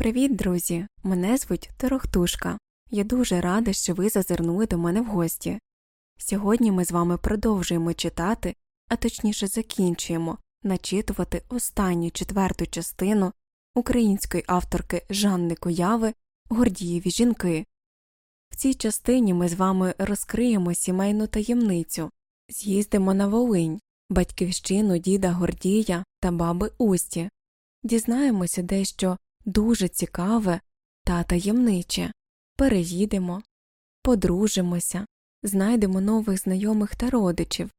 Привіт, друзі! Мене звуть Торохтушка. Я дуже рада, що ви зазирнули до мене в гості. Сьогодні ми з вами продовжуємо читати, а точніше закінчуємо начитувати останню четверту частину української авторки Жанни Куяви Гордієві жінки. В цій частині ми з вами розкриємо сімейну таємницю, з'їздимо на Волинь, батьківщину діда Гордія та баби Усті, дізнаємося дещо дуже цікаве та таємниче, переїдемо, подружимося, знайдемо нових знайомих та родичів.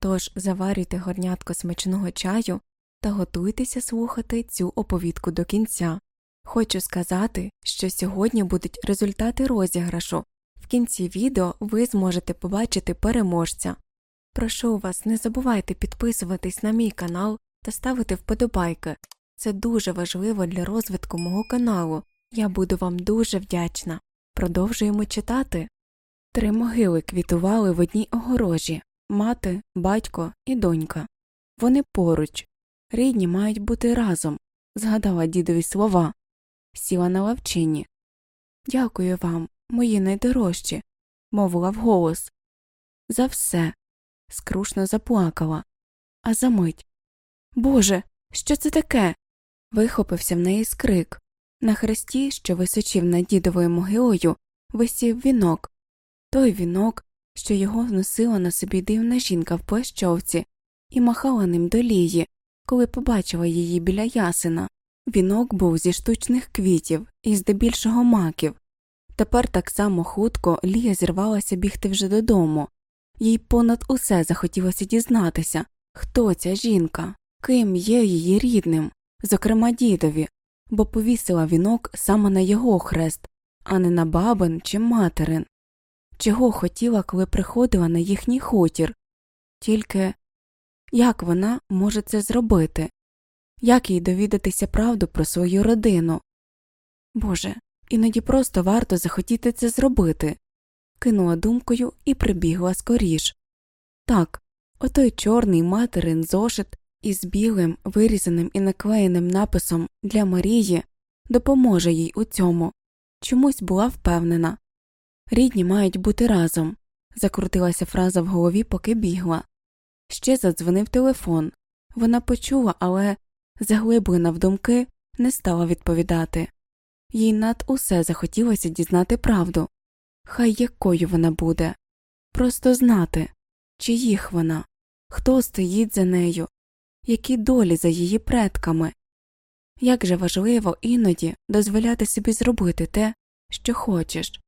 Тож заварюйте горнятко смачного чаю та готуйтеся слухати цю оповідку до кінця. Хочу сказати, що сьогодні будуть результати розіграшу. В кінці відео ви зможете побачити переможця. Прошу вас, не забувайте підписуватись на мій канал та ставити вподобайки. Це дуже важливо для розвитку мого каналу. Я буду вам дуже вдячна. Продовжуємо читати. Три могили квітували в одній огорожі мати, батько і донька. Вони поруч. Рідні мають бути разом, згадала дідові слова. Сіла на лавчині. Дякую вам, мої найдорожчі, мовила вголос. За все. скрушно заплакала. А за мить. Боже, що це таке? Вихопився в неї скрик. На хресті, що височив над дідовою могилою, висів вінок. Той вінок, що його носила на собі дивна жінка в плащовці, і махала ним до лії, коли побачила її біля ясена. Вінок був зі штучних квітів і здебільшого маків. Тепер так само хутко Лія зірвалася бігти вже додому, їй понад усе захотілося дізнатися, хто ця жінка, ким є її рідним, зокрема дідові, бо повісила вінок саме на його хрест, а не на бабин чи материн. Чого хотіла, коли приходила на їхній хутір, тільки як вона може це зробити, як їй довідатися правду про свою родину? Боже, іноді просто варто захотіти це зробити. Кинула думкою і прибігла скоріш. Так, отой чорний материн зошит із білим, вирізаним і наклеєним написом для Марії допоможе їй у цьому. Чомусь була впевнена. Рідні мають бути разом. Закрутилася фраза в голові, поки бігла. Ще задзвонив телефон. Вона почула, але, заглиблена в думки, не стала відповідати. Їй над усе захотілося дізнати правду. Хай якою вона буде. Просто знати, чиїх вона, хто стоїть за нею, які долі за її предками. Як же важливо іноді дозволяти собі зробити те, що хочеш.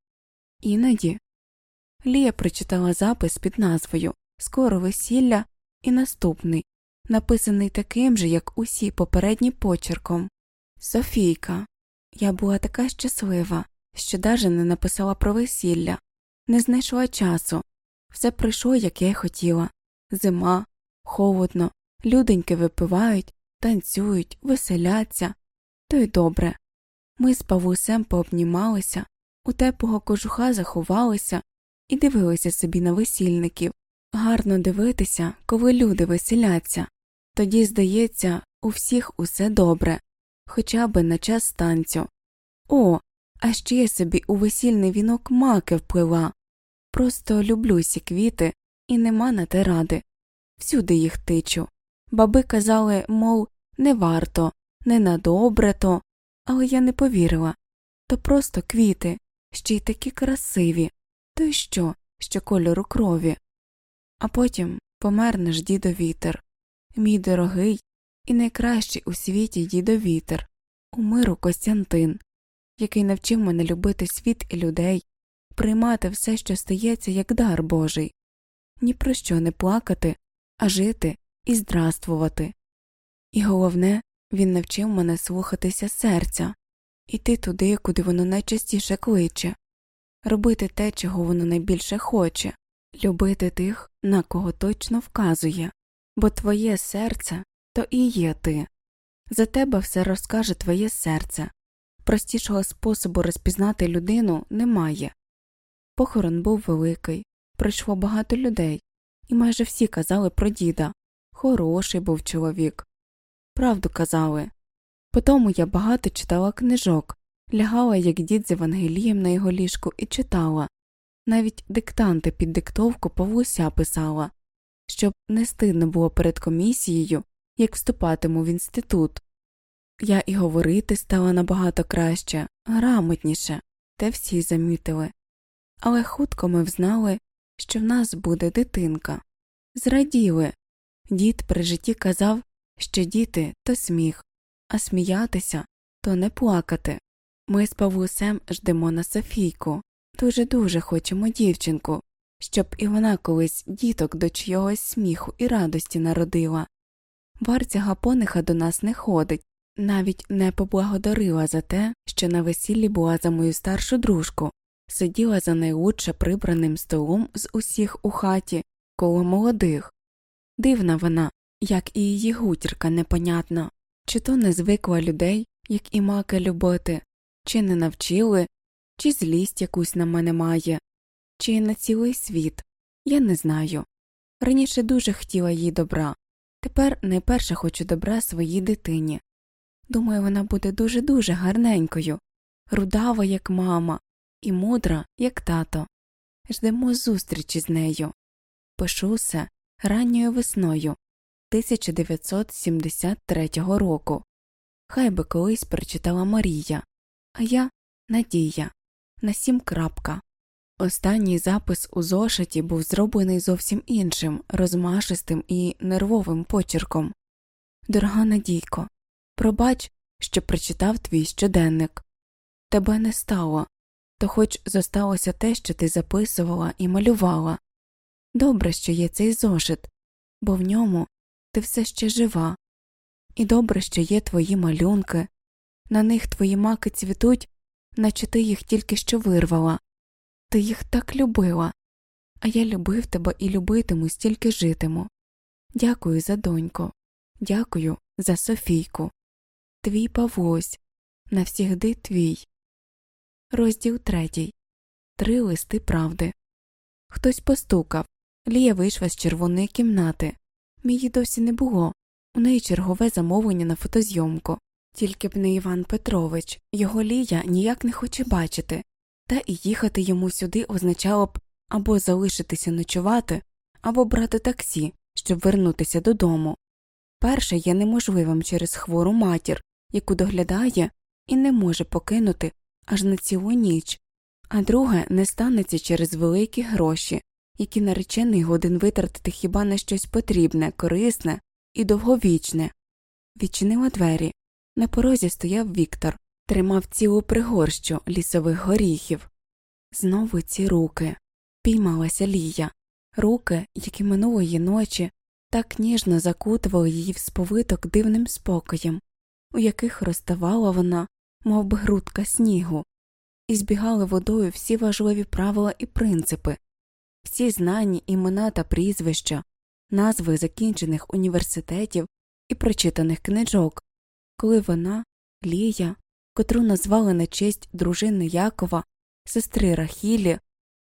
Іноді Лія прочитала запис під назвою Скоро весілля і наступний, написаний таким же, як усі попередні почерком. Софійка. Я була така щаслива, що даже не написала про весілля, не знайшла часу. Все пройшло, як я й хотіла зима, холодно, люденьки випивають, танцюють, веселяться. То й добре. Ми з Павусем пообнімалися, у теплого кожуха заховалися і дивилися собі на весільників. Гарно дивитися, коли люди веселяться. Тоді, здається, у всіх усе добре, хоча би на час танцю. О, а ще я собі у весільний вінок маки вплила. Просто люблю сі квіти і нема на те ради. Всюди їх тичу. Баби казали, мов, не варто, не на добре то, але я не повірила. То просто квіти, ще й такі красиві, то й що, що кольору крові. А потім помер наш дідо вітер, мій дорогий і найкращий у світі дідо вітер, у миру Костянтин, який навчив мене любити світ і людей, приймати все, що стається, як дар Божий, ні про що не плакати, а жити і здравствувати. І головне, він навчив мене слухатися серця, іти туди, куди воно найчастіше кличе, робити те, чого воно найбільше хоче, любити тих, на кого точно вказує, бо твоє серце то і є ти. За тебе все розкаже твоє серце. Простішого способу розпізнати людину немає. Похорон був великий, прийшло багато людей, і майже всі казали про діда хороший був чоловік. Правду казали Потому я багато читала книжок, лягала, як дід з Євангелієм на його ліжку, і читала, навіть диктанти під диктовку Павлуся писала, щоб не стидно було перед комісією, як вступатиму в інститут. Я і говорити стала набагато краще, грамотніше, те всі замітили. Але хутко ми взнали, що в нас буде дитинка. Зраділи. Дід при житті казав, що діти то сміх, а сміятися то не плакати. Ми з Павлусем ждемо на Софійку, дуже дуже хочемо дівчинку, щоб і вона колись діток до чогось сміху і радості народила. Варця Гапониха до нас не ходить, навіть не поблагодарила за те, що на весіллі була за мою старшу дружку, сиділа за найлучше прибраним столом з усіх у хаті коло молодих. Дивна вона, як і її гутірка непонятна, чи то не звикла людей, як і маки любити, чи не навчили, чи злість якусь на мене має, чи на цілий світ, я не знаю. Раніше дуже хотіла їй добра, тепер найперше хочу добра своїй дитині. Думаю, вона буде дуже дуже гарненькою, рудава, як мама, і мудра, як тато. Ждемо зустрічі з нею. Пишу все ранньою весною 1973 року. Хай би колись прочитала Марія, а я Надія на сім крапка. Останній запис у зошиті був зроблений зовсім іншим, розмашистим і нервовим почерком. Дорога Надійко, пробач, що прочитав твій щоденник. Тебе не стало, то хоч зосталося те, що ти записувала і малювала. Добре, що є цей зошит, бо в ньому ти все ще жива, і добре, що є твої малюнки, на них твої маки цвітуть, наче ти їх тільки що вирвала. Ти їх так любила, а я любив тебе і любитиму, стільки житиму. Дякую за донько, дякую за Софійку. Твій Павлось, навсігди твій. Розділ третій. Три листи правди. Хтось постукав. Лія вийшла з червоної кімнати. Мії досі не було. У неї чергове замовлення на фотозйомку. Тільки б не Іван Петрович, його Лія ніяк не хоче бачити, та і їхати йому сюди означало б або залишитися ночувати, або брати таксі, щоб вернутися додому. Перше є неможливим через хвору матір, яку доглядає і не може покинути аж на цілу ніч, а друге не станеться через великі гроші, які наречений годин витратити хіба на щось потрібне, корисне і довговічне. Відчинила двері. На порозі стояв Віктор, тримав цілу пригорщу лісових горіхів. Знову ці руки. Піймалася Лія, руки, які минулої ночі так ніжно закутували її в сповиток дивним спокоєм, у яких розставала вона, мов би грудка снігу, і збігали водою всі важливі правила і принципи, всі знані імена та прізвища, назви закінчених університетів і прочитаних книжок, коли вона, Лія, котру назвали на честь дружини Якова, сестри Рахілі,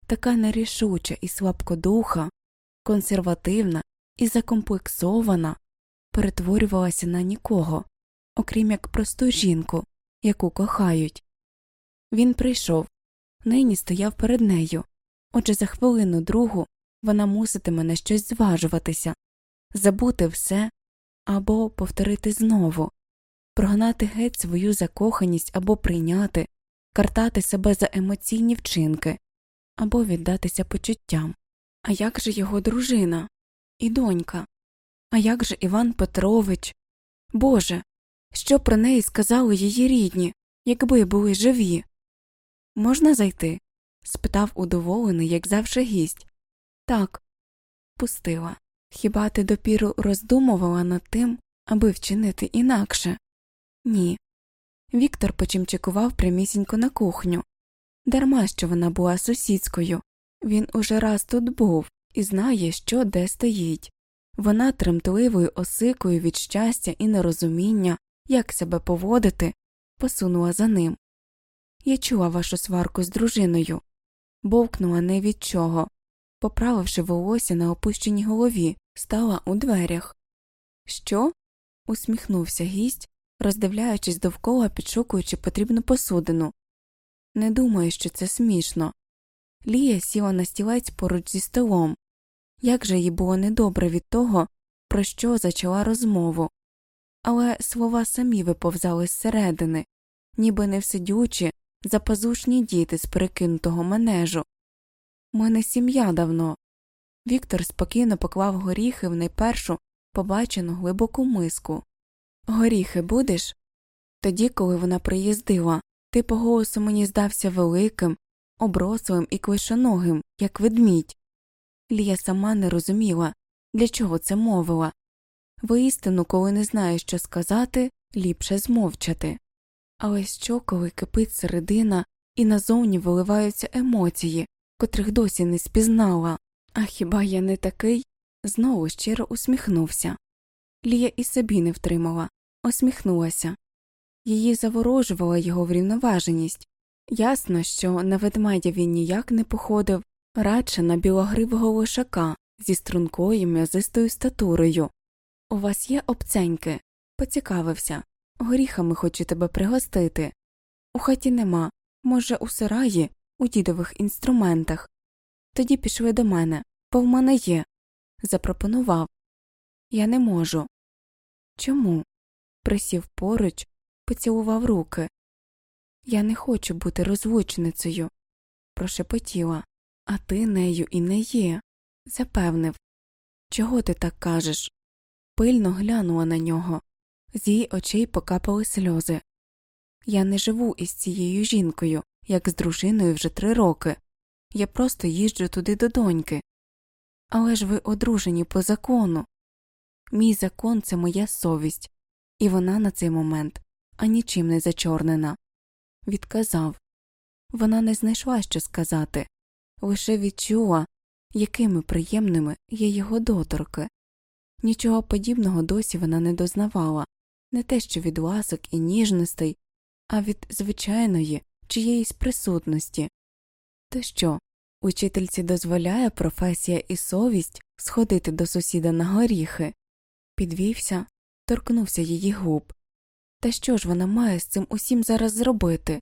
така нерішуча і слабкодуха, консервативна і закомплексована, перетворювалася на нікого, окрім як просту жінку, яку кохають. Він прийшов, нині стояв перед нею, отже за хвилину другу вона муситиме на щось зважуватися, забути все або повторити знову, прогнати геть свою закоханість або прийняти, картати себе за емоційні вчинки, або віддатися почуттям. А як же його дружина і донька? А як же Іван Петрович? Боже, що про неї сказали її рідні, якби були живі? Можна зайти? Спитав удоволений, як завжди гість. Так, пустила. Хіба ти допіру роздумувала над тим, аби вчинити інакше? Ні. Віктор почимчикував прямісінько на кухню. Дарма що вона була сусідською. Він уже раз тут був і знає, що де стоїть. Вона тремтливою осикою від щастя і нерозуміння, як себе поводити, посунула за ним. Я чула вашу сварку з дружиною, бовкнула не від чого, поправивши волосся на опущеній голові, стала у дверях. Що? усміхнувся гість, роздивляючись довкола, підшукуючи потрібну посудину. Не думаю, що це смішно. Лія сіла на стілець поруч зі столом. Як же їй було недобре від того, про що зачала розмову. Але слова самі виповзали зсередини, ніби невсидючі, запазушні діти з перекинутого манежу. Ми не сім'я давно. Віктор спокійно поклав горіхи в найпершу побачену глибоку миску. Горіхи будеш? Тоді, коли вона приїздила, ти по голосу мені здався великим, обросовим і клишоногим, як ведмідь. Лія сама не розуміла, для чого це мовила. Воістину, коли не знаєш, що сказати, ліпше змовчати. Але що, коли кипить середина і назовні виливаються емоції, котрих досі не спізнала. А хіба я не такий? Знову щиро усміхнувся. Лія і собі не втримала, усміхнулася. Її заворожувала його врівноваженість. Ясно, що на ведмедя він ніяк не походив, радше на білогривого лошака зі стрункою м'язистою статурою. У вас є обценьки? поцікавився. Горіхами хочу тебе пригостити. У хаті нема, може, у сараї, у дідових інструментах. Тоді пішли до мене, бо в мене є. Запропонував. Я не можу. Чому? Присів поруч, поцілував руки. Я не хочу бути розлучницею, прошепотіла, а ти нею і не є. Запевнив. Чого ти так кажеш? Пильно глянула на нього. З її очей покапали сльози. Я не живу із цією жінкою, як з дружиною вже три роки. Я просто їжджу туди до доньки. Але ж ви одружені по закону. Мій закон це моя совість, і вона на цей момент анічим не зачорнена. Відказав вона не знайшла, що сказати, лише відчула, якими приємними є його доторки. Нічого подібного досі вона не дознавала, не те що від ласок і ніжностей, а від звичайної чиєїсь присутності. То що, учительці дозволяє професія і совість сходити до сусіда на горіхи? Підвівся, торкнувся її губ. Та що ж вона має з цим усім зараз зробити?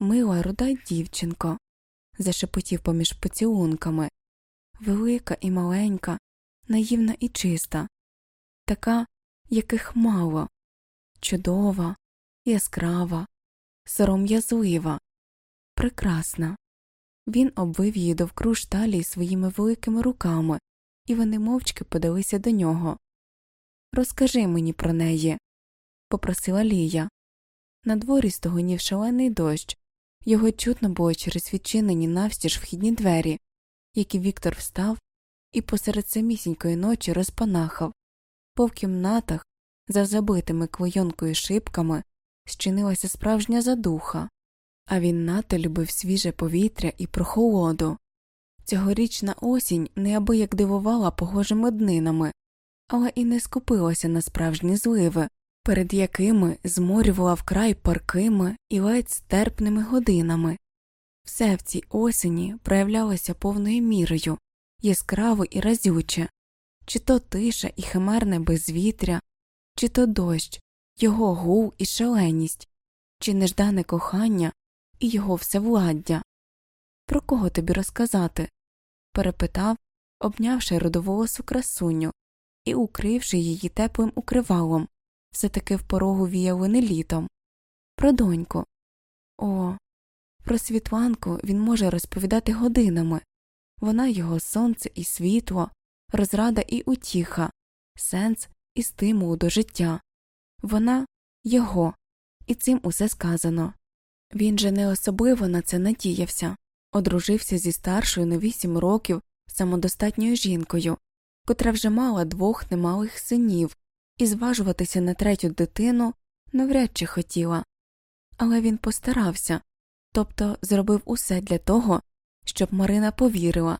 Мила руда дівчинко, зашепотів поміж поцілунками, велика і маленька, наївна і чиста, така, яких мало, чудова, яскрава, сором'язлива, прекрасна. Він обвив її довкруж талії своїми великими руками, і вони мовчки подалися до нього. Розкажи мені про неї, попросила Лія. На дворі стогонів шалений дощ, його чутно було через відчинені навстіж вхідні двері, які Віктор встав і посеред самісінької ночі розпанахав, по в кімнатах, за забитими клейонкою шибками, щинилася справжня задуха, а він надто любив свіже повітря і прохолоду. Цьогорічна осінь неабияк дивувала погожими днинами, але і не скупилася на справжні зливи, перед якими зморювала вкрай паркими і ледь стерпними годинами. Все в цій осені проявлялося повною мірою, яскраво і разюче, чи то тиша і химерне безвітря, чи то дощ, його гул і шаленість, чи неждане кохання і його всевладдя. Про кого тобі розказати? перепитав, обнявши родоволосу красуню і укривши її теплим укривалом, все таки в порогу віяли не літом. Про доньку. О, про Світланку він може розповідати годинами вона його сонце і світло, розрада і утіха, сенс і стимул до життя. Вона його, і цим усе сказано. Він же не особливо на це надіявся, одружився зі старшою на вісім років самодостатньою жінкою, котра вже мала двох немалих синів, і зважуватися на третю дитину навряд чи хотіла. Але він постарався, тобто зробив усе для того, щоб Марина повірила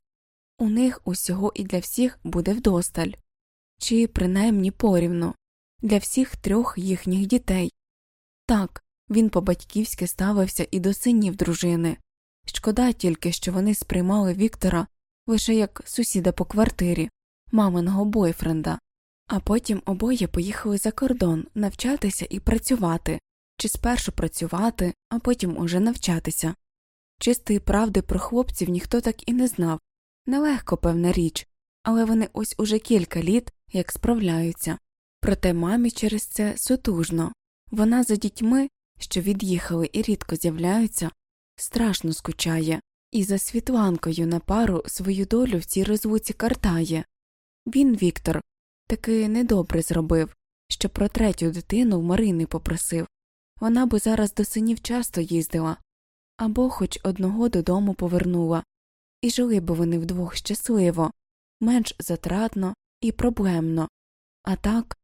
у них усього і для всіх буде вдосталь, чи принаймні порівну, для всіх трьох їхніх дітей. Так, він по батьківськи ставився і до синів дружини. Шкода тільки, що вони сприймали Віктора лише як сусіда по квартирі, маминого бойфренда, А потім обоє поїхали за кордон навчатися і працювати, чи спершу працювати, а потім уже навчатися. Чистої правди про хлопців ніхто так і не знав нелегко, певна річ, але вони ось уже кілька літ як справляються. Проте мамі через це сутужно вона за дітьми, що від'їхали і рідко з'являються, страшно скучає, і за Світланкою на пару свою долю в цій розвуці картає. Він, Віктор, таки недобре зробив, що про третю дитину в Марини попросив вона би зараз до синів часто їздила, або хоч одного додому повернула, і жили б вони вдвох щасливо, менш затратно і проблемно. А так,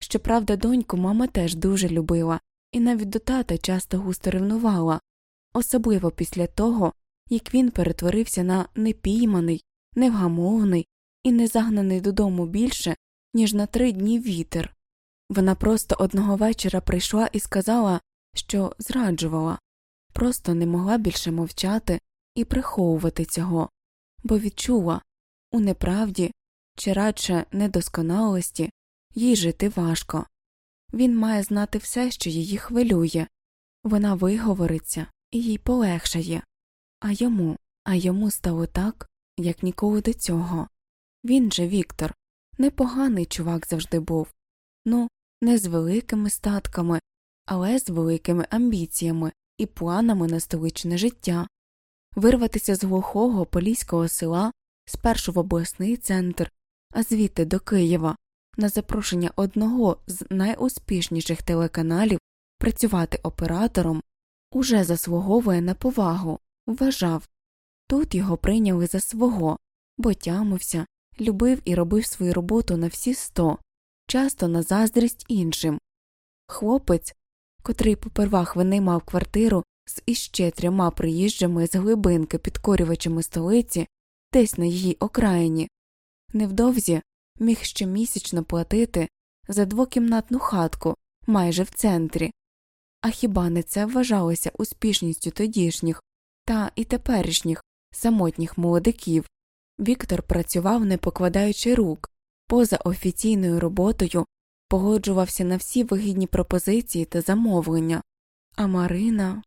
щоправда, доньку мама теж дуже любила і навіть до тата часто густо ревнувала, особливо після того, як він перетворився на непійманий, невгамовний і не загнаний додому більше, ніж на три дні вітер. Вона просто одного вечора прийшла і сказала, що зраджувала, просто не могла більше мовчати і приховувати цього, бо відчула у неправді чи радше недосконалості їй жити важко. Він має знати все, що її хвилює, вона виговориться і їй полегшає, а йому, а йому стало так, як ніколи до цього. Він же Віктор, непоганий чувак завжди був, ну, не з великими статками, але з великими амбіціями і планами на столичне життя, вирватися з глухого поліського села спершу в обласний центр, а звідти до Києва, на запрошення одного з найуспішніших телеканалів працювати оператором, уже заслуговує на повагу, вважав тут його прийняли за свого, бо тямився, любив і робив свою роботу на всі сто, часто на заздрість іншим. Хлопець, котрий попервах винаймав квартиру з іще трьома приїжджами з глибинки підкорювачами столиці, десь на її окраїні, невдовзі міг щомісячно платити за двокімнатну хатку майже в центрі. А хіба не це вважалося успішністю тодішніх та і теперішніх самотніх молодиків? Віктор працював, не покладаючи рук, поза офіційною роботою погоджувався на всі вигідні пропозиції та замовлення, а Марина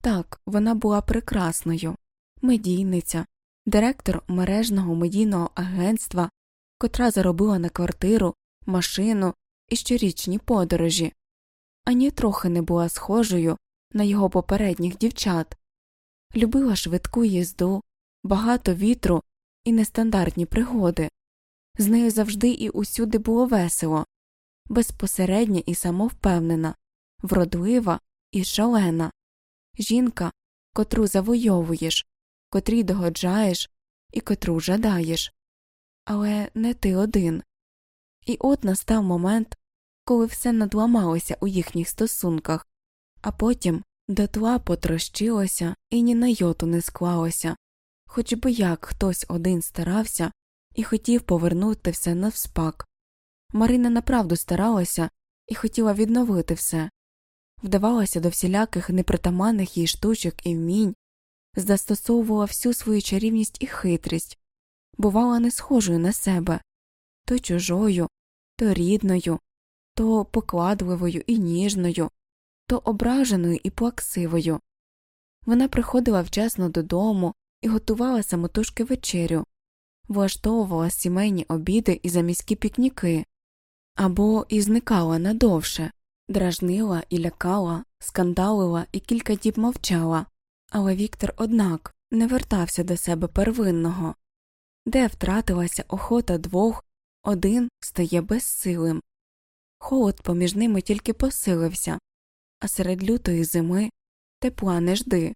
так, вона була прекрасною, медійниця, директор мережного медійного агентства, котра заробила на квартиру, машину і щорічні подорожі, ані трохи не була схожою на його попередніх дівчат, любила швидку їзду, багато вітру і нестандартні пригоди. З нею завжди і усюди було весело, безпосередня і самовпевнена, вродлива і шалена, жінка, котру завойовуєш, котрій догоджаєш і котру жадаєш. Але не ти один. І от настав момент, коли все надламалося у їхніх стосунках, а потім дотла потрощилося і ні на йоту не склалося, хоч би як хтось один старався і хотів повернути все навспак. Марина направду старалася і хотіла відновити все, вдавалася до всіляких непритаманних їй штучок і вмінь, застосовувала всю свою чарівність і хитрість, бувала не схожою на себе то чужою, то рідною, то покладливою і ніжною, то ображеною і плаксивою. Вона приходила вчасно додому і готувала самотужки вечерю, влаштовувала сімейні обіди і заміські пікніки, або і зникала надовше, дражнила і лякала, скандалила і кілька діб мовчала, але Віктор, однак, не вертався до себе первинного, де втратилася охота двох, один стає безсилим. Холод поміж ними тільки посилився, а серед лютої зими тепла не жди.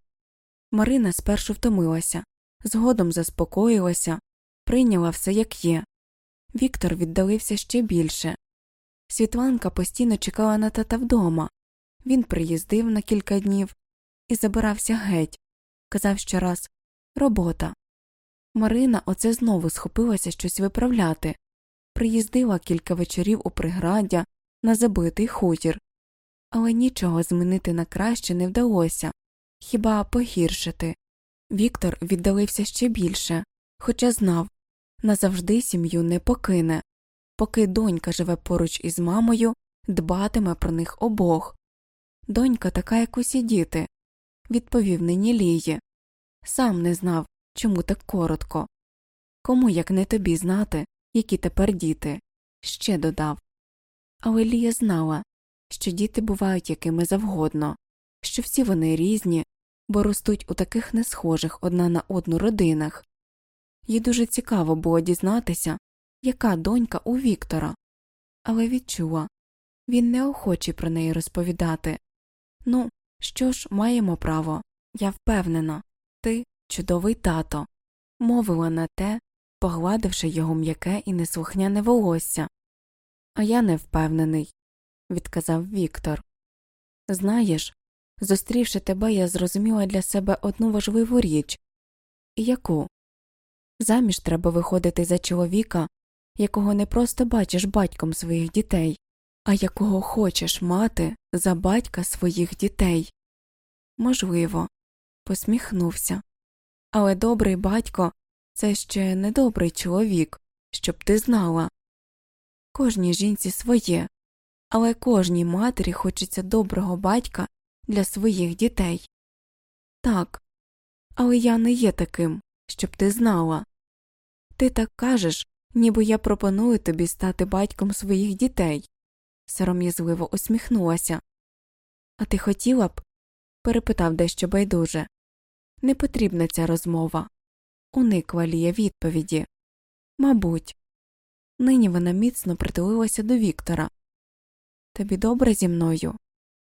Марина спершу втомилася, згодом заспокоїлася, прийняла все як є. Віктор віддалився ще більше. Світланка постійно чекала на тата вдома. Він приїздив на кілька днів і забирався геть. Казав щораз робота. Марина оце знову схопилася щось виправляти. Приїздила кілька вечорів у приграддя на забитий хутір, але нічого змінити на краще не вдалося хіба погіршити. Віктор віддалився ще більше, хоча знав назавжди сім'ю не покине поки донька живе поруч із мамою, дбатиме про них обох. Донька така, як усі діти, відповів нині Лії. Сам не знав, чому так коротко. Кому як не тобі знати, які тепер діти, ще додав. Але Лія знала, що діти бувають якими завгодно, що всі вони різні, бо ростуть у таких несхожих одна на одну родинах. Їй дуже цікаво було дізнатися, яка донька у Віктора, але відчула він не охочий про неї розповідати. Ну, що ж, маємо право, я впевнена, ти чудовий тато, мовила на те, погладивши його м'яке і неслухняне волосся. А я не впевнений, відказав Віктор. Знаєш, зустрівши тебе, я зрозуміла для себе одну важливу річ. Яку? Заміж треба виходити за чоловіка, якого не просто бачиш батьком своїх дітей, а якого хочеш мати за батька своїх дітей. Можливо, посміхнувся. Але добрий батько це ще не добрий чоловік, щоб ти знала. Кожній жінці своє, але кожній матері хочеться доброго батька для своїх дітей. Так, але я не є таким, щоб ти знала. Ти так кажеш, ніби я пропоную тобі стати батьком своїх дітей. Сором'язливо усміхнулася. А ти хотіла б? перепитав дещо байдуже. Не потрібна ця розмова. Уникла Лія відповіді. Мабуть. Нині вона міцно притулилася до Віктора. Тобі добре зі мною?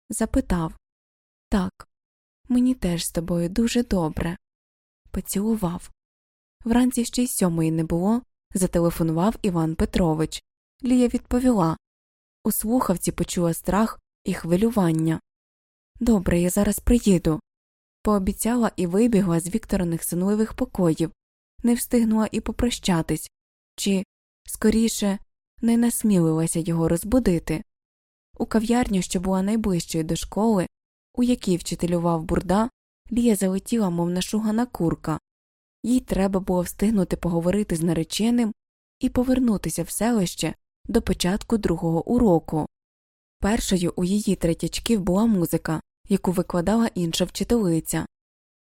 запитав. Так, мені теж з тобою дуже добре. Поцілував. Вранці ще й сьомої не було, зателефонував Іван Петрович. Лія відповіла. У слухавці почула страх і хвилювання. Добре, я зараз приїду. Пообіцяла і вибігла з Віктороних синливих покоїв, не встигнула і попрощатись, чи, скоріше, не насмілилася його розбудити. У кав'ярню, що була найближчою до школи, у якій вчителював бурда, Лія залетіла, мов нашугана курка. Їй треба було встигнути поговорити з нареченим і повернутися в селище до початку другого уроку. Першою у її третячків була музика, яку викладала інша вчителиця.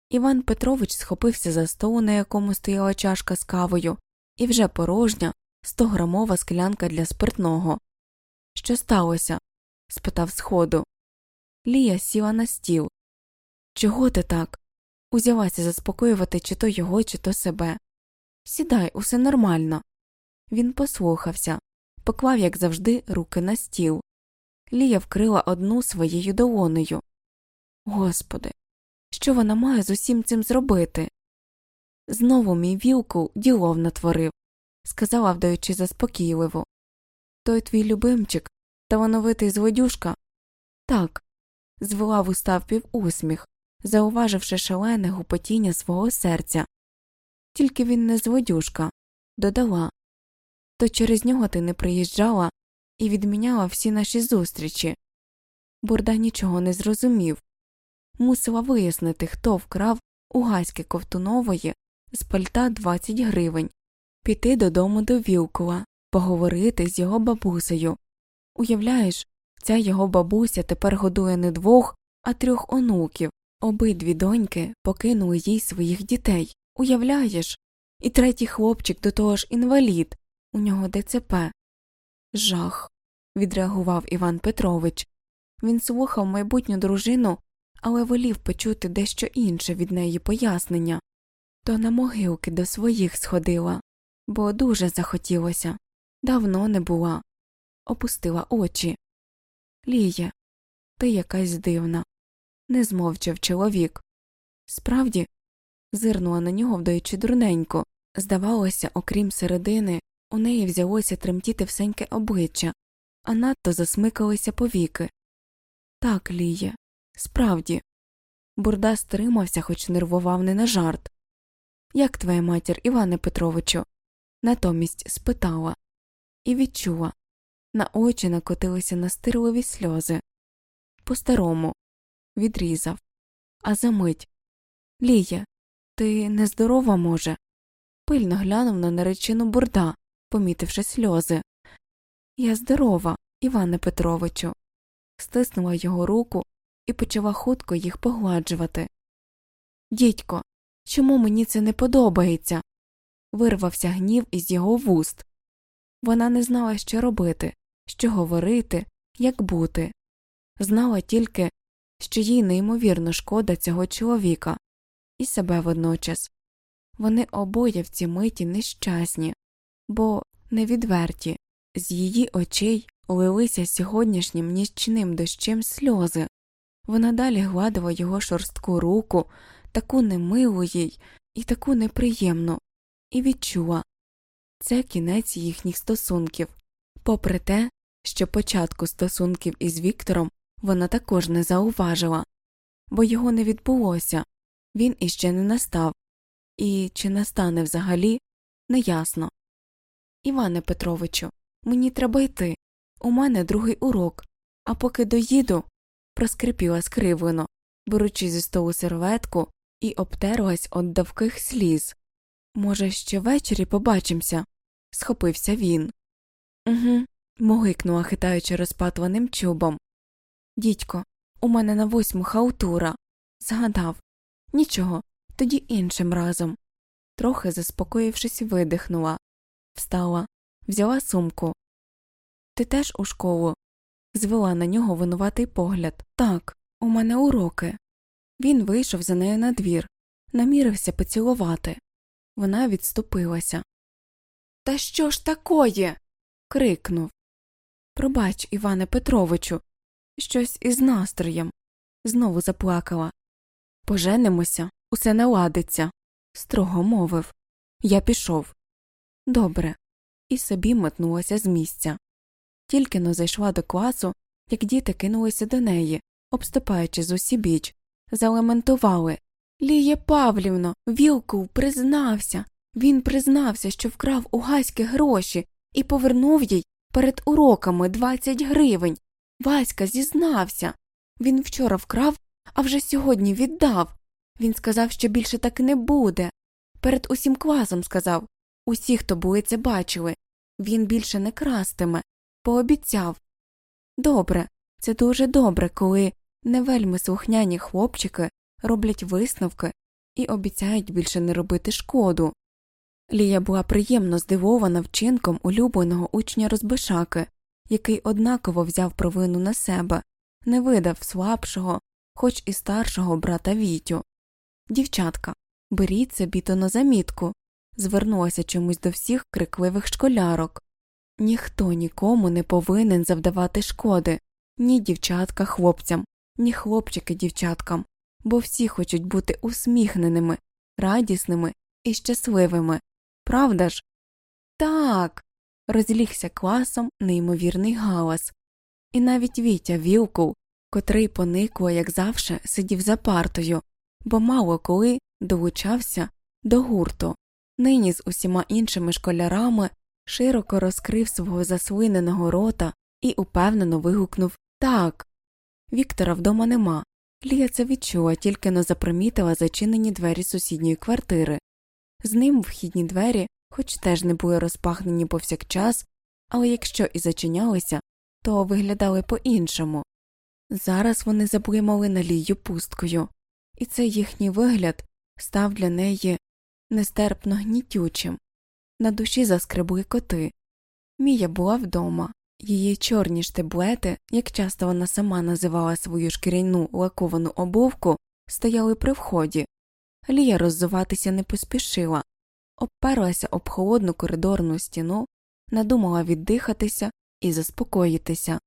Іван Петрович схопився за столу, на якому стояла чашка з кавою, і вже порожня, стограмова склянка для спиртного. Що сталося? спитав сходу. Лія сіла на стіл. Чого ти так? Узялася заспокоювати чи то його, чи то себе. Сідай, усе нормально. Він послухався, поклав, як завжди, руки на стіл. Лія вкрила одну своєю долонею. Господи, що вона має з усім цим зробити? Знову мій вілку ділов натворив, сказала, вдаючи заспокійливо. Той твій любимчик, талановитий злодюшка. Так, звела в уста впівусміх, зауваживши шалене гупотіння свого серця. Тільки він не злодюшка, додала то через нього ти не приїжджала і відміняла всі наші зустрічі. Бурда нічого не зрозумів мусила вияснити, хто вкрав у Гаськи Ковтунової з пальта 20 гривень, піти додому до Вілкула, поговорити з його бабусею. Уявляєш, ця його бабуся тепер годує не двох, а трьох онуків. Обидві доньки покинули їй своїх дітей. Уявляєш? І третій хлопчик до того ж інвалід, у нього ДЦП. Жах. відреагував Іван Петрович. Він слухав майбутню дружину, але волів почути дещо інше від неї пояснення. То на могилки до своїх сходила, бо дуже захотілося. Давно не була. Опустила очі. Ліє, ти якась дивна. Не змовчав чоловік. Справді, зирнула на нього, вдаючи дурненько. Здавалося, окрім середини, у неї взялося тремтіти всеньке обличчя, а надто засмикалися повіки. Так, Ліє, справді. Бурда стримався, хоч нервував не на жарт. Як твоя матір, Іване Петровичу? Натомість спитала і відчула на очі накотилися настирливі сльози. По старому відрізав. А за мить Лія, ти нездорова, може? Пильно глянув на наречену бурда, помітивши сльози. Я здорова, Іване Петровичу. Стиснула його руку і почала хутко їх погладжувати. Дідько, чому мені це не подобається? Вирвався гнів із його вуст. Вона не знала, що робити, що говорити, як бути. Знала тільки, що їй неймовірно шкода цього чоловіка, і себе водночас. Вони обоє в цій миті нещасні, бо невідверті, з її очей лилися сьогоднішнім нічним дощем сльози. Вона далі гладила його шорстку руку, таку немилу їй і таку неприємну, і відчула. Це кінець їхніх стосунків, попри те, що початку стосунків із Віктором вона також не зауважила, бо його не відбулося, він іще не настав, і чи настане взагалі неясно. Іване Петровичу, мені треба йти. У мене другий урок, а поки доїду, проскрипіла скривлено, беручи зі столу серветку і обтерлась од давких сліз. Може, ще ввечері побачимося? схопився він. Угу. могикнула, хитаючи розпатваним чубом. Дідько, у мене на восьму халтура. Згадав. Нічого, тоді іншим разом. Трохи заспокоївшись, видихнула, встала, взяла сумку. Ти теж у школу? звела на нього винуватий погляд. Так, у мене уроки. Він вийшов за нею на двір, намірився поцілувати. Вона відступилася. Та що ж такое? крикнув. Пробач, Іване Петровичу, щось із настроєм. Знову заплакала. Поженимося, усе наладиться, строго мовив. Я пішов. Добре. І собі метнулася з місця. Тільки но зайшла до класу, як діти кинулися до неї, обступаючи з усібіч, залементували. Ліє Павлівно, Вілков признався. Він признався, що вкрав у Гаськи гроші і повернув їй перед уроками 20 гривень. Васька зізнався. Він вчора вкрав, а вже сьогодні віддав. Він сказав, що більше так не буде. Перед усім класом сказав усі, хто були це бачили. Він більше не крастиме, пообіцяв. Добре, це дуже добре, коли не вельми слухняні хлопчики роблять висновки і обіцяють більше не робити шкоду. Лія була приємно здивована вчинком улюбленого учня розбишаки, який однаково взяв провину на себе, не видав слабшого, хоч і старшого брата Вітю. Дівчатка, беріть це біто на замітку, звернулася чомусь до всіх крикливих школярок. Ніхто нікому не повинен завдавати шкоди, ні дівчатка хлопцям, ні хлопчики дівчаткам, бо всі хочуть бути усміхненими, радісними і щасливими. Правда ж? Так. розлігся класом неймовірний галас. І навіть Вітя Вілкул, котрий поникло, як завше, сидів за партою, бо мало коли долучався до гурту. Нині з усіма іншими школярами широко розкрив свого заслиненого рота і упевнено вигукнув Так. Віктора вдома нема. Лія це відчула, тільки но запримітила зачинені двері сусідньої квартири. З ним вхідні двері, хоч теж не були розпахнені повсякчас, але якщо і зачинялися, то виглядали по іншому. Зараз вони заблимали на лію пусткою, і цей їхній вигляд став для неї нестерпно гнітючим. На душі заскребли коти. Мія була вдома, її чорні штеблети, як часто вона сама називала свою шкіряну лаковану обувку, стояли при вході. Лія роззуватися не поспішила, обперлася об холодну коридорну стіну, надумала віддихатися і заспокоїтися.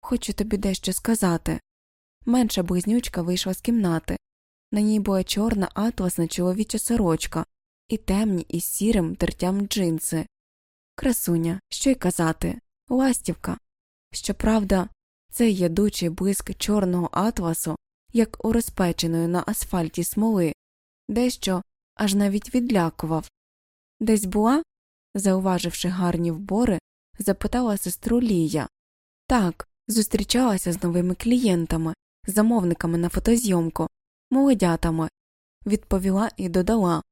Хочу тобі дещо сказати. Менша близнючка вийшла з кімнати. На ній була чорна атласна чоловіча сорочка і темні із сірим тертям джинси. Красуня, що й казати, ластівка. Щоправда, цей ядучий блиск чорного атласу, як у розпеченої на асфальті смоли, дещо аж навіть відлякував. Десь була, зауваживши гарні вбори, запитала сестру Лія. Так, зустрічалася з новими клієнтами, замовниками на фотозйомку, молодятами, відповіла і додала.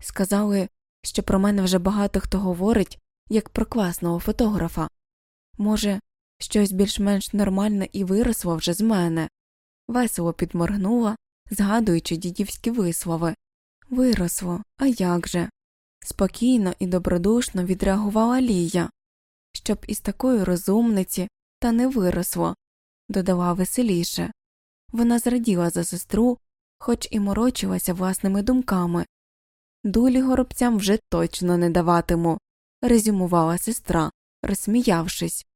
Сказали, що про мене вже багато хто говорить, як про класного фотографа. Може, щось більш-менш нормальне і виросло вже з мене. Весело підморгнула, згадуючи дідівські вислови. Виросло, а як же? Спокійно і добродушно відреагувала Лія, щоб із такої розумниці та не виросло, додала веселіше. Вона зраділа за сестру, хоч і морочилася власними думками. Дулі горобцям вже точно не даватиму, резюмувала сестра, розсміявшись.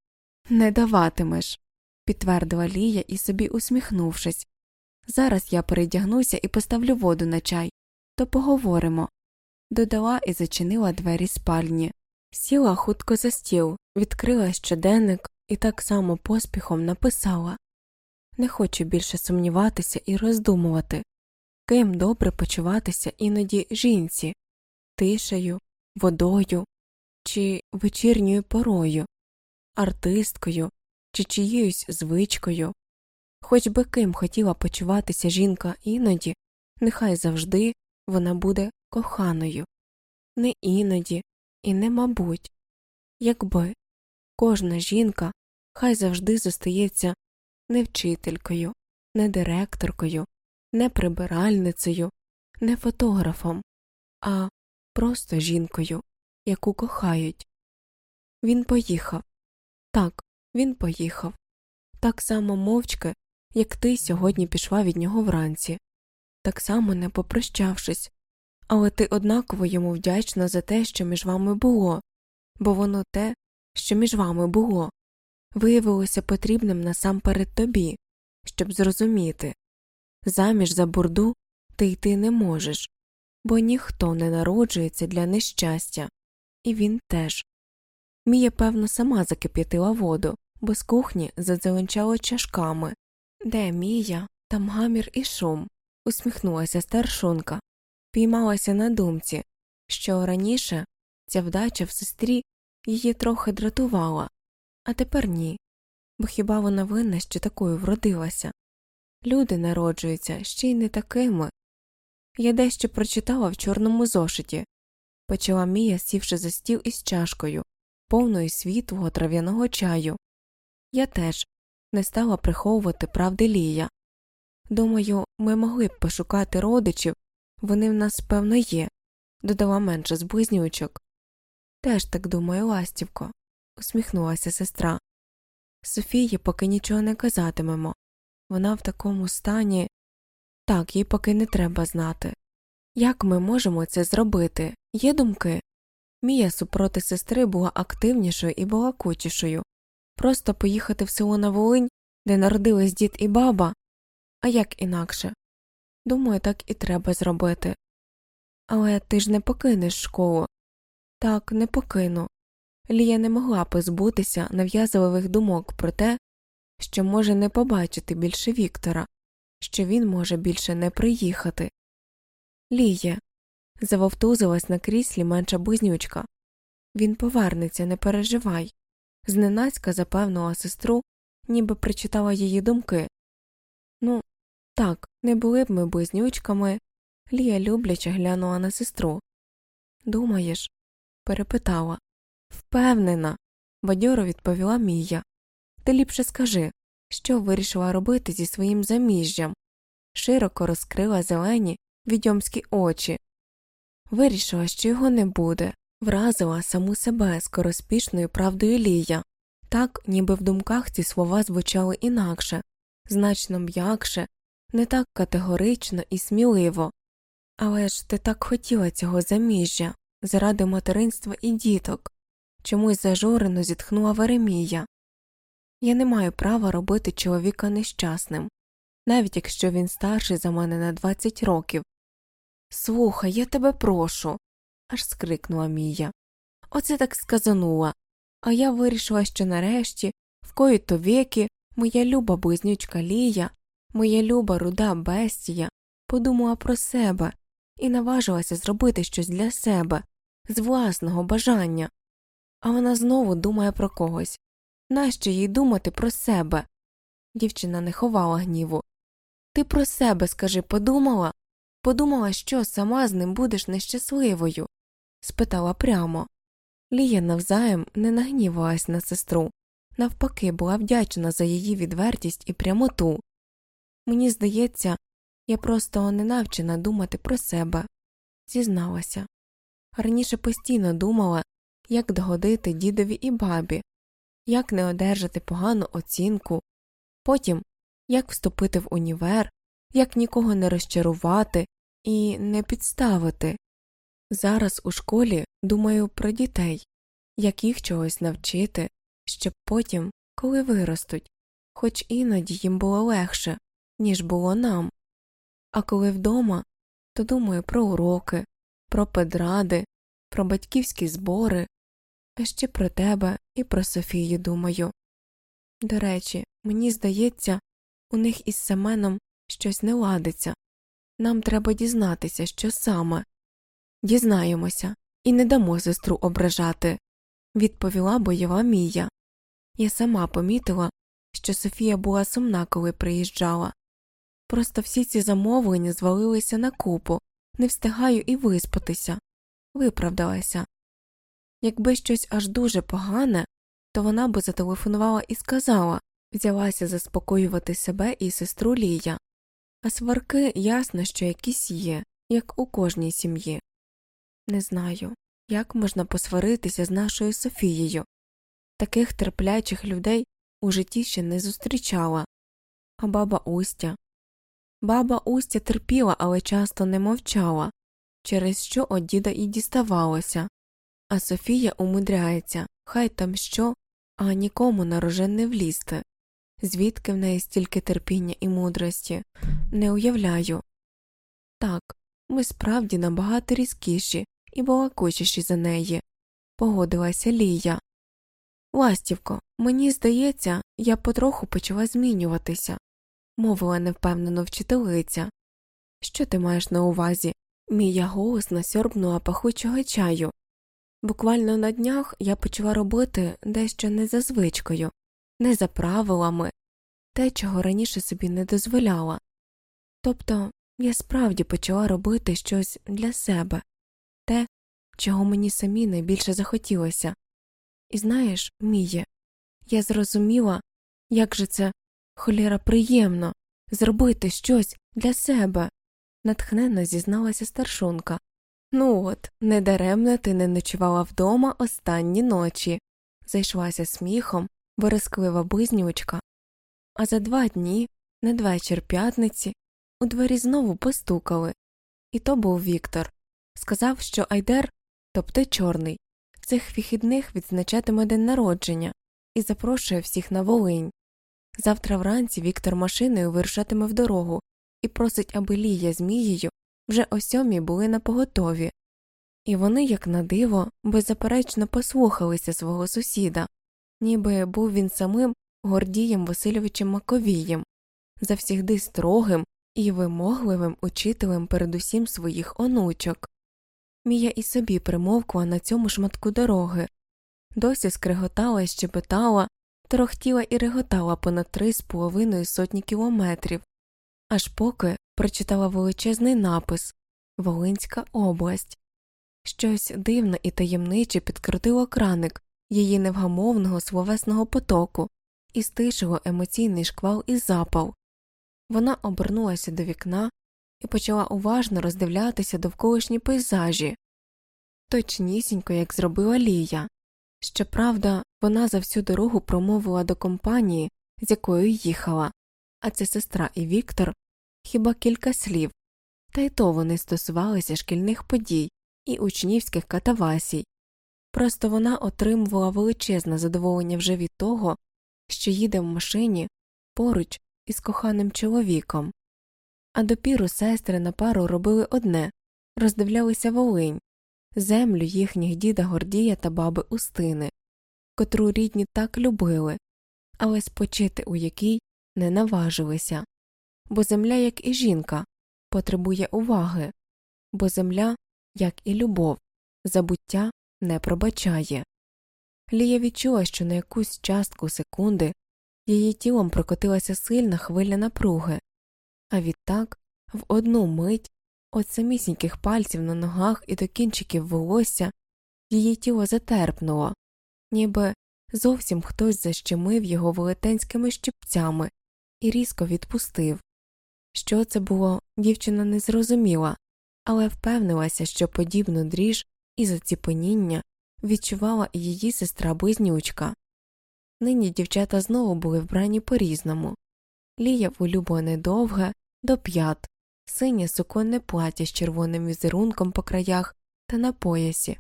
Не даватимеш, підтвердила Лія і собі усміхнувшись. Зараз я передягнуся і поставлю воду на чай, то поговоримо. Додала і зачинила двері спальні. Сіла хутко за стіл, відкрила щоденник і так само поспіхом написала Не хочу більше сумніватися і роздумувати, ким добре почуватися іноді жінці, тишею, водою чи вечірньою порою, артисткою чи чиєюсь звичкою. Хоч би ким хотіла почуватися жінка іноді, нехай завжди вона буде коханою, не іноді і не мабуть, якби кожна жінка хай завжди зостається не вчителькою, не директоркою, не прибиральницею, не фотографом, а просто жінкою, яку кохають. Він поїхав. Так, він поїхав. Так само мовчки, як ти сьогодні пішла від нього вранці, так само не попрощавшись, але ти однаково йому вдячна за те, що між вами було, бо воно те, що між вами було, виявилося потрібним насамперед тобі, щоб зрозуміти заміж за бурду ти йти не можеш, бо ніхто не народжується для нещастя, і він теж. Мія, певно, сама закип'ятила воду, бо з кухні задзеленчало чашками. Де Мія, там гамір і шум, усміхнулася старшунка, піймалася на думці, що раніше ця вдача в сестрі її трохи дратувала, а тепер ні, бо хіба вона винна, що такою вродилася? Люди народжуються ще й не такими. Я дещо прочитала в чорному зошиті, почала Мія, сівши за стіл із чашкою, повною світлого трав'яного чаю. Я теж не стала приховувати правди Лія. Думаю, ми могли б пошукати родичів, вони в нас, певно, є, додала менше з близнючок. Теж так думаю, ластівко, усміхнулася сестра. Софії поки нічого не казатимемо. Вона в такому стані так, їй поки не треба знати. Як ми можемо це зробити? Є думки? Мія супроти сестри була активнішою і балакучішою. Просто поїхати в село на Волинь, де народились дід і баба, а як інакше? Думаю, так і треба зробити. Але ти ж не покинеш школу. Так, не покину. Лія не могла позбутися нав'язливих думок про те, що може не побачити більше Віктора, що він може більше не приїхати. Ліє. Завовтузилась на кріслі менша близнючка. Він повернеться, не переживай. Зненацька запевнила сестру, ніби прочитала її думки. Ну, так, не були б ми близнючками. Лія любляче глянула на сестру. Думаєш? перепитала. Впевнена, бадьоро відповіла Мія. Ти ліпше скажи, що вирішила робити зі своїм заміжжям? Широко розкрила зелені відьомські очі. Вирішила, що його не буде, вразила саму себе скороспішною правдою Лія, так, ніби в думках ці слова звучали інакше, значно м'якше, не так категорично і сміливо. Але ж ти так хотіла цього заміжжя заради материнства і діток. Чомусь зажурено зітхнула Веремія. Я не маю права робити чоловіка нещасним, навіть якщо він старший за мене на 20 років. Слухай, я тебе прошу. аж скрикнула Мія. Оце так сказанула. А я вирішила, що нарешті, в кої то віки, моя люба близнючка Лія, моя люба руда бестія, подумала про себе і наважилася зробити щось для себе, з власного бажання. А вона знову думає про когось. Нащо їй думати про себе? Дівчина не ховала гніву. Ти про себе, скажи, подумала? Подумала, що сама з ним будеш нещасливою? спитала прямо. Лія навзаєм не нагнівалась на сестру, навпаки, була вдячна за її відвертість і прямоту. Мені здається, я просто не навчена думати про себе, зізналася. Раніше постійно думала, як догодити дідові і бабі, як не одержати погану оцінку, потім як вступити в універ, як нікого не розчарувати і не підставити. Зараз у школі думаю про дітей, як їх чогось навчити, щоб потім, коли виростуть, хоч іноді їм було легше, ніж було нам. А коли вдома, то думаю про уроки, про педради, про батьківські збори, а ще про тебе і про Софію думаю. До речі, мені здається, у них із Семеном щось не ладиться. Нам треба дізнатися, що саме. Дізнаємося і не дамо сестру ображати, відповіла бойова Мія. Я сама помітила, що Софія була сумна, коли приїжджала. Просто всі ці замовлення звалилися на купу, не встигаю і виспатися, виправдалася. Якби щось аж дуже погане, то вона би зателефонувала і сказала взялася заспокоювати себе і сестру Лія, а сварки ясно, що якісь є, як у кожній сім'ї. Не знаю, як можна посваритися з нашою Софією. Таких терплячих людей у житті ще не зустрічала. А баба Устя. Баба Устя терпіла, але часто не мовчала, через що од діда і діставалося. А Софія умудряється, хай там що, а нікому на рожен не влізти. Звідки в неї стільки терпіння і мудрості, не уявляю. Так, ми справді набагато різкіші і балакучіші за неї, погодилася Лія. Ластівко, мені здається, я потроху почала змінюватися, мовила невпевнено вчителиця. Що ти маєш на увазі? Мія голосно сьорбнула пахучого чаю. Буквально на днях я почала робити дещо не за звичкою, не за правилами, те, чого раніше собі не дозволяла. Тобто я справді почала робити щось для себе, те, чого мені самі найбільше захотілося. І знаєш, Міє, я зрозуміла, як же це холєра приємно зробити щось для себе, натхненно зізналася старшунка. Ну от, недаремно ти не ночувала вдома останні ночі, зайшлася сміхом вересклива близнючка. А за два дні, надвечір п'ятниці, у двері знову постукали. І то був Віктор. Сказав, що Айдер, тобто чорний, цих вихідних відзначатиме день народження і запрошує всіх на Волинь. Завтра вранці Віктор машиною вирушатиме в дорогу і просить, аби Лія з Мією вже о сьомій були на поготові. І вони, як на диво, беззаперечно послухалися свого сусіда, ніби був він самим Гордієм Васильовичем Маковієм, завсігди строгим і вимогливим учителем передусім своїх онучок. Мія і собі примовкла на цьому шматку дороги, досі скриготала і щебетала, торохтіла і реготала понад три з половиною сотні кілометрів, аж поки прочитала величезний напис Волинська область. Щось дивне і таємниче підкрутило краник її невгамовного словесного потоку і стишило емоційний шквал і запал. Вона обернулася до вікна і почала уважно роздивлятися довколишні пейзажі, точнісінько, як зробила Лія. Щоправда, вона за всю дорогу промовила до компанії, з якою їхала, а це сестра і Віктор хіба кілька слів, та й то вони стосувалися шкільних подій і учнівських катавасій. Просто вона отримувала величезне задоволення вже від того, що їде в машині поруч із коханим чоловіком. А допіру сестри на пару робили одне роздивлялися волинь, землю їхніх діда Гордія та баби Устини, котру рідні так любили, але спочити у якій не наважилися. Бо земля, як і жінка, потребує уваги, бо земля, як і любов, забуття не пробачає. Лія відчула, що на якусь частку секунди її тілом прокотилася сильна хвиля напруги, а відтак в одну мить от самісіньких пальців на ногах і до кінчиків волосся її тіло затерпнуло, ніби зовсім хтось защемив його велетенськими щипцями і різко відпустив. Що це було, дівчина не зрозуміла, але впевнилася, що подібну дріж і заціпеніння відчувала і її сестра близнючка. Нині дівчата знову були вбрані по різному Лія в улюблене довге, до п'ят, синє суконне плаття з червоним візерунком по краях та на поясі,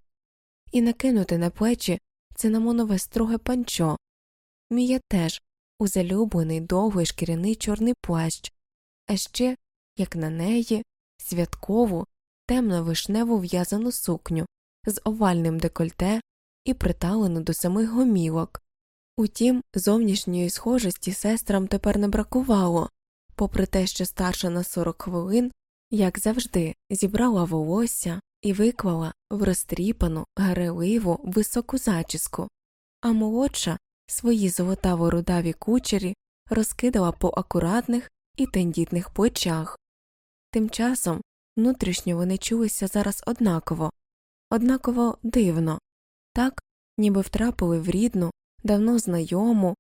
і накинути на плечі цинамонове строге панчо. Мія теж у залюблений довгий шкіряний чорний плащ, а ще, як на неї, святкову, темно вишневу в'язану сукню з овальним декольте і приталену до самих гомілок. Утім, зовнішньої схожості сестрам тепер не бракувало, попри те, що старша на 40 хвилин, як завжди, зібрала волосся і виклала в розтріпану, гареливу, високу зачіску, а молодша свої золотаво рудаві кучері розкидала по акуратних і тендітних плечах. Тим часом внутрішньо вони чулися зараз однаково, однаково дивно, так, ніби втрапили в рідну, давно знайому,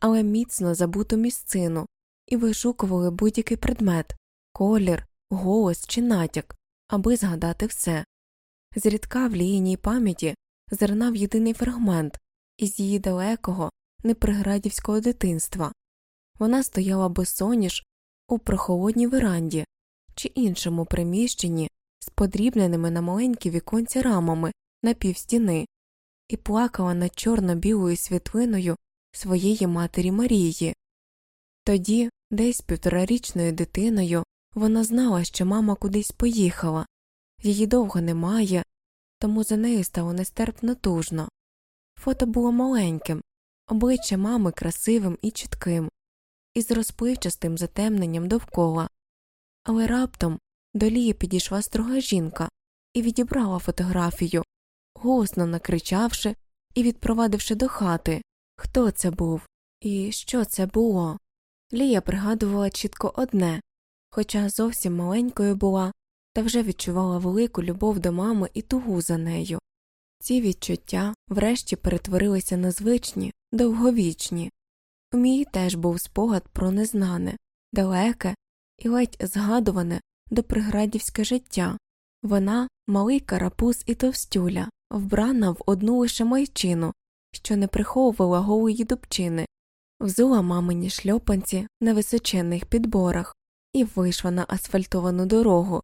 але міцно забуту місцину і вишукували будь-який предмет, колір, голос чи натяк, аби згадати все. Зрідка в лінії пам'яті зернав єдиний фрагмент із її далекого, неприградівського дитинства. Вона стояла босоніж у прохолодній веранді чи іншому приміщенні з подрібненими на маленькі віконці рамами на півстіни і плакала над чорно білою світлиною своєї матері Марії. Тоді, десь півторарічною дитиною, вона знала, що мама кудись поїхала, її довго немає, тому за нею стало нестерпно тужно. Фото було маленьким, обличчя мами красивим і чітким, із розпливчастим затемненням довкола, але раптом до Лії підійшла строга жінка і відібрала фотографію, голосно накричавши і відпровадивши до хати, хто це був і що це було. Лія пригадувала чітко одне, хоча зовсім маленькою була, та вже відчувала велику любов до мами і тугу за нею. Ці відчуття врешті перетворилися на звичні, довговічні. У мій теж був спогад про незнане, далеке і ледь згадуване доприградівське життя. Вона малий карапуз і товстюля, вбрана в одну лише майчину, що не приховувала голої дубчини, взула мамині шльопанці на височенних підборах і вийшла на асфальтовану дорогу,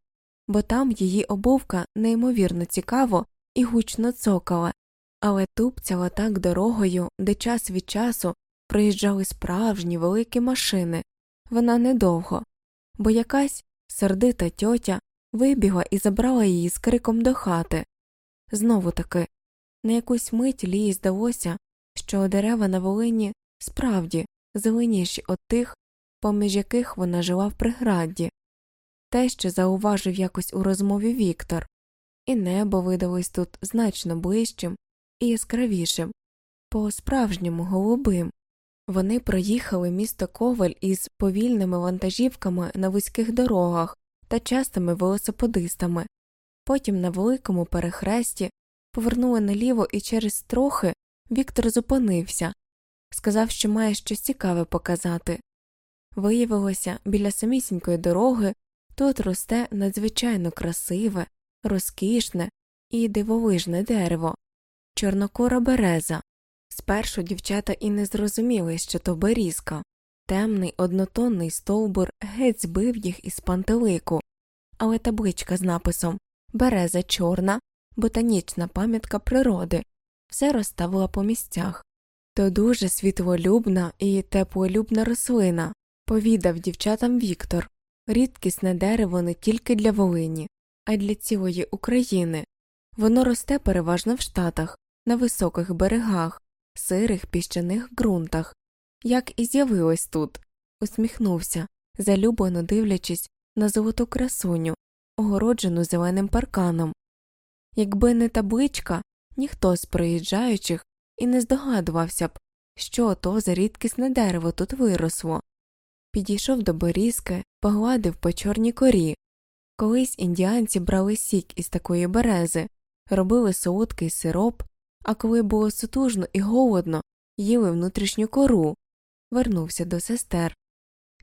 бо там її обувка неймовірно цікаво і гучно цокала, але тупцяла так дорогою, де час від часу проїжджали справжні великі машини. Вона недовго, бо якась сердита тьотя вибігла і забрала її з криком до хати. Знову таки, на якусь мить Лії здалося, що дерева на волині справді зеленіші від тих, поміж яких вона жила в приградді, те, що зауважив якось у розмові Віктор, і небо видалось тут значно ближчим і яскравішим, по справжньому голубим. Вони проїхали місто Коваль із повільними вантажівками на вузьких дорогах та частими велосипедистами, потім на великому перехресті повернули наліво і через трохи Віктор зупинився, сказав, що має щось цікаве показати. Виявилося, біля самісінької дороги тут росте надзвичайно красиве, розкішне і дивовижне дерево, чорнокора береза. Спершу дівчата і не зрозуміли, що то берізка, темний однотонний стовбур геть збив їх із пантелику, але табличка з написом Береза чорна, ботанічна пам'ятка природи, все розставила по місцях. То дуже світлолюбна і теплолюбна рослина, повідав дівчатам Віктор, рідкісне дерево не тільки для Волині, а й для цілої України. Воно росте переважно в Штатах, на високих берегах, сирих піщаних ґрунтах, як і з'явилось тут, усміхнувся, залюблено дивлячись на золоту красуню, огороджену зеленим парканом. Якби не табличка, ніхто з проїжджаючих і не здогадувався б, що то за рідкісне дерево тут виросло. Підійшов до борізки, погладив по чорній корі. Колись індіанці брали сік із такої берези, робили солодкий сироп, а коли було сутужно і голодно, їли внутрішню кору, вернувся до сестер.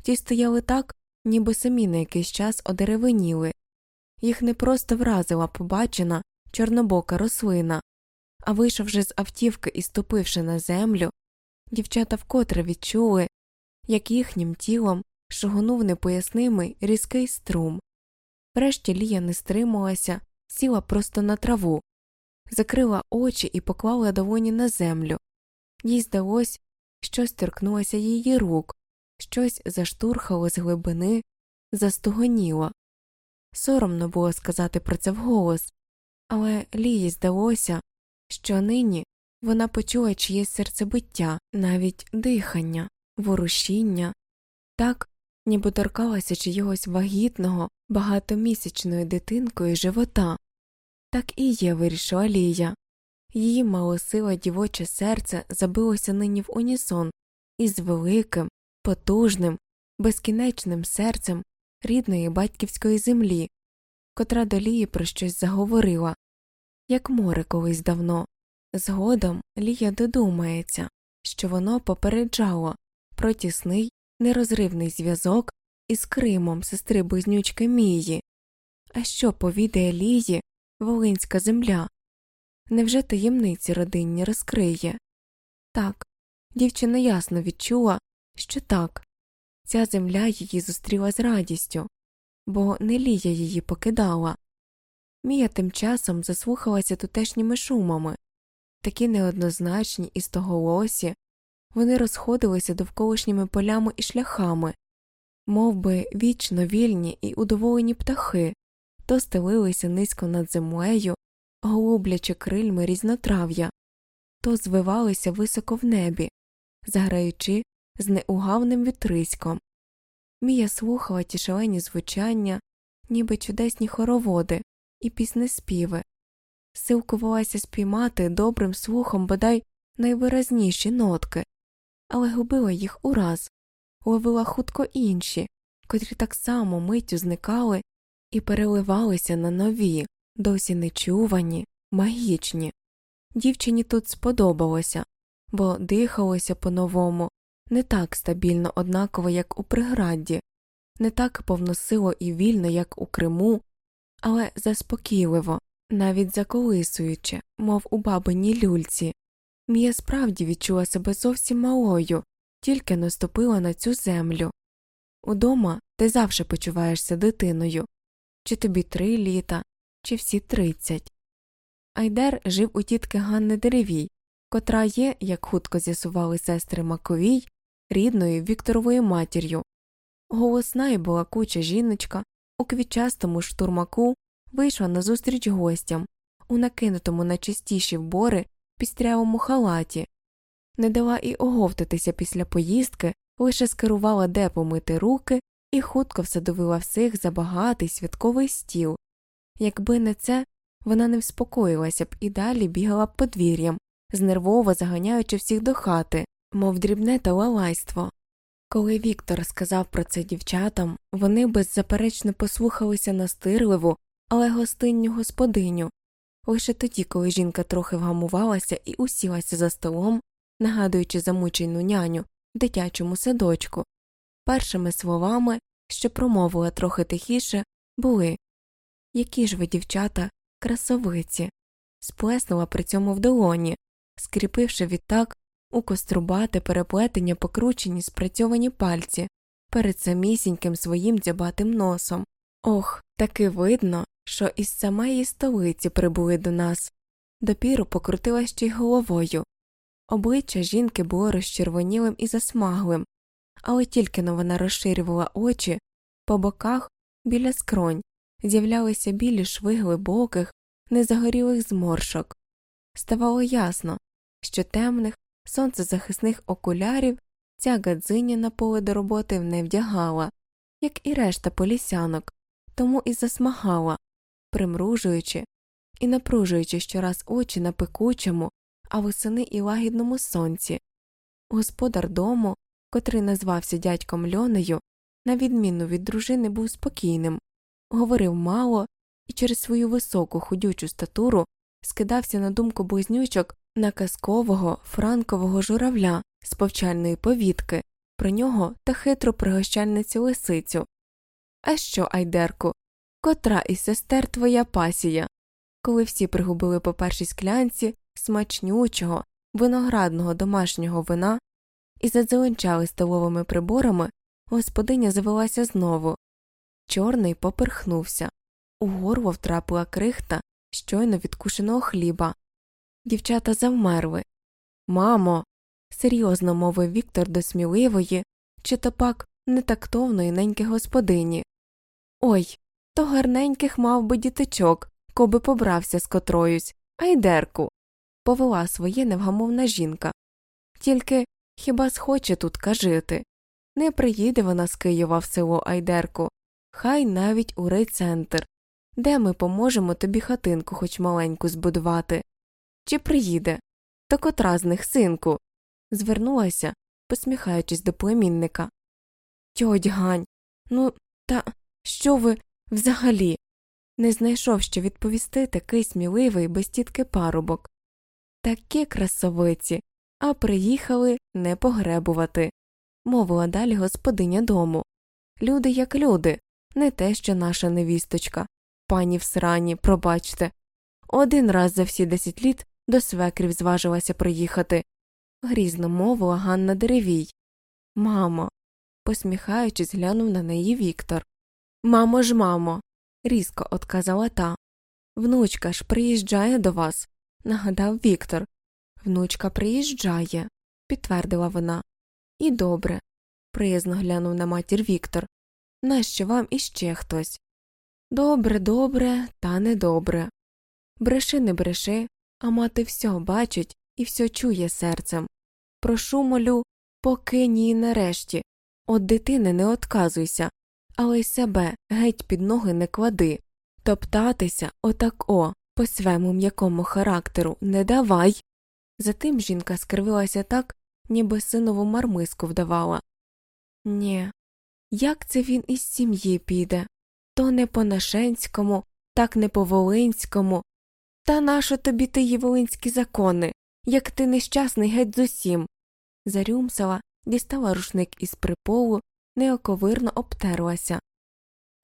Ті стояли так, ніби самі на якийсь час одеревеніли. Їх не просто вразила побачена чорнобока рослина, а вийшовши з автівки і ступивши на землю, дівчата вкотре відчули, як їхнім тілом шугонув непояснимий різкий струм. Врешті Лія не стрималася, сіла просто на траву, закрила очі і поклала долоні на землю. Їй здалось, щось торкнулося її рук, щось заштурхало з глибини, застугоніло. Соромно було сказати про це вголос, але Лії здалося, що нині вона почула чиєсь серцебиття, навіть дихання, ворушіння, так, ніби торкалася чогось вагітного, багатомісячною дитинкою живота. Так і є, вирішила Лія. Її малосиле дівоче серце забилося нині в унісон із великим, потужним, безкінечним серцем рідної батьківської землі, котра до Лії про щось заговорила, як море колись давно. Згодом Лія додумається, що воно попереджало про тісний нерозривний зв'язок із Кримом сестри близнючки Мії. А що повідає Лії Волинська земля? Невже таємниці родинні розкриє? Так, дівчина ясно відчула, що так, ця земля її зустріла з радістю, бо не Лія її покидала. Мія тим часом заслухалася тутешніми шумами, такі неоднозначні і стоголосі, вони розходилися довколишніми полями і шляхами, мов би вічно вільні і удоволені птахи, то стелилися низько над землею, голублячи крильми різнотрав'я, то звивалися високо в небі, заграючи з неугавним вітриськом. Мія слухала ті шалені звучання, ніби чудесні хороводи і піснеспіви, силкувалася спіймати добрим слухом бодай найвиразніші нотки, але губила їх ураз, ловила хутко інші, котрі так само миттю зникали і переливалися на нові, досі нечувані, магічні. Дівчині тут сподобалося, бо дихалося по новому, не так стабільно однаково, як у приградді, не так повносило і вільно, як у Криму, але заспокійливо, навіть заколисуючи, мов у бабиній люльці. Мія справді відчула себе зовсім малою, тільки наступила на цю землю. Удома ти завжди почуваєшся дитиною чи тобі три літа, чи всі тридцять. Айдер жив у тітки Ганни Деревій, котра є, як хутко з'ясували сестри Маковій, рідною Вікторовою матір'ю. Голосна і балакуча жіночка у квітчастому штурмаку вийшла назустріч гостям у накинутому на чистіші вбори пістрявому халаті, не дала і оговтатися після поїздки, лише скерувала де помити руки і хутко всадовила всіх за багатий святковий стіл. Якби не це, вона не вспокоїлася б і далі бігала б подвір'ям, знервово заганяючи всіх до хати, мов дрібне та лалайство. Коли Віктор сказав про це дівчатам, вони беззаперечно послухалися настирливу, але гостинню господиню. Лише тоді, коли жінка трохи вгамувалася і усілася за столом, нагадуючи замучену няню дитячому садочку, першими словами, що промовила трохи тихіше, були Які ж ви, дівчата, красовиці, сплеснула при цьому в долоні, скріпивши відтак у кострубате переплетення покручені спрацьовані пальці перед самісіньким своїм дзябатим носом. Ох, таки видно, що із самої столиці прибули до нас. Допіру покрутила ще й головою. Обличчя жінки було розчервонілим і засмаглим, але тільки но вона розширювала очі, по боках біля скронь з'являлися білі шви глибоких, незагорілих зморшок. Ставало ясно, що темних, сонцезахисних окулярів ця гадзиня на поле до роботи не вдягала, як і решта полісянок, тому і засмагала, примружуючи і напружуючи щораз очі на пекучому, а восени і лагідному сонці. Господар дому, котрий назвався дядьком Льонею, на відміну від дружини, був спокійним, говорив мало і через свою високу худючу статуру скидався на думку близнючок на казкового франкового журавля з повчальної повітки, про нього та хитру пригощальницю лисицю. А що, Айдерку, котра із сестер твоя пасія? Коли всі пригубили по першій склянці смачнючого, виноградного домашнього вина і задзеленчали столовими приборами, господиня завелася знову. Чорний поперхнувся. У горло втрапила крихта щойно відкушеного хліба. Дівчата завмерли. Мамо. серйозно мовив Віктор до сміливої, чи то пак нетактовної неньки господині. Ой, то гарненьких мав би діточок, коби побрався з котроюсь, айдерку. повела своє невгамовна жінка. Тільки хіба схоче тут кажити. Не приїде вона з Києва в село Айдерку, хай навіть у райцентр, де ми поможемо тобі хатинку хоч маленьку збудувати. Чи приїде? То котра з них, синку? звернулася, посміхаючись до племінника. Тьоть Гань, ну, та що ви взагалі? Не знайшов що відповісти такий сміливий без тітки парубок. Такі красовиці, а приїхали не погребувати, мовила далі господиня дому. Люди як люди, не те, що наша невісточка, пані в срані, пробачте. Один раз за всі десять літ до свекрів зважилася приїхати. Грізно мовила Ганна Деревій. Мамо. посміхаючись, глянув на неї Віктор. Мамо ж, мамо. різко отказала та. Внучка ж приїжджає до вас, нагадав Віктор. Внучка приїжджає, підтвердила вона. І добре. приязно глянув на матір Віктор. Нащо вам іще хтось? Добре, добре, та недобре. Бреши, не бреши, а мати все бачить і все чує серцем. Прошу молю, покинь її нарешті. От дитини не отказуйся, але й себе геть під ноги не клади. Топтатися отак о, по своєму м'якому характеру не давай. Затим жінка скривилася так, ніби синову мармиску вдавала. Нє, як це він із сім'ї піде? То не по нашенському, так не по волинському. Та нащо тобі тиї волинські закони, як ти нещасний геть з усім? Зарюмсала, дістала рушник із приполу, неоковирно обтерлася.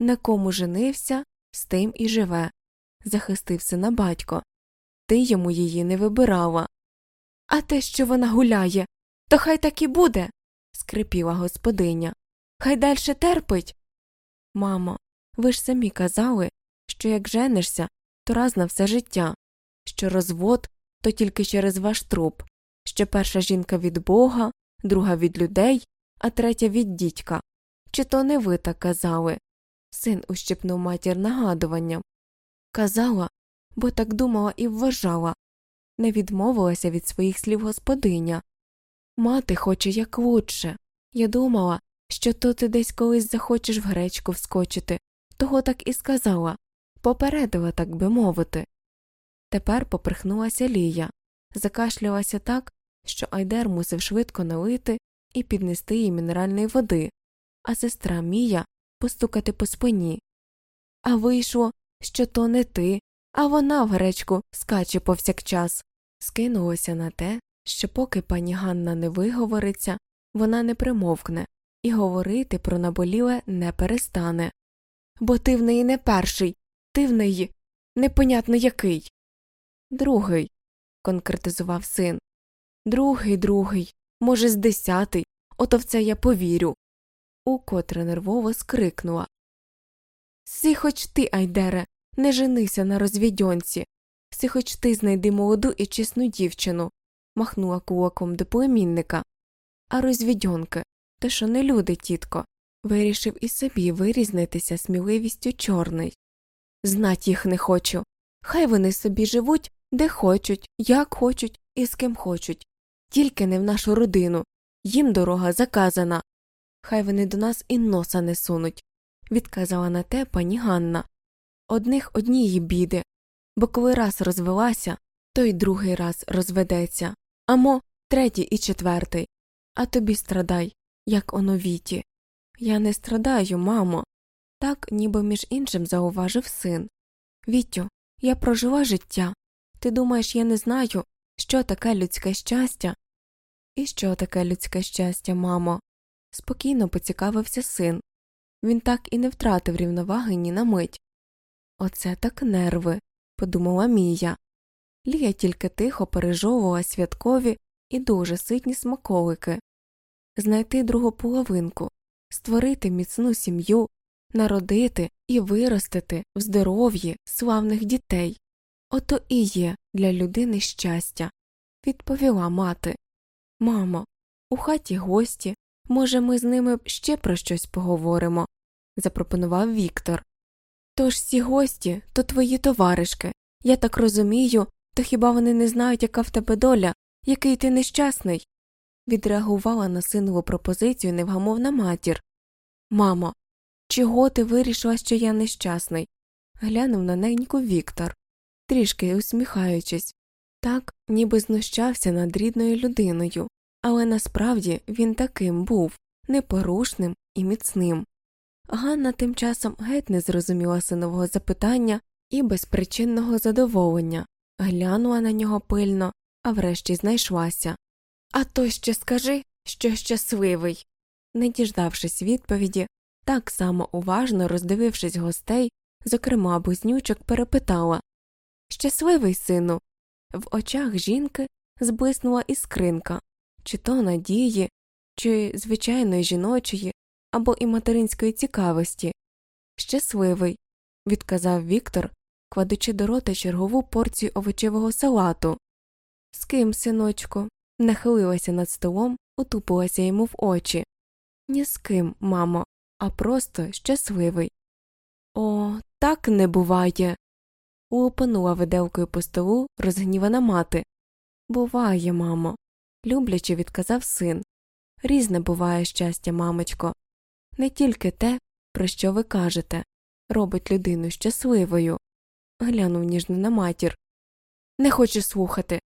На кому женився, з тим і живе, захистив сина батько. Ти йому її не вибирала. А те, що вона гуляє, то хай так і буде. скрипіла господиня. Хай дальше терпить. Мамо, ви ж самі казали, що як женишся, то раз на все життя, що розвод то тільки через ваш труп, що перша жінка від бога, друга від людей, а третя від дідька. Чи то не ви так казали? Син ущипнув матір нагадуванням. Казала, бо так думала і вважала, не відмовилася від своїх слів господиня. Мати хоче як лучше. Я думала, що то ти десь колись захочеш в гречку вскочити, того так і сказала, попередила, так би мовити. Тепер поприхнулася Лія, закашлялася так, що Айдер мусив швидко налити і піднести їй мінеральної води, а сестра Мія постукати по спині. А вийшло, що то не ти, а вона в гречку скаче повсякчас. Скинулося на те, що поки пані Ганна не виговориться, вона не примовкне і говорити про наболіле не перестане. Бо ти в неї не перший, ти в неї непонятно який. Другий, конкретизував син. Другий, другий, може, з десятий, ото в це я повірю. Укотре нервово скрикнула. Си хоч ти, Айдере, не женися на розвідьонці. Си хоч ти знайди молоду і чесну дівчину, махнула кулаком до племінника. А розвідьонки, те що не люди, тітко, вирішив і собі вирізнитися сміливістю чорний. Знать їх не хочу. Хай вони собі живуть де хочуть, як хочуть і з ким хочуть, тільки не в нашу родину, їм дорога заказана. Хай вони до нас і носа не сунуть, відказала на те пані Ганна. Одних однії біди, бо коли раз розвелася, то й другий раз розведеться, амо третій і четвертий. А тобі страдай, як оновіті. Я не страдаю, мамо. Так, ніби між іншим зауважив син. Вітю, я прожила життя, ти думаєш, я не знаю, що таке людське щастя? І що таке людське щастя, мамо? спокійно поцікавився син. Він так і не втратив рівноваги ні на мить. Оце так нерви, подумала Мія. Лія тільки тихо пережовувала святкові і дуже ситні смаколики, знайти другу половинку, створити міцну сім'ю, народити і виростити в здоров'ї славних дітей. Ото і є для людини щастя, відповіла мати. Мамо, у хаті гості, може, ми з ними ще про щось поговоримо, запропонував Віктор. Тож ці гості то твої товаришки. Я так розумію, то хіба вони не знають, яка в тебе доля, який ти нещасний? Відреагувала на синову пропозицію невгамовна матір. Мамо, чого ти вирішила, що я нещасний? глянув на неньку Віктор, трішки усміхаючись, так, ніби знущався над рідною людиною, але насправді він таким був непорушним і міцним. Ганна тим часом геть не зрозуміла синового запитання і безпричинного задоволення, глянула на нього пильно, а врешті знайшлася. А то ще скажи, що щасливий. Не діждавшись відповіді, так само уважно роздивившись гостей, зокрема близнючок, перепитала Щасливий, сину. В очах жінки зблиснула іскринка, чи то надії, чи звичайної жіночої, або і материнської цікавості. Щасливий, відказав Віктор, кладучи до рота чергову порцію овочевого салату. З ким, синочку? нахилилася над столом, утупилася йому в очі. Ні з ким, мамо, а просто щасливий. О, так не буває. улупанула виделкою по столу розгнівана мати. Буває, мамо, любляче відказав син. Різне буває щастя, мамочко. Не тільки те, про що ви кажете, робить людину щасливою. Глянув ніжно на матір. Не хочу слухати.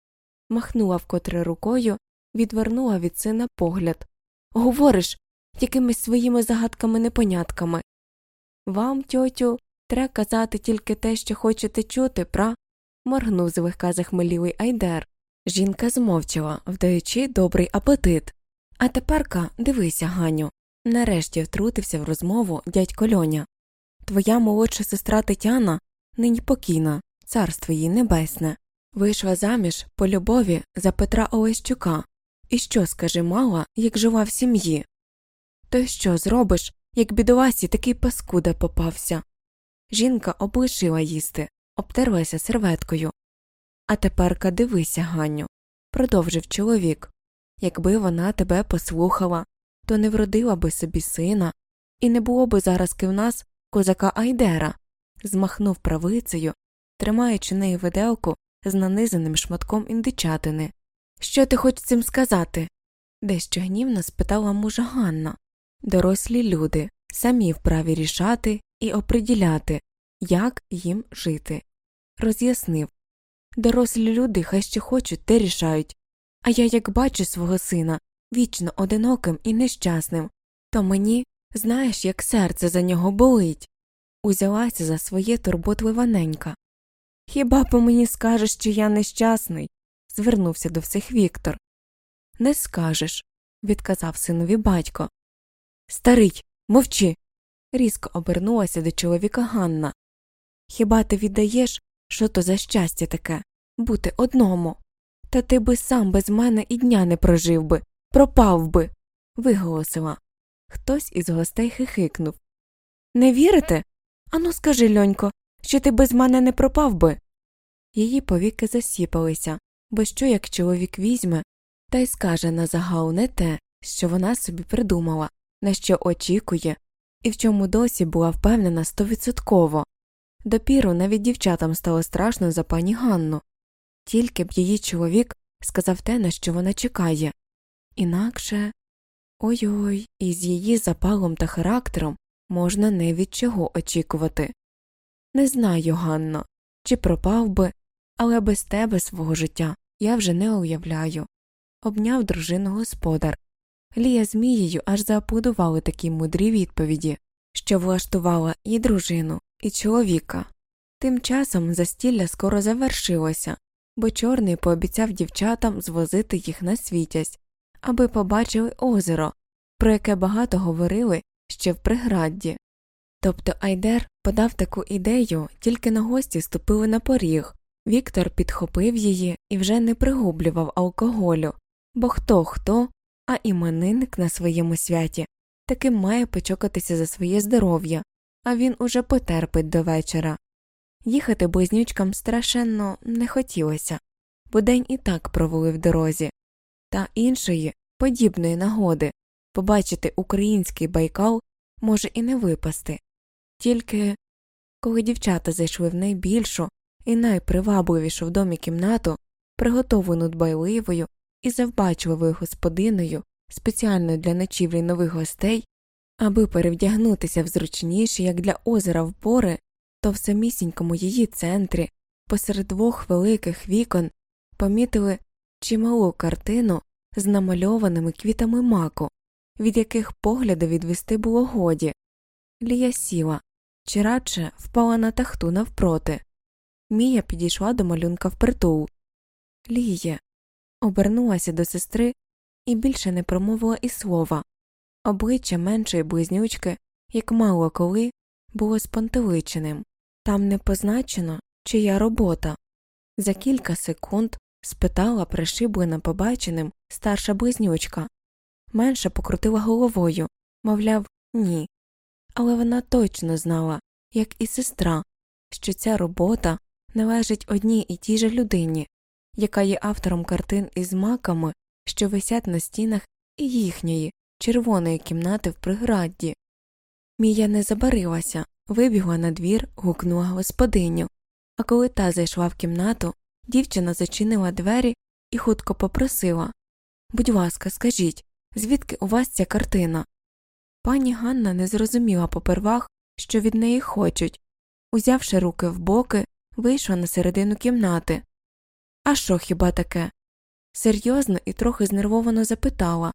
Махнула вкотре рукою, відвернула від сина погляд. Говориш, якимись своїми загадками непонятками. Вам, тьотю, треба казати тільки те, що хочете чути, пра. моргнув злегка захмелілий Айдер. Жінка змовчала, вдаючи добрий апетит. А теперка дивися, Ганю. Нарешті втрутився в розмову дядько Льоня. Твоя молодша сестра Тетяна нині покійна, царство їй небесне, вийшла заміж по любові за Петра Олещука. І що, скажи, мала, як жила в сім'ї? То що зробиш, як бідоласі такий паскуда попався? Жінка облишила їсти, обтерлася серветкою. А теперка дивися, Ганю, продовжив чоловік. Якби вона тебе послухала, то не вродила би собі сина, і не було би зараз в нас козака Айдера, змахнув правицею, тримаючи неї виделку з нанизаним шматком індичатини. Що ти хочеш цим сказати? дещо гнівно спитала мужа Ганна. Дорослі люди самі вправі рішати і оприділяти, як їм жити. Роз'яснив Дорослі люди хай що хочуть, те рішають, а я, як бачу свого сина, вічно одиноким і нещасним, то мені, знаєш, як серце за нього болить. Узялася за своє турботлива ненька. Хіба по мені скажеш, що я нещасний? звернувся до всіх Віктор. Не скажеш, відказав синові батько. Старий, мовчи. різко обернулася до чоловіка Ганна. Хіба ти віддаєш, що то за щастя таке бути одному? Та ти би сам без мене і дня не прожив би, пропав би. виголосила. Хтось із гостей хихикнув. Не вірите? Ану, скажи, льонько, що ти без мене не пропав би. Її повіки засіпалися, бо що як чоловік візьме, та й скаже на загал не те, що вона собі придумала, на що очікує, і в чому досі була впевнена стовідсотково. Допіру навіть дівчатам стало страшно за пані Ганну, тільки б її чоловік сказав те, на що вона чекає, інакше ой ой, із її запалом та характером можна не від чого очікувати. Не знаю, Ганно, чи пропав би, але без тебе свого життя я вже не уявляю. Обняв дружину господар. Лія з Мією аж зааплодували такі мудрі відповіді, що влаштувала і дружину, і чоловіка. Тим часом застілля скоро завершилося, бо чорний пообіцяв дівчатам звозити їх на світязь, аби побачили озеро, про яке багато говорили ще в приградді. Тобто Айдер подав таку ідею, тільки на гості ступили на поріг. Віктор підхопив її і вже не пригублював алкоголю, бо хто хто, а іменинник на своєму святі таки має почокатися за своє здоров'я, а він уже потерпить до вечора. Їхати близнючкам страшенно не хотілося, бо день і так провели в дорозі, та іншої, подібної нагоди побачити український байкал може і не випасти. Тільки коли дівчата зайшли в найбільшу і найпривабливішу в домі кімнату, приготовану дбайливою і завбачливою господиною, спеціально для ночівлі нових гостей, аби перевдягнутися в зручніші, як для озера впори, то в самісінькому її центрі, посеред двох великих вікон, помітили чималу картину з намальованими квітами маку, від яких погляду відвести було годі. Лія сіла, чи радше впала на тахту навпроти. Мія підійшла до малюнка впритул. Ліє, обернулася до сестри і більше не промовила і слова. Обличчя меншої близнючки, як мало коли, було спантеличеним. Там не позначено, чия робота. За кілька секунд спитала пришиблена побаченим старша близнючка. Менша покрутила головою, мовляв, ні. Але вона точно знала, як і сестра, що ця робота належить одній і тій же людині, яка є автором картин із маками, що висять на стінах і їхньої червоної кімнати в приградді. Мія не забарилася, вибігла на двір, гукнула господиню, а коли та зайшла в кімнату, дівчина зачинила двері і хутко попросила Будь ласка, скажіть, звідки у вас ця картина? Пані Ганна не зрозуміла попервах, що від неї хочуть. Узявши руки в боки, вийшла на середину кімнати. А що хіба таке? Серйозно і трохи знервовано запитала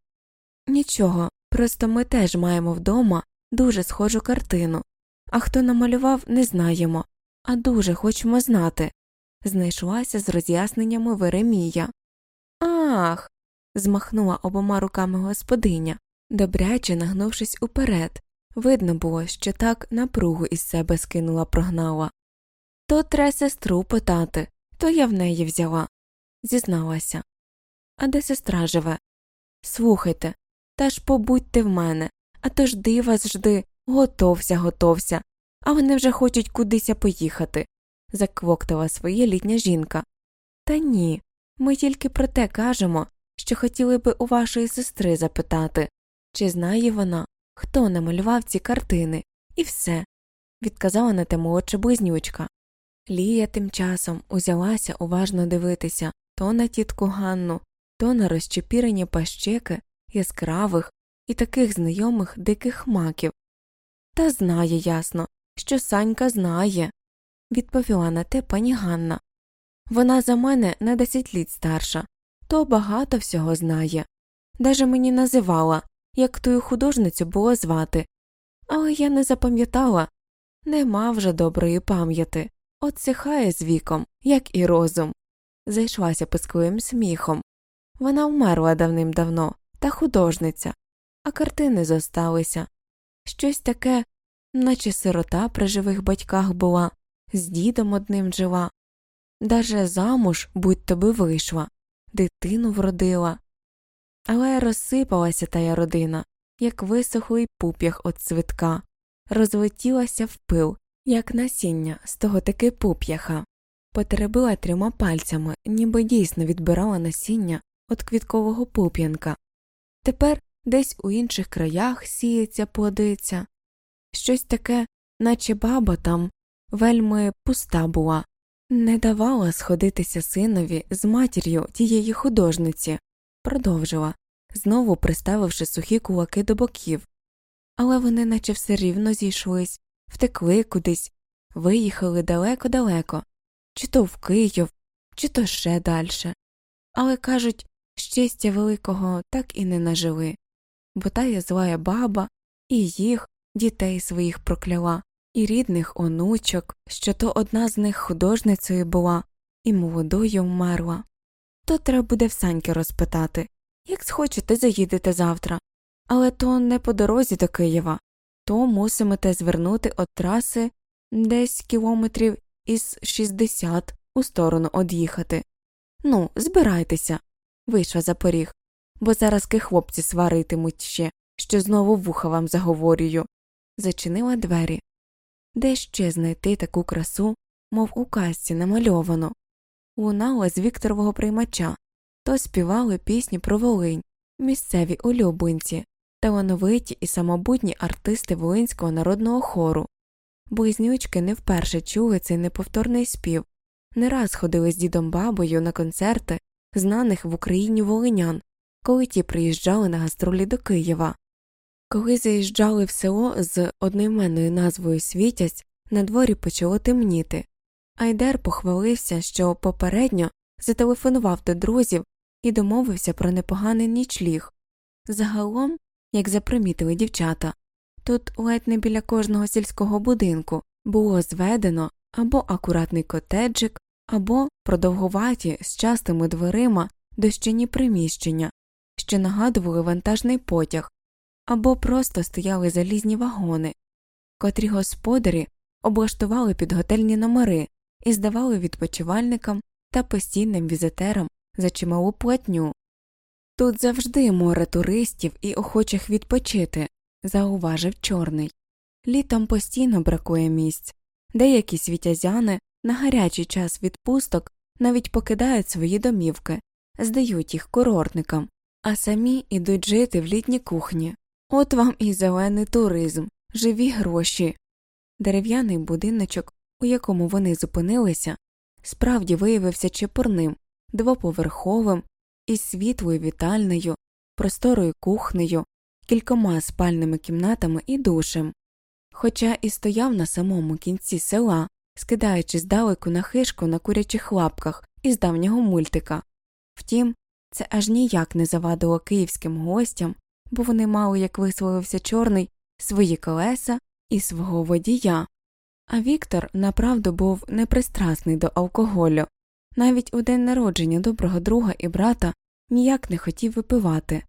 Нічого, просто ми теж маємо вдома дуже схожу картину, а хто намалював, не знаємо, а дуже хочемо знати. Знайшлася з роз'ясненнями Веремія. Ах. змахнула обома руками господиня, добряче нагнувшись уперед. Видно було, що так напругу із себе скинула прогнала. То тре сестру питати, то я в неї взяла, зізналася. А де сестра живе? Слухайте, та ж побудьте в мене, а то жди вас жди, готовся, готовся, а вони вже хочуть кудися поїхати, заквоктала своє літня жінка. Та ні, ми тільки про те кажемо, що хотіли би у вашої сестри запитати, чи знає вона, хто намалював ці картини, і все, відказала на те молодша близнючка. Лія тим часом узялася уважно дивитися то на тітку Ганну, то на розчепірені пащеки яскравих і таких знайомих диких маків. Та знає ясно, що Санька знає, відповіла на те пані Ганна. Вона за мене на десять літ старша, то багато всього знає. Даже мені називала, як тую художницю було звати, але я не запам'ятала нема вже доброї пам'яті, отсихає з віком, як і розум. Зайшлася пискливим сміхом. Вона вмерла давним давно, та художниця, а картини зосталися. Щось таке, наче сирота при живих батьках була, з дідом одним жила, даже замуж будь тобі вийшла, дитину вродила. Але розсипалася тая родина, як висохлий пуп'ях от цвитка, розлетілася в пил, як насіння з того таки пуп'яха, потеребила трьома пальцями, ніби дійсно відбирала насіння від квіткового пуп'янка. Тепер десь у інших краях сіється, плодиться, щось таке, наче баба там вельми пуста була, не давала сходитися синові з матір'ю тієї художниці, продовжила, знову приставивши сухі кулаки до боків. Але вони наче все рівно зійшлись, втекли кудись, виїхали далеко далеко, чи то в Київ, чи то ще дальше. Але кажуть, щастя великого так і не нажили, бо та є злая баба і їх, дітей своїх прокляла, і рідних онучок, що то одна з них художницею була, і молодою вмерла. То треба буде в Саньки розпитати як схочете, заїдете завтра, але то не по дорозі до Києва, то мусимете звернути від траси десь кілометрів із 60 у сторону од'їхати. Ну, збирайтеся, вийшла за поріг, бо зараз ки хлопці сваритимуть ще, що знову вуха вам заговорюю. Зачинила двері. Де ще знайти таку красу, мов у казці намальовану? Лунала з Вікторового приймача, то співали пісні про Волинь, місцеві улюбленці, талановиті і самобутні артисти Волинського народного хору. Близнючки не вперше чули цей неповторний спів, не раз ходили з дідом бабою на концерти знаних в Україні волинян, коли ті приїжджали на гастролі до Києва. Коли заїжджали в село з одноіменною назвою Світязь, на дворі почало темніти. Айдер похвалився, що попередньо зателефонував до друзів і домовився про непоганий нічліг. Загалом, як запримітили дівчата, тут ледь не біля кожного сільського будинку було зведено або акуратний котеджик, або продовгуваті з частими дверима дощині приміщення, що нагадували вантажний потяг, або просто стояли залізні вагони, котрі господарі облаштували під готельні номери і здавали відпочивальникам та постійним візитерам за чималу платню. Тут завжди море туристів і охочих відпочити, зауважив чорний. Літом постійно бракує місць, деякі світязяни на гарячий час відпусток навіть покидають свої домівки, здають їх курортникам, а самі ідуть жити в літні кухні. От вам і зелений туризм, живі гроші. Дерев'яний будиночок, у якому вони зупинилися, справді виявився чепурним, двоповерховим, із світлою вітальнею, просторою кухнею, кількома спальними кімнатами і душем. Хоча і стояв на самому кінці села, скидаючи здалеку на хишку на курячих лапках із давнього мультика. Втім, це аж ніяк не завадило київським гостям, бо вони мали, як висловився чорний, свої колеса і свого водія. А Віктор направду був непристрасний до алкоголю, навіть у день народження доброго друга і брата ніяк не хотів випивати.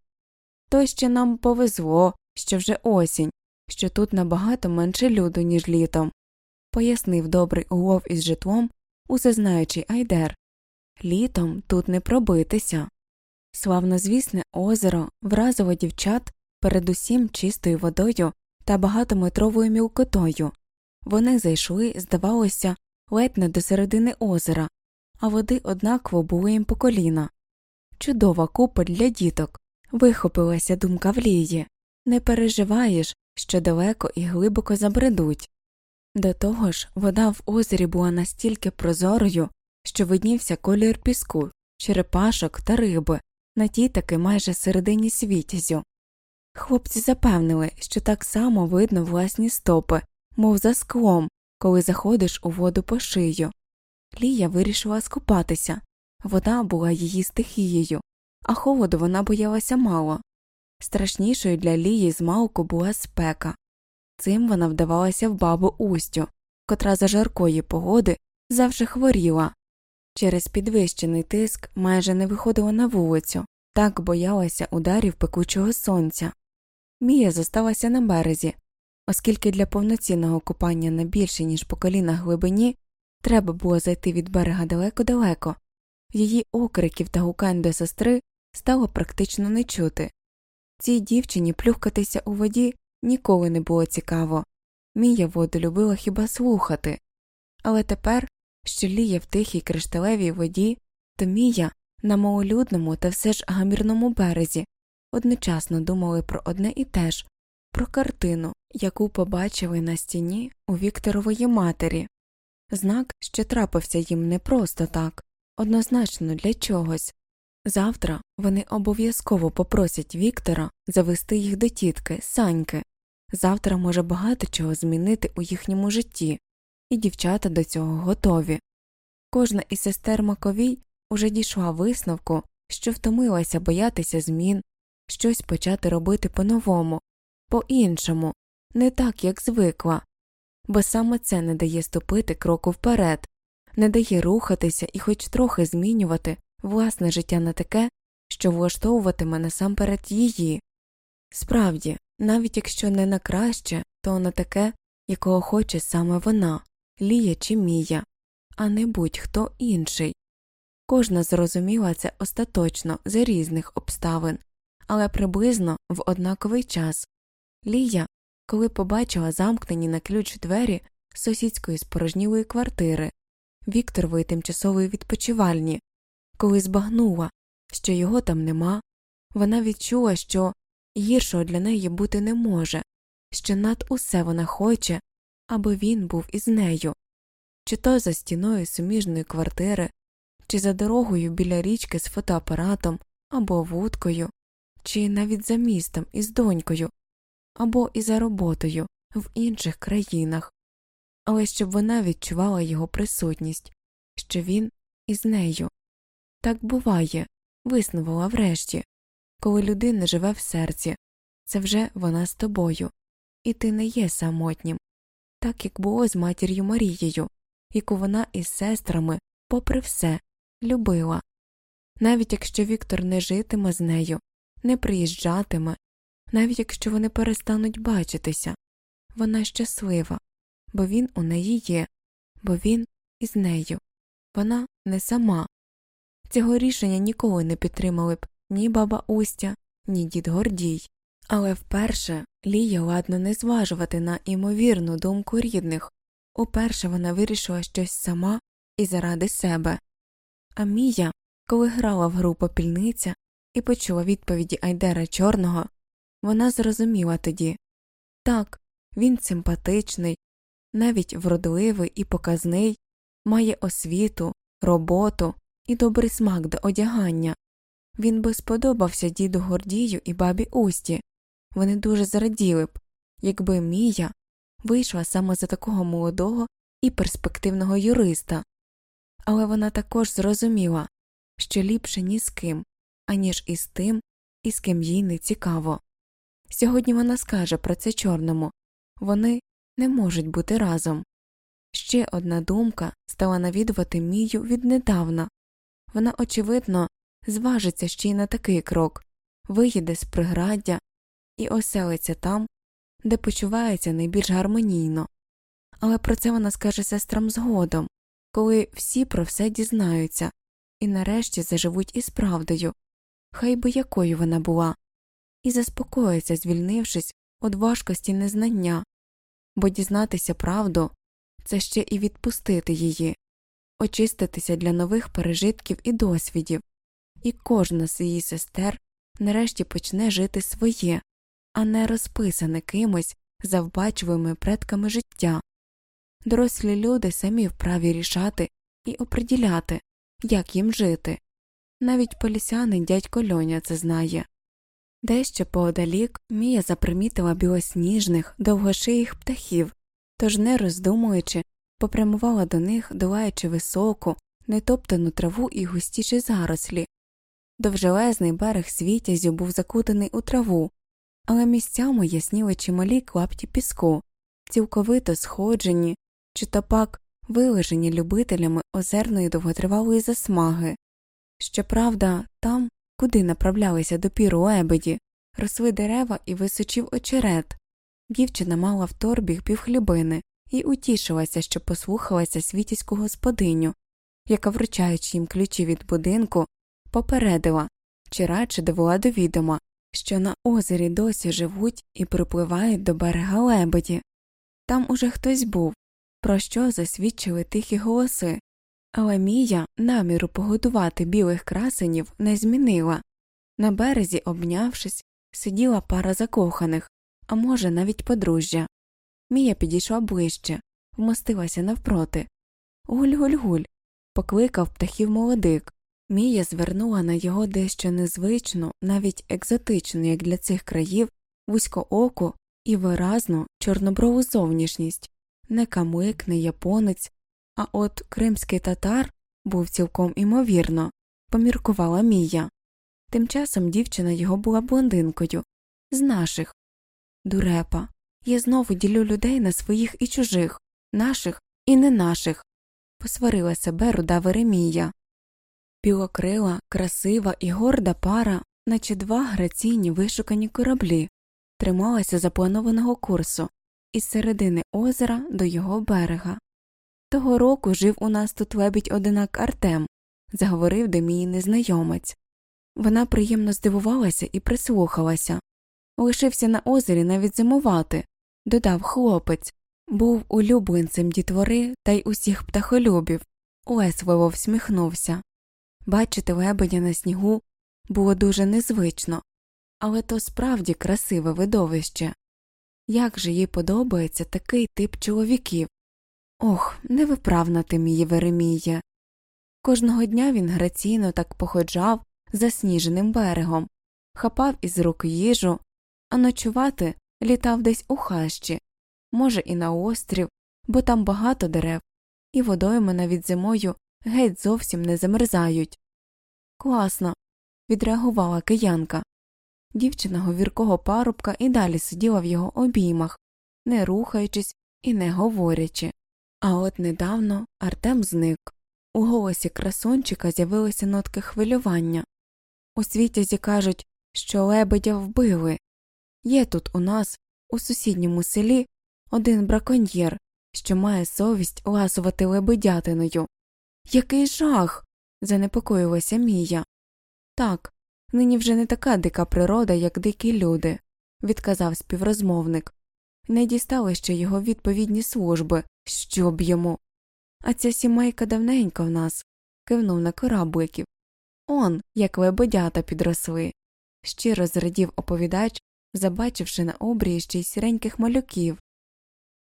То ще нам повезло, що вже осінь, що тут набагато менше люду, ніж літом, пояснив добрий улов із житлом, усе знаючий Айдер. Літом тут не пробитися. Славнозвісне озеро вразило дівчат передусім чистою водою та багатометровою мілкотою. Вони зайшли, здавалося, ледь не до середини озера, а води однаково було їм по коліна. Чудова купа для діток. Вихопилася думка в лії не переживаєш, що далеко і глибоко забредуть. До того ж, вода в озері була настільки прозорою, що виднівся колір піску, черепашок та риби на тій таки майже середині світязю. Хлопці запевнили, що так само видно власні стопи, мов за склом, коли заходиш у воду по шию. Лія вирішила скупатися вода була її стихією, а холоду вона боялася мало. Страшнішою для Лії змалку була спека. Цим вона вдавалася в бабу Устю, котра за жаркої погоди завжди хворіла. Через підвищений тиск майже не виходила на вулицю, так боялася ударів пекучого сонця. Мія зосталася на березі, оскільки для повноцінного купання на більше, ніж по коліна глибині, треба було зайти від берега далеко-далеко. Її окриків та гукань до сестри стало практично не чути. Цій дівчині плюхкатися у воді ніколи не було цікаво. Мія воду любила хіба слухати. Але тепер, що ліє в тихій кришталевій воді, то Мія на малолюдному та все ж гамірному березі одночасно думали про одне і те ж про картину, яку побачили на стіні у Вікторової матері. Знак, що трапився їм не просто так, однозначно для чогось. Завтра вони обов'язково попросять Віктора завести їх до тітки, саньки. Завтра може багато чого змінити у їхньому житті, і дівчата до цього готові. Кожна із сестер Маковій уже дійшла висновку, що втомилася боятися змін, щось почати робити по-новому, по іншому, не так, як звикла, бо саме це не дає ступити кроку вперед, не дає рухатися і хоч трохи змінювати власне життя на таке, що влаштовуватиме насамперед її. Справді, навіть якщо не на краще, то на таке, якого хоче саме вона, Лія чи Мія, а не будь-хто інший. Кожна зрозуміла це остаточно з різних обставин, але приблизно в однаковий час. Лія, коли побачила замкнені на ключ двері сусідської спорожнілої квартири, Вікторової тимчасової відпочивальні, коли збагнула, що його там нема, вона відчула, що гіршого для неї бути не може, що над усе вона хоче, аби він був із нею, чи то за стіною суміжної квартири, чи за дорогою біля річки з фотоапаратом або вудкою, чи навіть за містом із донькою, або і за роботою в інших країнах, але щоб вона відчувала його присутність, що він із нею. Так буває, виснувала врешті, коли людина живе в серці, це вже вона з тобою, і ти не є самотнім, так як було з матір'ю Марією, яку вона із сестрами, попри все, любила. Навіть якщо Віктор не житиме з нею, не приїжджатиме, навіть якщо вони перестануть бачитися, вона щаслива, бо він у неї є, бо він із нею, вона не сама. Цього рішення ніколи не підтримали б ні баба Устя, ні дід Гордій, але вперше Лія ладно не зважувати на імовірну думку рідних, уперше вона вирішила щось сама і заради себе. А Мія, коли грала в гру попільниця і почула відповіді Айдера Чорного, вона зрозуміла тоді так, він симпатичний, навіть вродливий і показний, має освіту, роботу і добрий смак до одягання. Він би сподобався діду Гордію і бабі Усті. Вони дуже зраділи б, якби Мія вийшла саме за такого молодого і перспективного юриста, але вона також зрозуміла, що ліпше ні з ким, аніж із тим, із ким їй не цікаво. Сьогодні вона скаже про це чорному вони не можуть бути разом. Ще одна думка стала навідувати Мію віднедавна вона, очевидно, зважиться ще й на такий крок виїде з приграддя і оселиться там, де почувається найбільш гармонійно. Але про це вона скаже сестрам згодом, коли всі про все дізнаються і нарешті заживуть із правдою, хай би якою вона була, і заспокоїться, звільнившись від важкості незнання, бо дізнатися правду це ще і відпустити її, очиститися для нових пережитків і досвідів, і кожна з її сестер нарешті почне жити своє, а не розписане кимось завбачливими предками життя. Дорослі люди самі вправі рішати і оприділяти, як їм жити. Навіть полісянин дядько Льоня це знає. Дещо поодалік Мія запримітила білосніжних, довгошиїх птахів, тож, не роздумуючи, попрямувала до них, долаючи високу, нетоптану траву і густіші зарослі. Довжелезний берег світязю був закутаний у траву, але місцями ясніли чималі клапті піску, цілковито сходжені, чи то пак вилежені любителями озерної довготривалої засмаги. Щоправда, там, куди направлялися допіру лебеді, росли дерева і височив очерет. Дівчина мала в торбі півхлібини і утішилася, що послухалася світіську господиню, яка, вручаючи їм ключі від будинку, попередила чи радше довела до відома, що на озері досі живуть і припливають до берега лебеді. Там уже хтось був, про що засвідчили тихі голоси, але Мія наміру погодувати білих красенів не змінила. На березі, обнявшись, сиділа пара закоханих, а може, навіть подружжя. Мія підійшла ближче, вмостилася навпроти. Гуль гуль гуль. покликав птахів молодик. Мія звернула на його дещо незвичну, навіть екзотичну, як для цих країв, вузькооку і виразну чорноброву зовнішність, не камик, не японець, а от кримський татар був цілком імовірно, поміркувала Мія. Тим часом дівчина його була блондинкою, з наших. Дурепа, я знову ділю людей на своїх і чужих, наших і не наших. посварила себе руда Веремія. Білокрила, красива і горда пара, наче два граційні вишукані кораблі, трималася запланованого курсу із середини озера до його берега. Того року жив у нас тут лебідь одинак Артем, заговорив до мій незнайомець. Вона приємно здивувалася і прислухалася. Лишився на озері навіть зимувати, додав хлопець, був улюбленцем дітвори та й усіх птахолюбів. Лесливо всміхнувся. Бачити лебедя на снігу було дуже незвично, але то справді красиве видовище. Як же їй подобається такий тип чоловіків? Ох, невиправна ти мій Вереміє. Кожного дня він граційно так походжав засніженим берегом, хапав із рук їжу, а ночувати літав десь у хащі, може, і на острів, бо там багато дерев, і водойми навіть зимою геть зовсім не замерзають. Класно. відреагувала киянка. Дівчина говіркого парубка і далі сиділа в його обіймах, не рухаючись і не говорячи. А от недавно Артем зник. У голосі красончика з'явилися нотки хвилювання. У світязі кажуть, що лебедя вбили. Є тут у нас, у сусідньому селі, один браконьєр, що має совість ласувати лебедятиною. Який жах. занепокоїлася Мія. Так, нині вже не така дика природа, як дикі люди, відказав співрозмовник. Не дістали ще його відповідні служби, щоб йому. А ця сімейка давненько в нас, кивнув на корабликів. Он, як лебедята підросли. Щиро зрадів оповідач, забачивши на обрії ще й сіреньких малюків.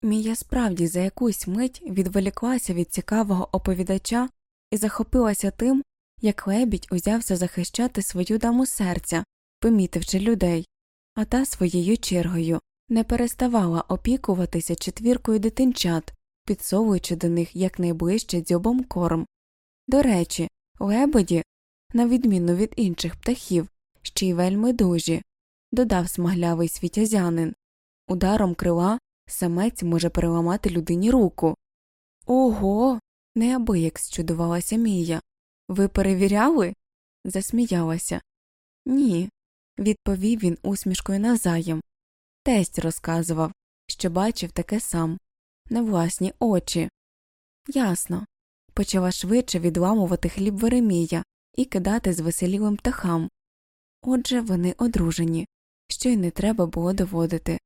Мія справді за якусь мить відволіклася від цікавого оповідача і захопилася тим, як лебідь узявся захищати свою даму серця, помітивши людей, а та своєю чергою не переставала опікуватися четвіркою дитинчат, підсовуючи до них якнайближче дзьобом корм. До речі, лебеді, на відміну від інших птахів, ще й вельми дужі, додав смаглявий світязянин. Ударом крила самець може переламати людині руку. Ого. неабияк зчудувалася Мія. Ви перевіряли? засміялася. Ні, відповів він усмішкою назаєм. Тесть розказував, що бачив таке сам, на власні очі. Ясно. Почала швидше відламувати хліб Веремія і кидати з веселілим птахам. Отже, вони одружені, що й не треба було доводити.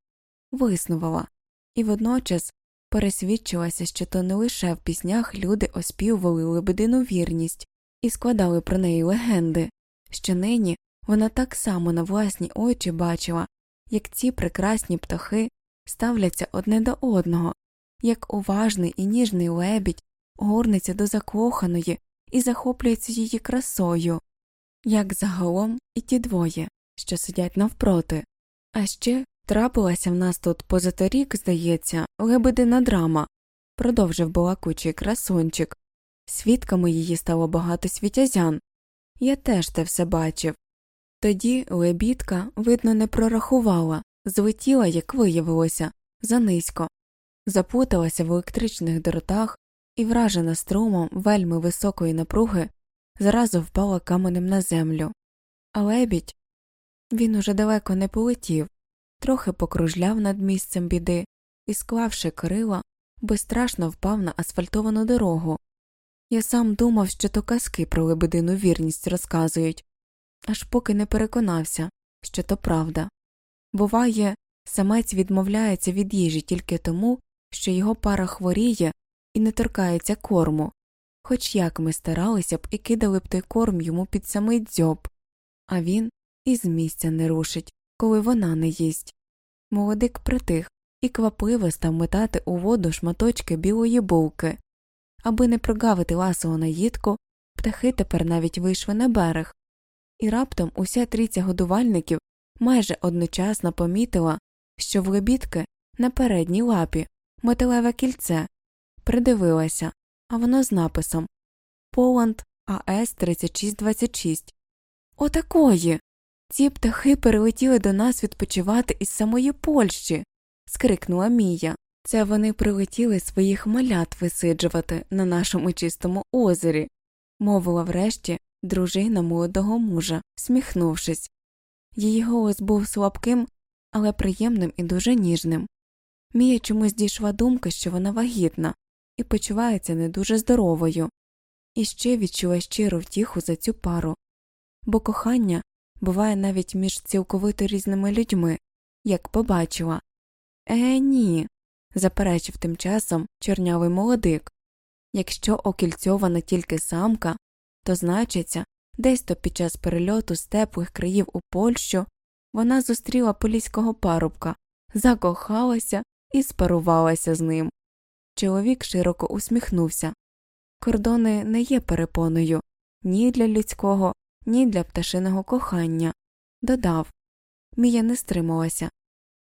Виснувала, і водночас пересвідчилася, що то не лише в піснях люди оспівували лебедину вірність і складали про неї легенди, що нині вона так само на власні очі бачила, як ці прекрасні птахи ставляться одне до одного, як уважний і ніжний лебідь горниться до закоханої і захоплюється її красою, як загалом і ті двоє, що сидять навпроти. А ще трапилася в нас тут позаторік, здається, лебедина драма, продовжив балакучий красунчик. Свідками її стало багато світязян. Я теж те все бачив. Тоді лебідка, видно, не прорахувала, злетіла, як виявилося, занизько, запуталася в електричних дротах і, вражена струмом вельми високої напруги, зразу впала каменем на землю. А лебідь він уже далеко не полетів, трохи покружляв над місцем біди і, склавши крила, безстрашно впав на асфальтовану дорогу. Я сам думав, що то казки про лебедину вірність розказують, аж поки не переконався, що то правда. Буває, самець відмовляється від їжі тільки тому, що його пара хворіє і не торкається корму, хоч як ми старалися б і кидали б той корм йому під самий дзьоб, а він і з місця не рушить, коли вона не їсть. Молодик притих і квапливо став метати у воду шматочки білої булки. Аби не прогавити ласого наїдку, птахи тепер навіть вийшли на берег, і раптом уся трійця годувальників майже одночасно помітила, що в лебідки на передній лапі металеве кільце, придивилася, а воно з написом Поланд АС 3626. Отакої. Ці птахи перелетіли до нас відпочивати із самої Польщі. скрикнула Мія. Це вони прилетіли своїх малят висиджувати на нашому чистому озері, мовила врешті дружина молодого мужа, сміхнувшись. Її голос був слабким, але приємним і дуже ніжним. Мія чомусь дійшла думка, що вона вагітна і почувається не дуже здоровою, і ще відчула щиру втіху за цю пару, бо кохання буває навіть між цілковито різними людьми, як побачила. Е, ні, заперечив тим часом чорнявий молодик. Якщо окільцьована тільки самка, то значиться, десь то під час перельоту з теплих країв у Польщу вона зустріла поліського парубка, закохалася і спарувалася з ним. Чоловік широко усміхнувся. Кордони не є перепоною ні для людського, ні для пташиного кохання. Додав Мія не стрималася.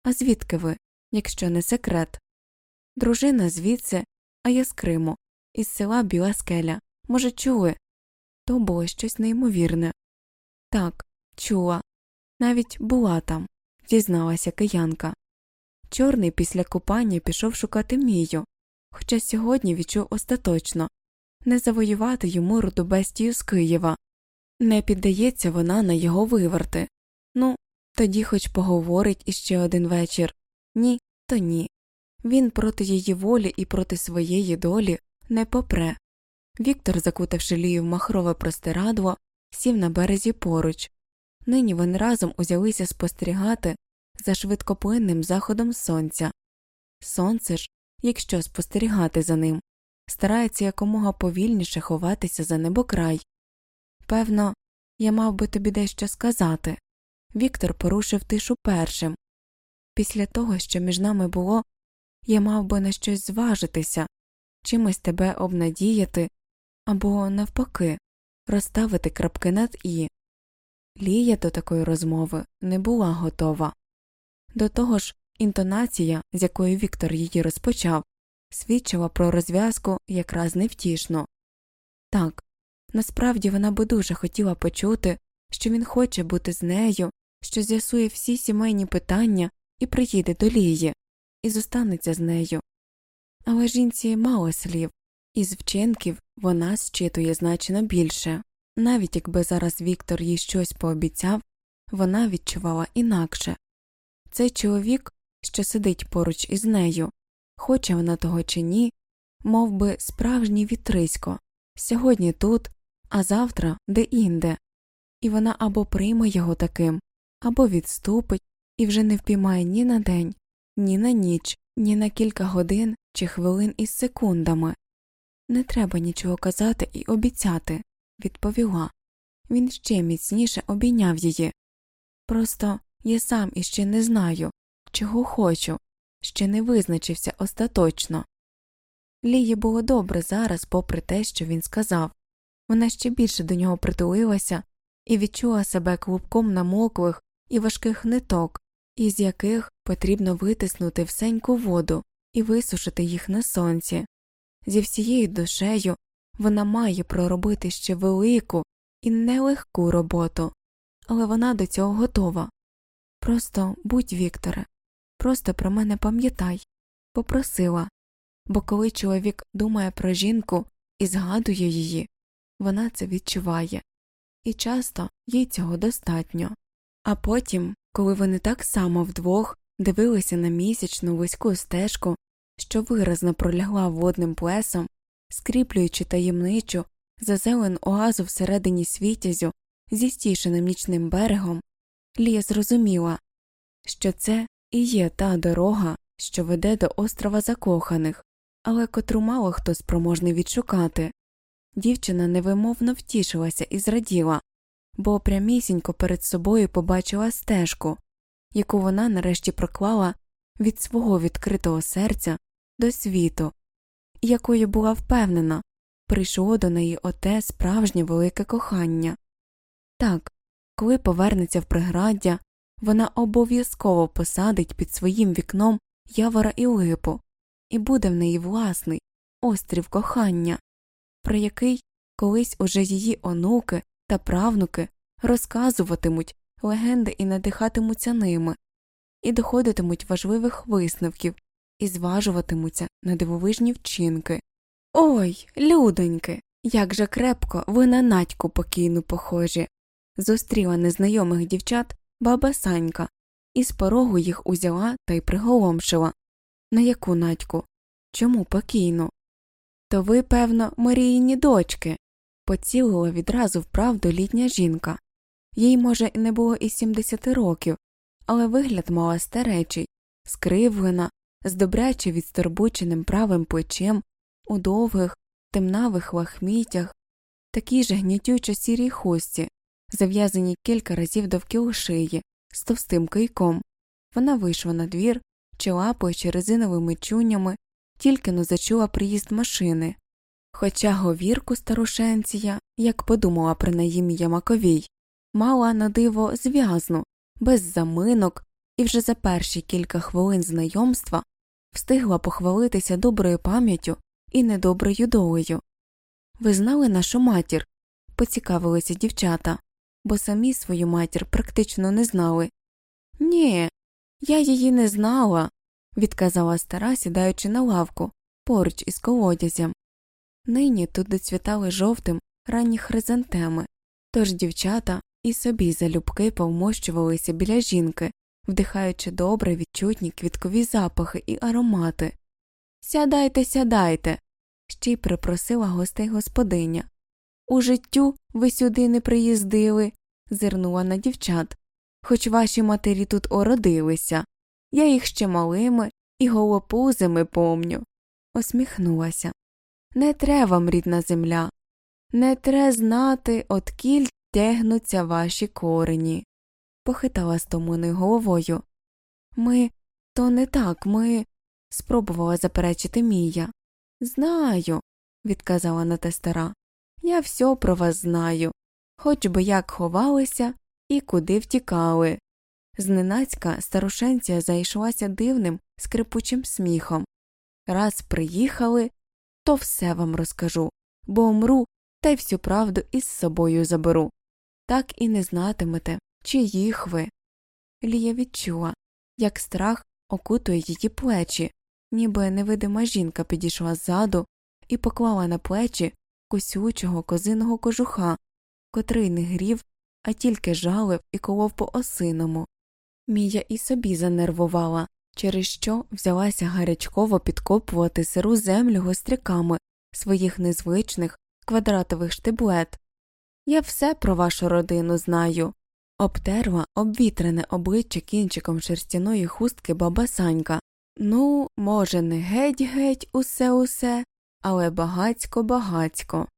А звідки ви, якщо не секрет? Дружина звідси, а я з Криму, із села Біла Скеля. Може, чули? То було щось неймовірне. Так, чула. Навіть була там, дізналася киянка. Чорний після купання пішов шукати Мію, хоча сьогодні відчув остаточно не завоювати йому рудобестію з Києва, не піддається вона на його виверти. Ну, тоді хоч поговорить іще один вечір ні, то ні. Він проти її волі і проти своєї долі не попре. Віктор, закутавши лію в махрове простирадло, сів на березі поруч. Нині вони разом узялися спостерігати за швидкоплинним заходом сонця. Сонце ж, якщо спостерігати за ним, старається якомога повільніше ховатися за небокрай. Певно, я мав би тобі дещо сказати. Віктор порушив тишу першим. Після того, що між нами було, я мав би на щось зважитися, чимось тебе обнадіяти або, навпаки, розставити крапки над і. Лія до такої розмови не була готова. До того ж, інтонація, з якою Віктор її розпочав, свідчила про розв'язку якраз невтішно. Так, насправді вона би дуже хотіла почути, що він хоче бути з нею, що з'ясує всі сімейні питання і приїде до Лії, і зостанеться з нею. Але жінці мало слів, і з вчинків вона зчитує значно більше. Навіть якби зараз Віктор їй щось пообіцяв, вона відчувала інакше цей чоловік, що сидить поруч із нею, хоче вона того чи ні, мов би справжній вітрисько, сьогодні тут, а завтра де інде, і вона або прийме його таким, або відступить і вже не впіймає ні на день, ні на ніч, ні на кілька годин чи хвилин із секундами. Не треба нічого казати і обіцяти, відповіла. Він ще міцніше обійняв її. Просто я сам іще не знаю, чого хочу, ще не визначився остаточно. Лії було добре зараз, попри те, що він сказав. Вона ще більше до нього притулилася і відчула себе клубком намоклих і важких ниток, із яких потрібно витиснути всеньку воду і висушити їх на сонці. Зі всією душею вона має проробити ще велику і нелегку роботу, але вона до цього готова. Просто будь, Вікторе, просто про мене пам'ятай, попросила, бо коли чоловік думає про жінку і згадує її, вона це відчуває, і часто їй цього достатньо. А потім, коли вони так само вдвох дивилися на місячну вузьку стежку, що виразно пролягла водним плесом, скріплюючи таємничу зазелену оазу всередині світязю зі стішеним нічним берегом, Лія зрозуміла, що це і є та дорога, що веде до острова закоханих, але котру мало хто спроможний відшукати. Дівчина невимовно втішилася і зраділа, бо прямісінько перед собою побачила стежку, яку вона нарешті проклала від свого відкритого серця до світу, якою була впевнена, прийшло до неї оте справжнє велике кохання. Так, коли повернеться в приграддя, вона обов'язково посадить під своїм вікном явора і липу, і буде в неї власний острів кохання, про який колись уже її онуки та правнуки розказуватимуть легенди і надихатимуться ними, і доходитимуть важливих висновків і зважуватимуться на дивовижні вчинки. Ой, людоньки, як же крепко ви на надьку покійну похожі. Зустріла незнайомих дівчат баба Санька, і з порогу їх узяла та й приголомшила. На яку надьку? Чому покійну? То ви, певно, Маріїні дочки. Поцілила відразу вправду літня жінка. Їй, може, не було і 70 років, але вигляд мала старечий, скривлена, з добряче відсторбученим правим плечем, у довгих, темнавих лахмітях, такій же гнітючо сірій хусті, зав'язані кілька разів довкіл шиї, з товстим кийком. Вона вийшла на двір, челапуючи резиновими чунями, тільки но зачула приїзд машини. Хоча говірку старушенція, як подумала про неї Мія Маковій, мала на диво зв'язну, без заминок, і вже за перші кілька хвилин знайомства встигла похвалитися доброю пам'яттю і недоброю долею. Ви знали нашу матір? поцікавилися дівчата, бо самі свою матір практично не знали. Ні, я її не знала, відказала стара, сідаючи на лавку поруч із колодязем. Нині тут доцвітали жовтим ранні хризантеми, тож дівчата і собі залюбки повмощувалися біля жінки, вдихаючи добре відчутні квіткові запахи і аромати. Сядайте, сядайте, ще й припросила гостей господиня. У життю ви сюди не приїздили, зирнула на дівчат, хоч ваші матері тут ородилися. Я їх ще малими і голопузими помню. Осміхнулася. Не треба вам, рідна земля, не тре знати, откіль тягнуться ваші корені. Похитала стомленою головою. Ми, то не так, ми. спробувала заперечити Мія. Знаю, відказала на те стара. Я все про вас знаю, хоч би як ховалися і куди втікали. Зненацька старушенція зайшлася дивним, скрипучим сміхом. Раз приїхали, то все вам розкажу, бо умру та й всю правду із собою заберу. Так і не знатимете, чиїх ви. Лія відчула, як страх окутує її плечі, ніби невидима жінка підійшла ззаду і поклала на плечі косючого козиного кожуха, котрий не грів, а тільки жалив і колов по осиному. Мія і собі занервувала, через що взялася гарячково підкопувати сиру землю гостряками своїх незвичних квадратових штиблет. Я все про вашу родину знаю. Обтерла обвітрене обличчя кінчиком шерстяної хустки баба Санька. Ну, може, не геть геть усе усе, але багацько багацько.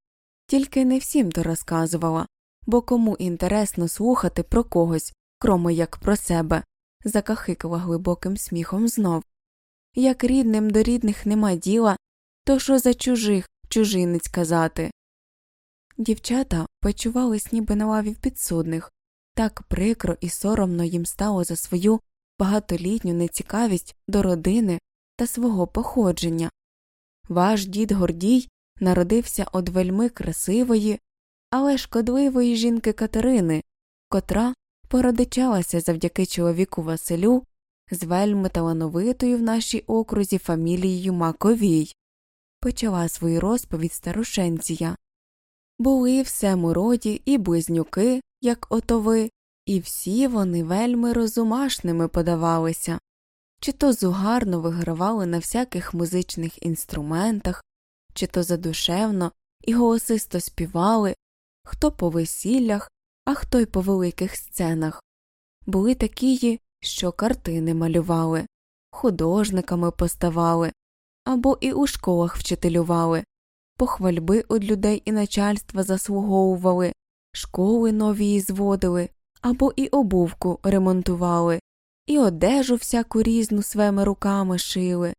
Тільки не всім то розказувала, бо кому інтересно слухати про когось, кроме як про себе, закахикала глибоким сміхом знов. Як рідним до рідних нема діла, то що за чужих чужинець казати. Дівчата почувались ніби на лаві підсудних, так прикро і соромно їм стало за свою багатолітню нецікавість до родини та свого походження. Ваш дід Гордій народився од вельми красивої, але шкодливої жінки Катерини, котра породичалася завдяки чоловіку Василю з вельми талановитою в нашій окрузі фамілією Маковій. Почала свою розповідь старушенція. Були в всему і близнюки, як ото ви, і всі вони вельми розумашними подавалися, чи то зугарно вигравали на всяких музичних інструментах, чи то задушевно і голосисто співали, хто по весіллях, а хто й по великих сценах. Були такі, що картини малювали, художниками поставали, або і у школах вчителювали, похвальби од людей і начальства заслуговували, школи нові зводили, або і обувку ремонтували, і одежу всяку різну своїми руками шили.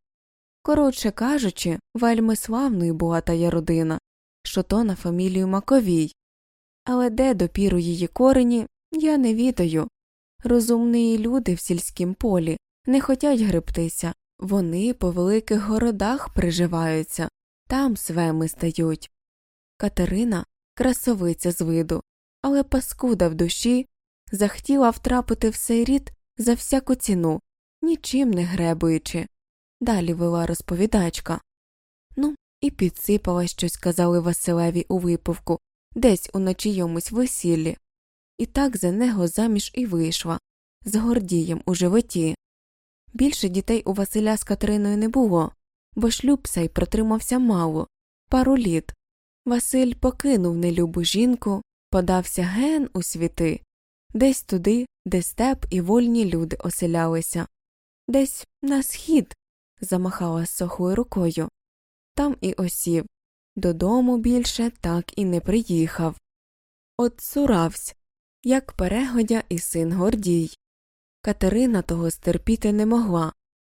Коротше кажучи, вельми славною була тая родина, що то на фамілію Маковій. Але де допіру її корені, я не відаю. Розумні люди в сільськім полі не хотять гребтися, вони по великих городах приживаються, там свеми стають. Катерина красовиця з виду, але паскуда в душі захотіла втрапити в цей рід за всяку ціну, нічим не гребуючи. далі вела розповідачка. Ну, і підсипала щось, казали Василеві у випивку, десь у ночійомусь весіллі. І так за него заміж і вийшла, з Гордієм у животі. Більше дітей у Василя з Катериною не було, бо шлюб цей протримався мало, пару літ. Василь покинув нелюбу жінку, подався ген у світи, десь туди, де степ і вольні люди оселялися, десь на схід, замахала сохою рукою. Там і осів. Додому більше так і не приїхав. От суравсь, як перегодя і син Гордій. Катерина того стерпіти не могла.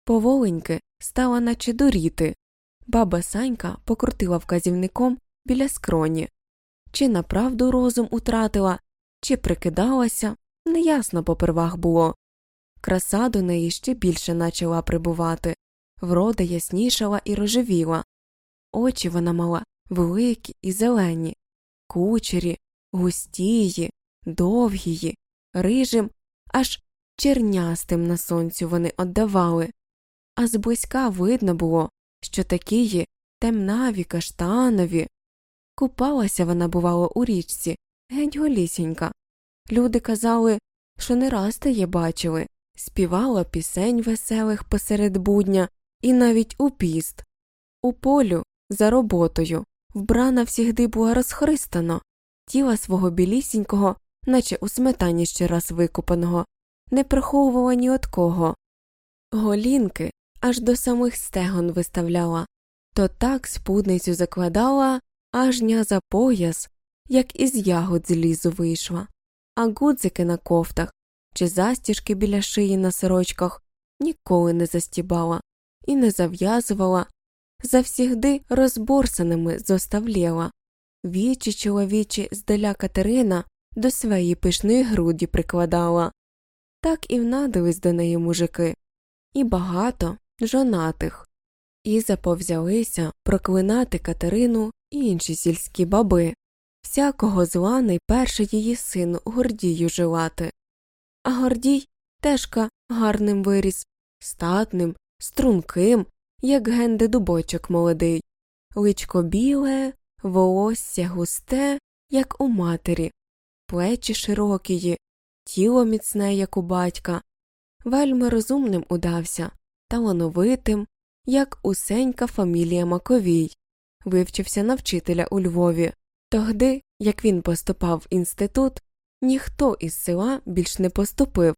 Поволеньки стала наче дуріти. Баба Санька покрутила вказівником біля скроні. Чи направду розум утратила, чи прикидалася, неясно попервах було. Краса до неї ще більше почала прибувати, врода яснішала і рожевіла. Очі вона мала великі і зелені, кучері, густії, довгії, рижим, аж чернястим на сонцю вони оддавали, а зблизька видно було, що такії темнаві, каштанові. Купалася вона, бувало, у річці, геть голісінька. Люди казали, що не раз теє бачили, співала пісень веселих посеред будня і навіть у піст. У полю, за роботою, вбрана всігди була розхристано, тіла свого білісінького, наче у сметані ще раз викупаного, не приховувала ні од кого. Голінки аж до самих стегон виставляла, то так спудницю закладала аж ня за пояс, як із ягод з лізу вийшла, а гудзики на кофтах чи застіжки біля шиї на сорочках ніколи не застібала і не зав'язувала, завсігди розборсаними зоставляла. Вічі чоловічі здаля Катерина до своєї пишної груді прикладала. Так і внадились до неї мужики, і багато жонатих, і заповзялися проклинати Катерину і інші сільські баби, всякого зла найперше її сину Гордію жилати. А Гордій тежка гарним виріс, статним, струнким, як генде дубочок молодий, личко біле, волосся густе, як у матері, плечі широкії, тіло міцне, як у батька, вельми розумним удався, талановитим, як усенька фамілія Маковій, вивчився на вчителя у Львові. Тогди, як він поступав в інститут, ніхто із села більш не поступив.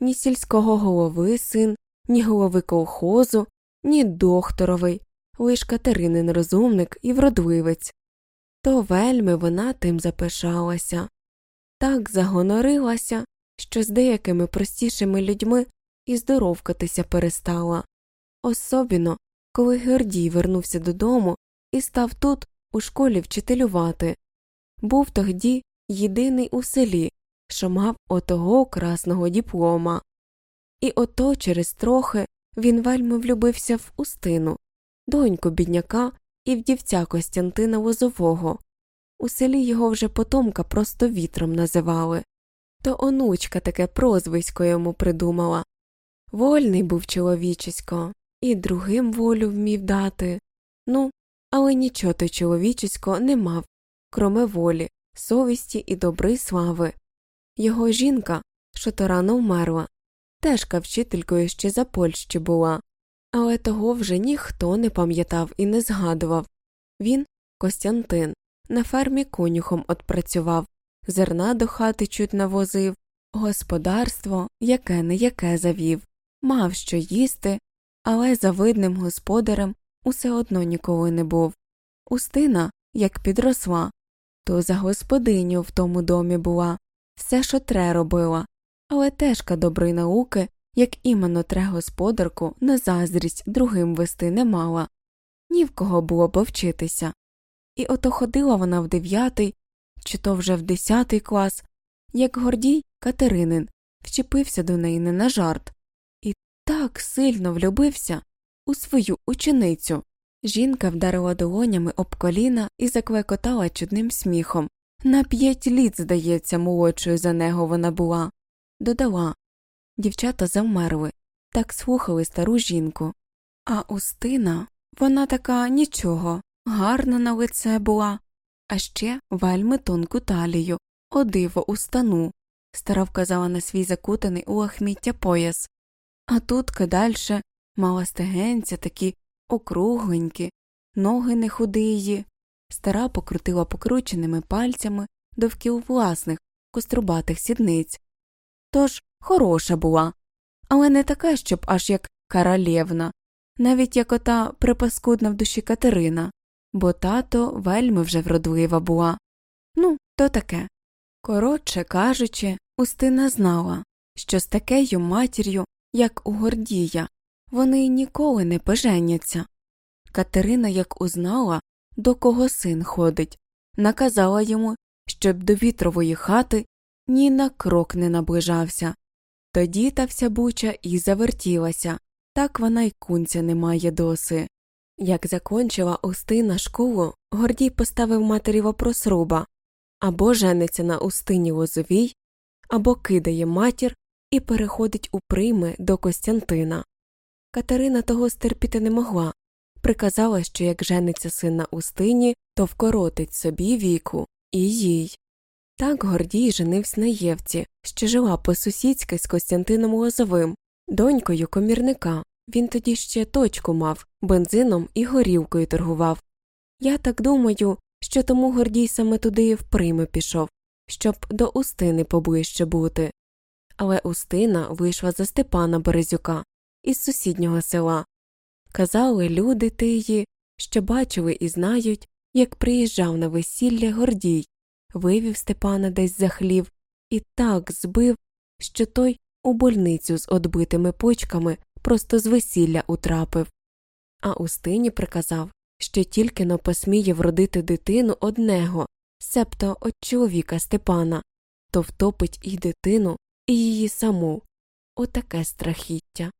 Ні сільського голови син, ні голови колхозу, ні докторовий, лиш Катеринин розумник і вродливець. То вельми вона тим запишалася, так загонорилася, що з деякими простішими людьми і здоровкатися перестала. Особіно, коли Геордій вернувся додому і став тут, у школі, вчителювати. Був тоді єдиний у селі, що мав отого красного діплома. І ото через трохи він вельми влюбився в Устину, доньку бідняка і вдівця Костянтина Лозового. У селі його вже потомка просто вітром називали. То онучка таке прозвисько йому придумала. Вольний був чоловічисько, і другим волю вмів дати. Ну, але нічого той чоловічисько не мав, кроме волі, совісті і доброї слави. Його жінка, що то рано вмерла, тежка вчителькою ще за Польщі була, але того вже ніхто не пам'ятав і не згадував. Він, Костянтин, на фермі конюхом отпрацював, зерна до хати чуть навозив, господарство яке не яке завів, мав що їсти, але за видним господарем усе одно ніколи не був. Устина, як підросла, то за господиню в тому домі була, все що тре робила, але тежка доброї науки, як іменно тре господарку, на заздрість другим вести не мала, ні в кого було повчитися. І ото ходила вона в дев'ятий, чи то вже в десятий клас, як Гордій Катеринин вчепився до неї не на жарт, і так сильно влюбився у свою ученицю. Жінка вдарила долонями об коліна і заклекотала чудним сміхом. На п'ять літ, здається, молодшою за него вона була. Додала дівчата завмерли, так слухали стару жінку. А Устина, вона така нічого, гарна на лице була, а ще вельми тонку талію, о диво устану, стара вказала на свій закутаний у лахміття пояс. А тут дальше мала стегенця такі округленькі, ноги не худиї. Стара покрутила покрученими пальцями довкіл власних кострубатих сідниць. Тож хороша була, але не така, щоб аж як королєвна, навіть як ота припаскудна в душі Катерина, бо тато вельми вже вродлива була. Ну, то таке. Коротше кажучи, Устина знала, що з такею матір'ю, як у Гордія, вони ніколи не поженяться. Катерина, як узнала, до кого син ходить, наказала йому, щоб до вітрової хати ні на крок не наближався. Тоді та вся буча і завертілася, так вона й кунця не має доси. Як закончила Устина школу, Гордій поставив матері вопрос руба або жениться на Устині Лозовій, або кидає матір і переходить у прийми до Костянтина. Катерина того стерпіти не могла, приказала, що як жениться син на Устині, то вкоротить собі віку і їй. Так Гордій женився на Євці, що жила по сусідськи з Костянтином Лозовим, донькою комірника. Він тоді ще точку мав, бензином і горілкою торгував. Я так думаю, що тому Гордій саме туди і в прийми пішов, щоб до Устини поближче бути. Але Устина вийшла за Степана Березюка із сусіднього села. Казали люди тиї, що бачили і знають, як приїжджав на весілля Гордій, вивів Степана десь за хлів і так збив, що той у больницю з одбитими почками просто з весілля утрапив. А Устині приказав, що тільки но посміє вродити дитину однего, себто от чоловіка Степана, то втопить і дитину, і її саму. Отаке страхіття.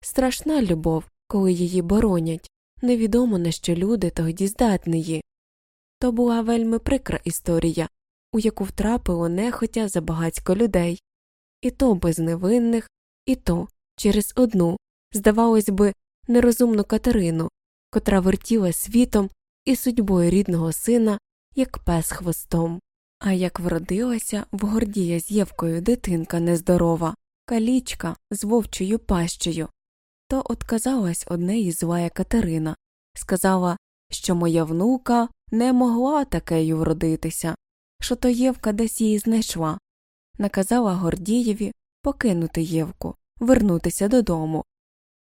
Страшна любов, коли її боронять, невідомо на що люди тоді здатні. То була вельми прикра історія, у яку втрапило нехотя забагацько людей, і то без невинних, і то через одну, здавалось би, нерозумну Катерину, котра вертіла світом і судьбою рідного сина, як пес хвостом. А як вродилася в Гордія з Євкою дитинка нездорова, калічка з вовчою пащею, то отказалась однеї злая Катерина, сказала, що моя внука не могла такею вродитися, що то Євка десь її знайшла, наказала Гордієві покинути Євку, вернутися додому.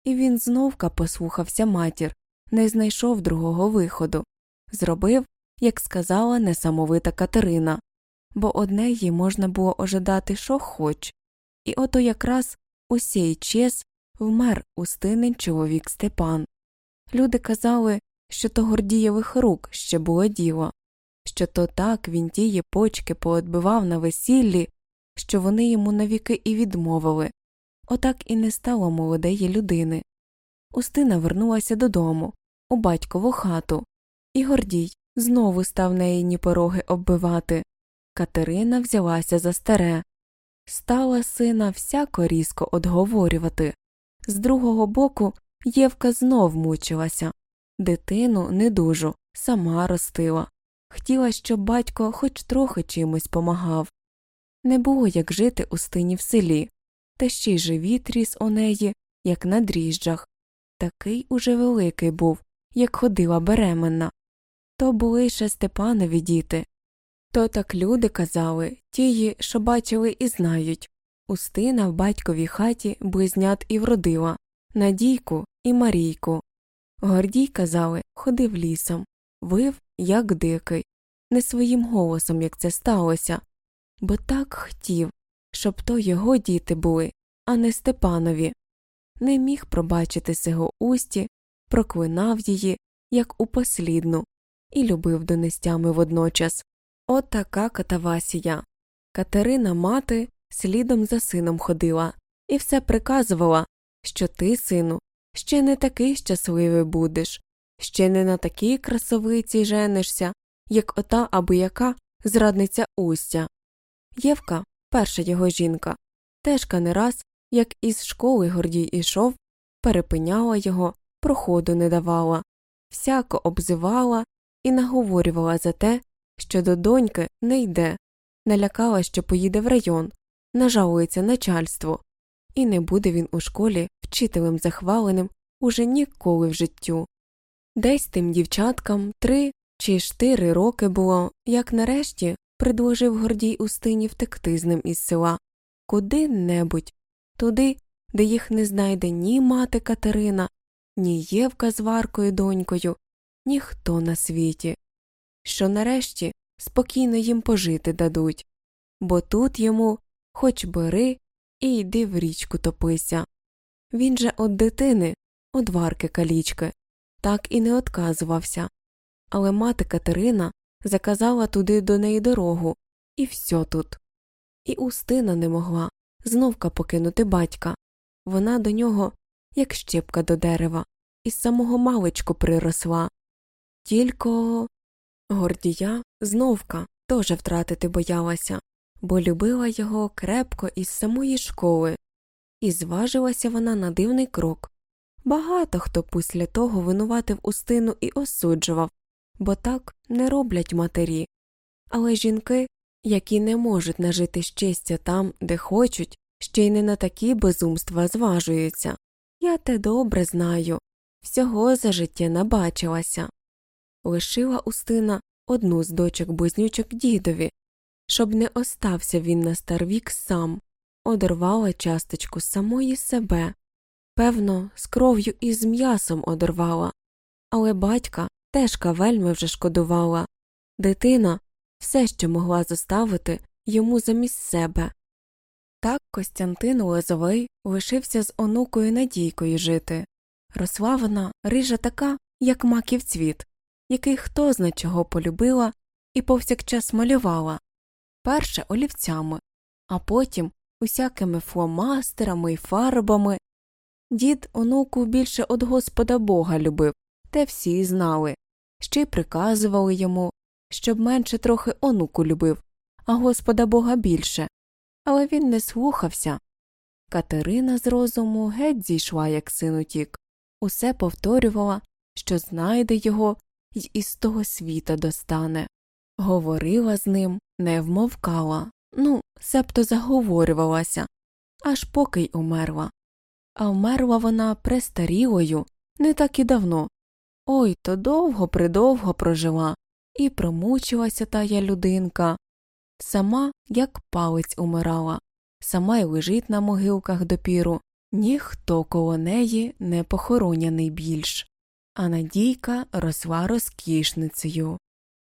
І він зновка послухався матір, не знайшов другого виходу, зробив, як сказала несамовита Катерина, бо одне їй можна було ожидати, що хоч, і ото якраз у сей час вмер устинен чоловік Степан. Люди казали, що то Гордієвих рук ще було діло, що то так він тіє почки поодбивав на весіллі, що вони йому навіки і відмовили. Отак і не стало молодеї людини. Устина вернулася додому, у батькову хату, і Гордій знову став неїні пороги оббивати. Катерина взялася за старе, стала сина всяко різко одговорювати. З другого боку Євка знов мучилася дитину недужу, сама ростила. Хотіла, щоб батько хоч трохи чимось помагав. Не було як жити у стині в селі, та ще й живіт ріс у неї, як на дріжджах. Такий уже великий був, як ходила беременна. То були ще Степанові діти. То так люди казали, тії, що бачили і знають. Устина в батьковій хаті близнят і вродила Надійку і Марійку. Гордій, казали, ходив лісом, вив, як дикий, не своїм голосом, як це сталося, бо так хотів, щоб то його діти були, а не Степанові. Не міг пробачити сего усті, проклинав її, як упослідну, і любив донестями водночас. От така катавасія. Катерина мати слідом за сином ходила і все приказувала, що ти, сину, ще не такий щасливий будеш, ще не на такій красовиці женишся, як ота аби яка зрадниця Устя. Євка, перша його жінка, теж не раз, як із школи Гордій ішов, перепиняла його, проходу не давала, всяко обзивала і наговорювала за те, що до доньки не йде, налякала, що поїде в район, нажалується начальство, і не буде він у школі вчителем захваленим уже ніколи в життю. Десь тим дівчаткам три чи чотири роки було, як нарешті предложив Гордій Устині втекти з ним із села куди небудь, туди, де їх не знайде ні мати Катерина, ні Євка з Варкою донькою, ніхто на світі, що нарешті спокійно їм пожити дадуть, бо тут йому хоч бери і йди в річку топися. Він же од дитини, од варки калічки, так і не отказувався. Але мати Катерина заказала туди до неї дорогу, і все тут. І Устина не могла зновка покинути батька. Вона до нього, як щепка до дерева, із самого маличку приросла. Тільки Гордія зновка теж втратити боялася, бо любила його крепко із самої школи, і зважилася вона на дивний крок. Багато хто після того винуватив Устину і осуджував, бо так не роблять матері. Але жінки, які не можуть нажити щастя там, де хочуть, ще й не на такі безумства зважуються. Я те добре знаю, всього за життя набачилася. Лишила Устина одну з дочок близнючок дідові, щоб не остався він на старвік сам, одорвала часточку самої себе. Певно, з кров'ю і з м'ясом одорвала, але батька теж вельми вже шкодувала. Дитина все, що могла заставити йому замість себе. Так Костянтин Лозовий лишився з онукою Надійкою жити. Росла вона рижа така, як маків цвіт, який хто зна чого полюбила і повсякчас малювала перше олівцями, а потім усякими фломастерами й фарбами. Дід онуку більше од Господа Бога любив, те всі знали, ще й приказували йому, щоб менше трохи онуку любив, а Господа Бога більше. Але він не слухався. Катерина з розуму геть зійшла, як син утік, усе повторювала, що знайде його й із того світа достане. Говорила з ним, не вмовкала, ну, себто заговорювалася, аж поки й умерла. А вмерла вона престарілою, не так і давно. Ой то довго придовго прожила, і промучилася тая людинка. Сама, як палець умирала, сама й лежить на могилках допіру, ніхто коло неї не похороняний більш, а Надійка росла розкішницею.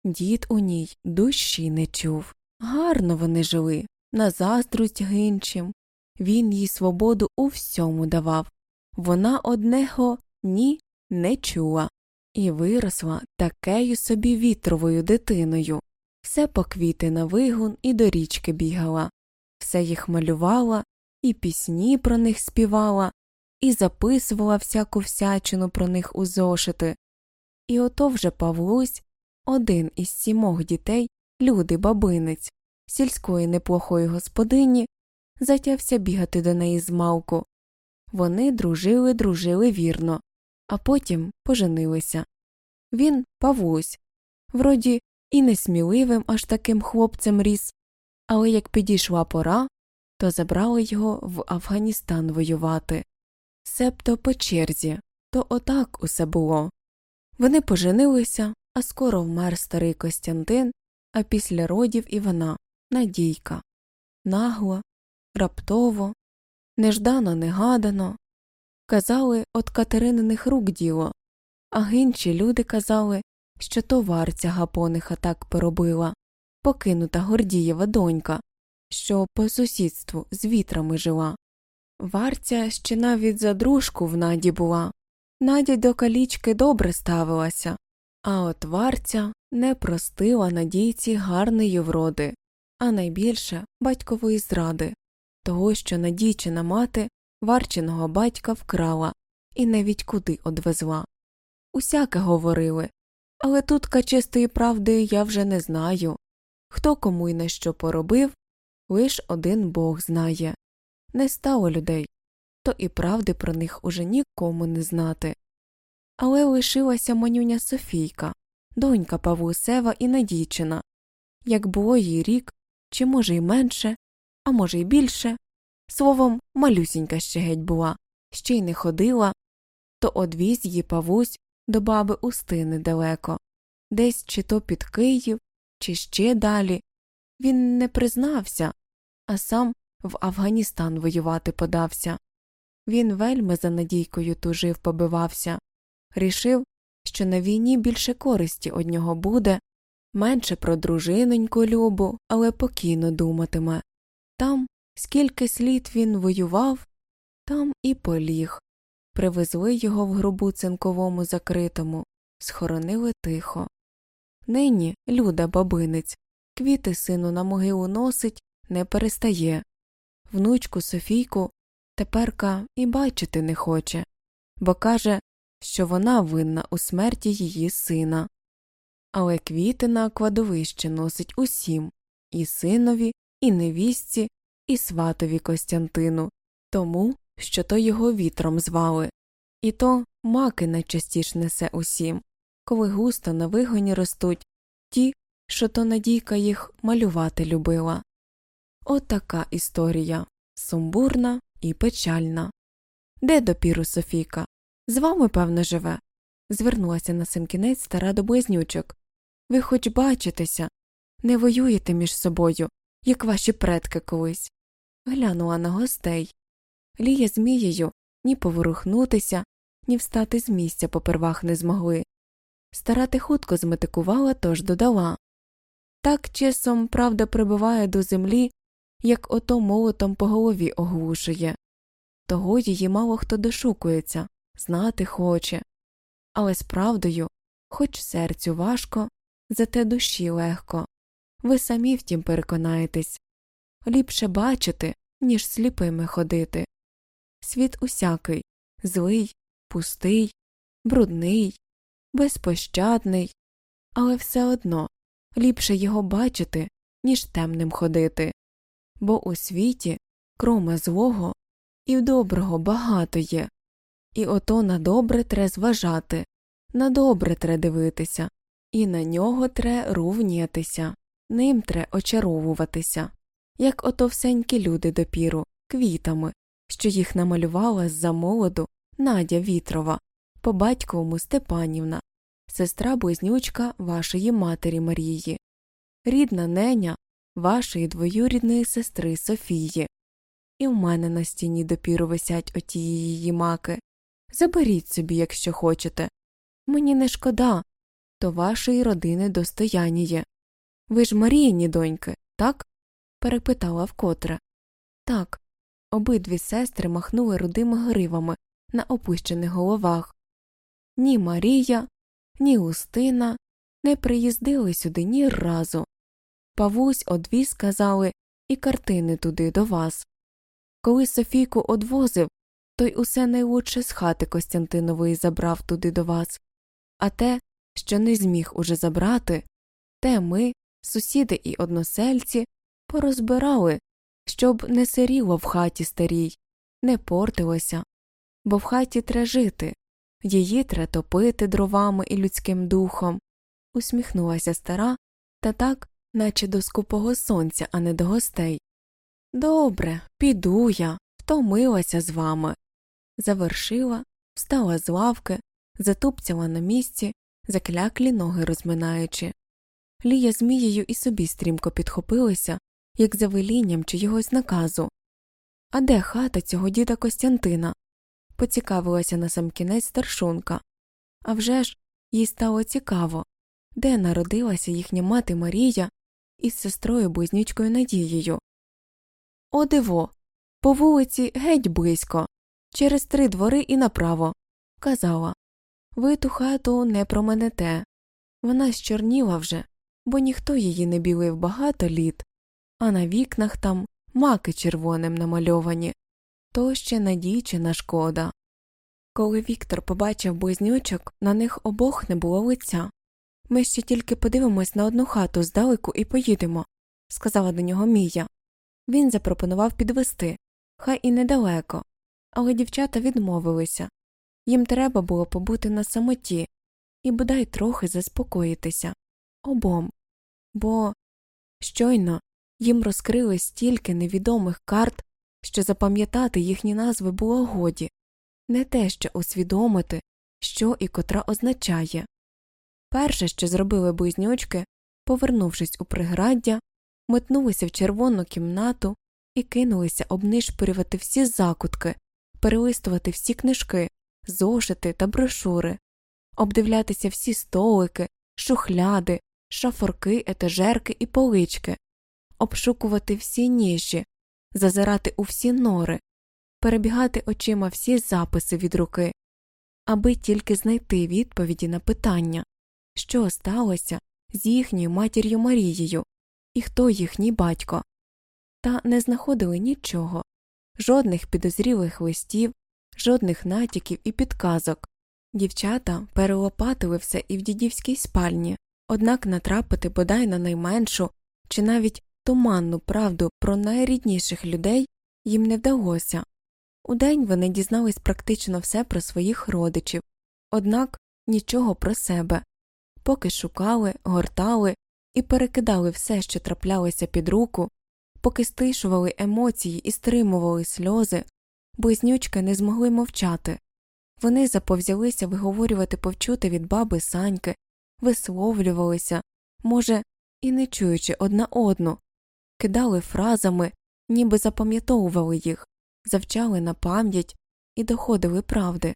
Дід у ній душі не чув. Гарно вони жили, на заздруть гинчим. Він їй свободу у всьому давав. Вона одного ні не чула і виросла такею собі вітровою дитиною. Все по квіти на вигун і до річки бігала, все їх малювала, і пісні про них співала, і записувала всяку всячину про них у зошити. І ото вже Павлусь, один із сімох дітей, люди бабинець, сільської неплохої господині, затявся бігати до неї з малку. Вони дружили, дружили вірно, а потім поженилися. Він Павлусь, вроді і несміливим аж таким хлопцем ріс, але як підійшла пора, то забрали його в Афганістан воювати. Себто по черзі, то отак усе було. Вони поженилися, а скоро вмер старий Костянтин, а після родів і вона, Надійка. Нагло, раптово, неждано негадано. Казали, от Катерининих рук діло, а гинчі люди казали, що то варця гапониха так поробила, покинута Гордієва донька, що по сусідству з вітрами жила. Варця ще навіть за дружку в наді була. Надя до калічки добре ставилася, а от варця не простила надійці гарної вроди, а найбільше батькової зради, того, що надійчина мати варчиного батька вкрала і навіть куди одвезла. Усяке говорили, але тут чистої правди я вже не знаю. Хто кому й на що поробив, лиш один бог знає. Не стало людей, то і правди про них уже нікому не знати. Але лишилася манюня Софійка, донька Павусева і Надійчина. Як було їй рік, чи може й менше, а може й більше, словом, малюсінька ще геть була, ще й не ходила, то одвіз її Павусь до баби Устини далеко, десь чи то під Київ, чи ще далі. Він не признався, а сам в Афганістан воювати подався. Він вельми за надійкою тужив побивався, рішив, що на війні більше користі од нього буде, менше про дружиноньку любу, але покійно думатиме. Там, скільки слід він воював, там і поліг. Привезли його в гробу цинковому закритому, схоронили тихо. Нині люда бабинець, квіти сину на могилу носить, не перестає. Внучку Софійку теперка і бачити не хоче, бо каже, що вона винна у смерті її сина. Але квіти на кладовище носить усім і синові, і невістці, і сватові Костянтину, тому, що то його вітром звали, і то маки найчастіш несе усім, коли густо на вигоні ростуть ті, що то Надійка їх малювати любила. От історія сумбурна і печальна. Де допіру Софійка? З вами, певно, живе. звернулася на сим кінець стара до близнючок. Ви хоч бачитеся, не воюєте між собою, як ваші предки колись. Глянула на гостей. Лія з Мією ні поворухнутися, ні встати з місця попервах не змогли. Стара хутко зметикувала, тож додала так часом правда прибиває до землі, як ото молотом по голові оглушує. Того її мало хто дошукується, знати хоче. Але з правдою, хоч серцю важко, зате душі легко. Ви самі втім переконаєтесь ліпше бачити, ніж сліпими ходити. Світ усякий злий, пустий, брудний, безпощадний, але все одно ліпше його бачити, ніж темним ходити, бо у світі, кроме злого, і доброго багато є, і ото на добре тре зважати, на добре тре дивитися, і на нього тре рувнєтися, ним тре очаровуватися, як ото всенькі люди допіру, квітами, що їх намалювала з за молоду Надя Вітрова, по батьковому Степанівна, сестра близнючка вашої матері Марії, рідна неня вашої двоюрідної сестри Софії. І в мене на стіні допіру висять оті її маки. Заберіть собі, якщо хочете. Мені не шкода, то вашої родини достояніє. Ви ж Маріїні доньки, так? перепитала вкотре. Так. Обидві сестри махнули рудими гривами на опущених головах. Ні Марія, ні Устина не приїздили сюди ні разу. Павусь одві сказали і картини туди до вас. Коли Софійку одвозив, той усе найлучше з хати Костянтинової забрав туди до вас, а те, що не зміг уже забрати, те ми, сусіди і односельці, порозбирали, щоб не сиріло в хаті старій, не портилося, бо в хаті тре жити, її тре топити дровами і людським духом, усміхнулася стара, та так, наче до скупого сонця, а не до гостей. Добре, піду я, втомилася з вами. Завершила, встала з лавки, затупцяла на місці, закляклі ноги розминаючи. Лія змією і собі стрімко підхопилися, як за велінням чогось наказу. А де хата цього діда Костянтина? поцікавилася на сам кінець старшунка. А вже ж, їй стало цікаво, де народилася їхня мати Марія із сестрою близнючкою Надією. О, диво! По вулиці геть близько, через три двори і направо. Казала Ви ту хату не променете. Вона щорніла вже, бо ніхто її не білив багато літ, а на вікнах там маки червоним намальовані, то ще надійчина шкода. Коли Віктор побачив близнючок, на них обох не було лиця. Ми ще тільки подивимось на одну хату здалеку і поїдемо, сказала до нього Мія. Він запропонував підвести, хай і недалеко, але дівчата відмовилися. Їм треба було побути на самоті і бодай трохи заспокоїтися обом, бо щойно їм розкрили стільки невідомих карт, що запам'ятати їхні назви було годі, не те що усвідомити, що і котра означає. Перше, що зробили близнючки, повернувшись у приграддя, метнулися в червону кімнату і кинулися обнишпорювати всі закутки, перелистувати всі книжки, зошити та брошури, обдивлятися всі столики, шухляди, шафорки, етажерки і полички, обшукувати всі ніші, зазирати у всі нори, перебігати очима всі записи від руки, аби тільки знайти відповіді на питання, що сталося з їхньою матір'ю Марією і хто їхній батько, та не знаходили нічого, жодних підозрілих листів, жодних натяків і підказок. Дівчата перелопатили все і в дідівській спальні, однак натрапити бодай на найменшу чи навіть туманну правду про найрідніших людей їм не вдалося. Удень вони дізнались практично все про своїх родичів, однак нічого про себе, поки шукали, гортали і перекидали все, що траплялося під руку, поки стишували емоції і стримували сльози, близнючки не змогли мовчати. Вони заповзялися виговорювати повчути від баби Саньки, висловлювалися, може, і не чуючи одна одну, кидали фразами, ніби запам'ятовували їх, завчали на пам'ять і доходили правди.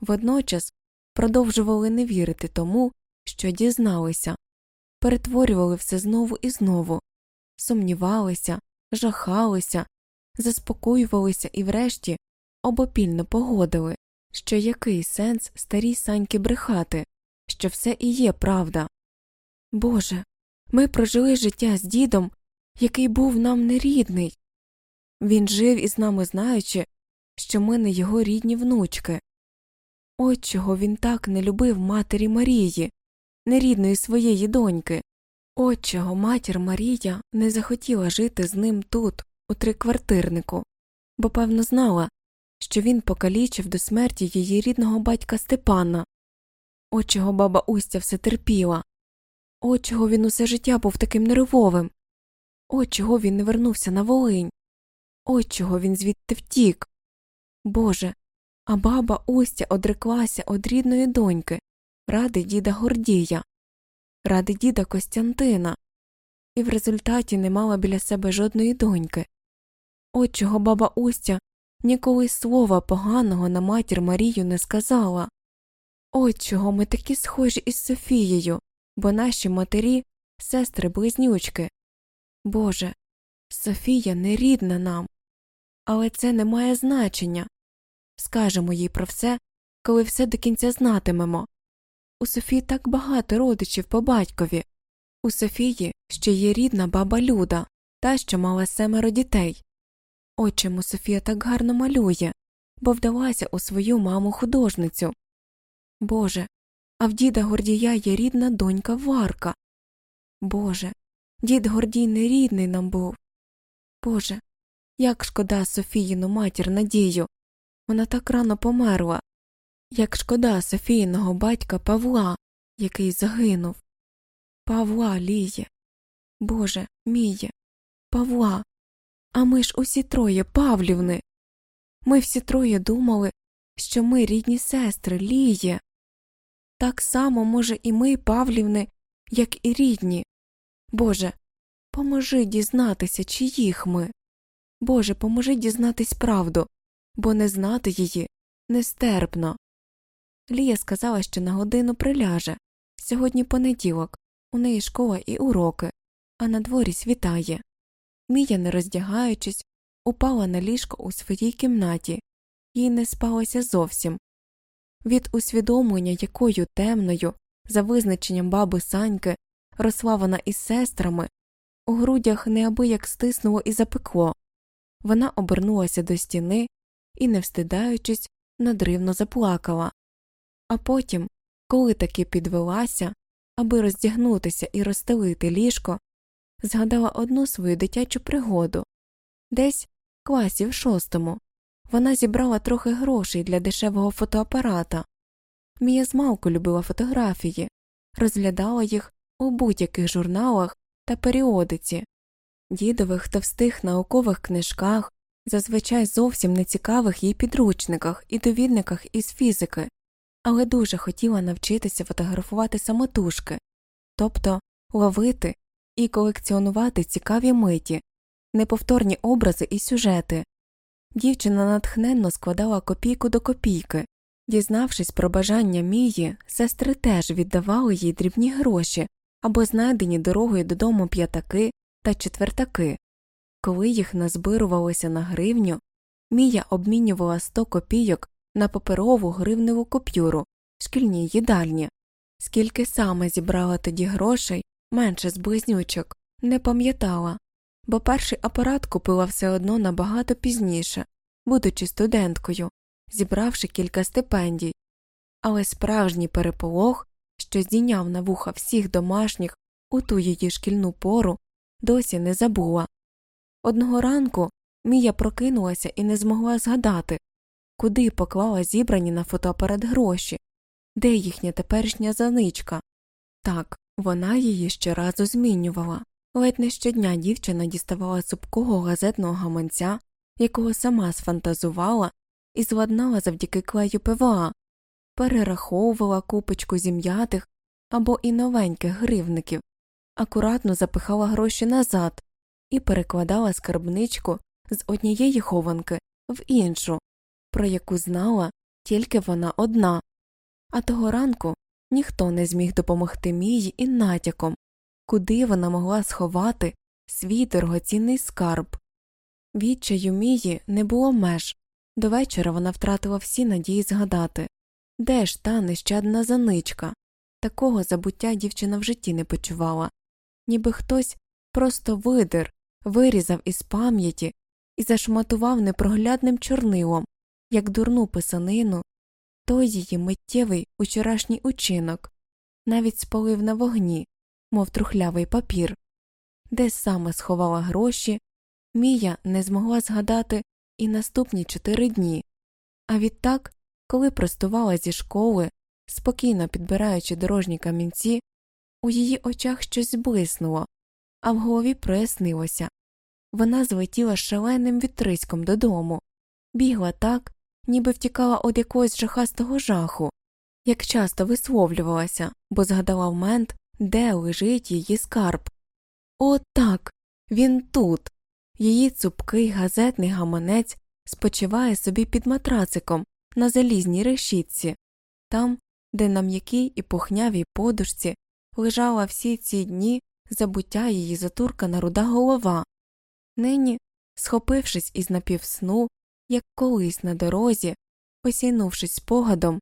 Водночас продовжували не вірити тому, що дізналися, перетворювали все знову і знову, сумнівалися, жахалися, заспокоювалися і врешті обопільно погодили, що який сенс старій саньки брехати, що все і є правда. Боже, ми прожили життя з дідом, який був нам нерідний. Він жив із нами, знаючи, що ми не його рідні внучки. От чого він так не любив матері Марії, нерідної своєї доньки. От чого матір Марія не захотіла жити з ним тут, у триквартирнику, бо певно знала, що він покалічив до смерті її рідного батька Степана. От чого баба Устя все терпіла, от чого він усе життя був таким нервовим, от чого він не вернувся на Волинь, от чого він звідти втік. Боже, а баба Устя одреклася од рідної доньки, ради діда Гордія, ради діда Костянтина, і в результаті не мала біля себе жодної доньки. От чого баба Устя ніколи слова поганого на матір Марію не сказала. От чого ми такі схожі із Софією, бо наші матері сестри близнючки. Боже, Софія не рідна нам, але це не має значення. Скажемо їй про все, коли все до кінця знатимемо. У Софії так багато родичів по батькові. У Софії ще є рідна баба Люда, та що мала семеро дітей. От чому Софія так гарно малює, бо вдалася у свою маму художницю. Боже, а в діда Гордія є рідна донька Варка. Боже, дід Гордій не рідний нам був. Боже, як шкода Софіїну матір Надію. Вона так рано померла. Як шкода Софіїного батька Павла, який загинув. Павла ліє. Боже, міє, Павла. А ми ж усі троє Павлівни. Ми всі троє думали, що ми рідні сестри Ліє. Так само, може, і ми, Павлівни, як і рідні. Боже, поможи дізнатися, чиїх ми. Боже, поможи дізнатись правду, бо не знати її нестерпно. Лія сказала, що на годину приляже. Сьогодні понеділок, у неї школа і уроки, а на дворі світає. Мія, не роздягаючись, упала на ліжко у своїй кімнаті, їй не спалося зовсім. Від усвідомлення, якою темною, за визначенням баби Саньки, росла вона із сестрами, у грудях неабияк стиснуло і запекло. Вона обернулася до стіни і, не встидаючись, надривно заплакала. А потім, коли таки підвелася, аби роздягнутися і розстелити ліжко, згадала одну свою дитячу пригоду. Десь в класі в шостому, вона зібрала трохи грошей для дешевого фотоапарата. Мія змалку любила фотографії, розглядала їх у будь-яких журналах та періодиці, дідових товстих наукових книжках, зазвичай зовсім нецікавих їй підручниках і довідниках із фізики, але дуже хотіла навчитися фотографувати самотужки, тобто ловити і колекціонувати цікаві миті, неповторні образи і сюжети. Дівчина натхненно складала копійку до копійки. Дізнавшись про бажання Мії, сестри теж віддавали їй дрібні гроші або знайдені дорогою додому п'ятаки та четвертаки. Коли їх назбирувалося на гривню, Мія обмінювала 100 копійок на паперову гривневу купюру в шкільній їдальні. Скільки саме зібрала тоді грошей, менше з близнючок, не пам'ятала, бо перший апарат купила все одно набагато пізніше, будучи студенткою, зібравши кілька стипендій, але справжній переполох, що здійняв на вуха всіх домашніх у ту її шкільну пору, досі не забула. Одного ранку Мія прокинулася і не змогла згадати, куди поклала зібрані на фотоапарат гроші, де їхня теперішня заничка. Так, вона її щоразу змінювала. Ледь не щодня дівчина діставала цупкого газетного гаманця, якого сама сфантазувала і зладнала завдяки клею ПВА, перераховувала купочку зім'ятих або і новеньких гривників, акуратно запихала гроші назад і перекладала скарбничку з однієї хованки в іншу, про яку знала тільки вона одна, а того ранку ніхто не зміг допомогти Мії і натяком, куди вона могла сховати свій дорогоцінний скарб. Відчаю Мії не було меж. До вечора вона втратила всі надії згадати де ж та нещадна заничка. Такого забуття дівчина в житті не почувала, ніби хтось просто видер, вирізав із пам'яті і зашматував непроглядним чорнилом, як дурну писанину, той її миттєвий учорашній учинок, навіть спалив на вогні, мов трухлявий папір, де саме сховала гроші, Мія не змогла згадати і наступні чотири дні, а відтак, коли простувала зі школи, спокійно підбираючи дорожні камінці, у її очах щось блиснуло, а в голові прояснилося. Вона злетіла шаленим вітриськом додому, бігла так, ніби втікала від якогось жахастого жаху, як часто висловлювалася, бо згадала в мент, де лежить її скарб. О, так, він тут. Її цупкий газетний гаманець спочиває собі під матрациком на залізній решітці, там, де на м'якій і пухнявій подушці лежала всі ці дні забуття її затуркана руда голова. Нині, схопившись із напівсну, як колись на дорозі, осінувшись спогадом,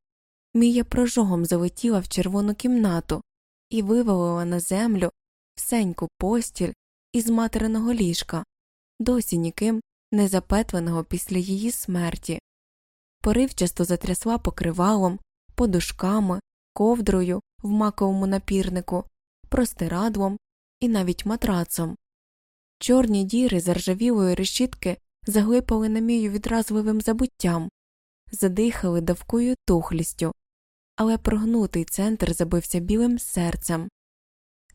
Мія прожогом залетіла в червону кімнату і вивалила на землю всеньку постіль із материного ліжка, досі ніким не запетленого після її смерті. Поривчасто затрясла покривалом, подушками, ковдрою в маковому напірнику, простирадлом і навіть матрацом. Чорні діри заржавілої решітки заглипали на мію відразливим забуттям, задихали давкою тухлістю, але прогнутий центр забився білим серцем.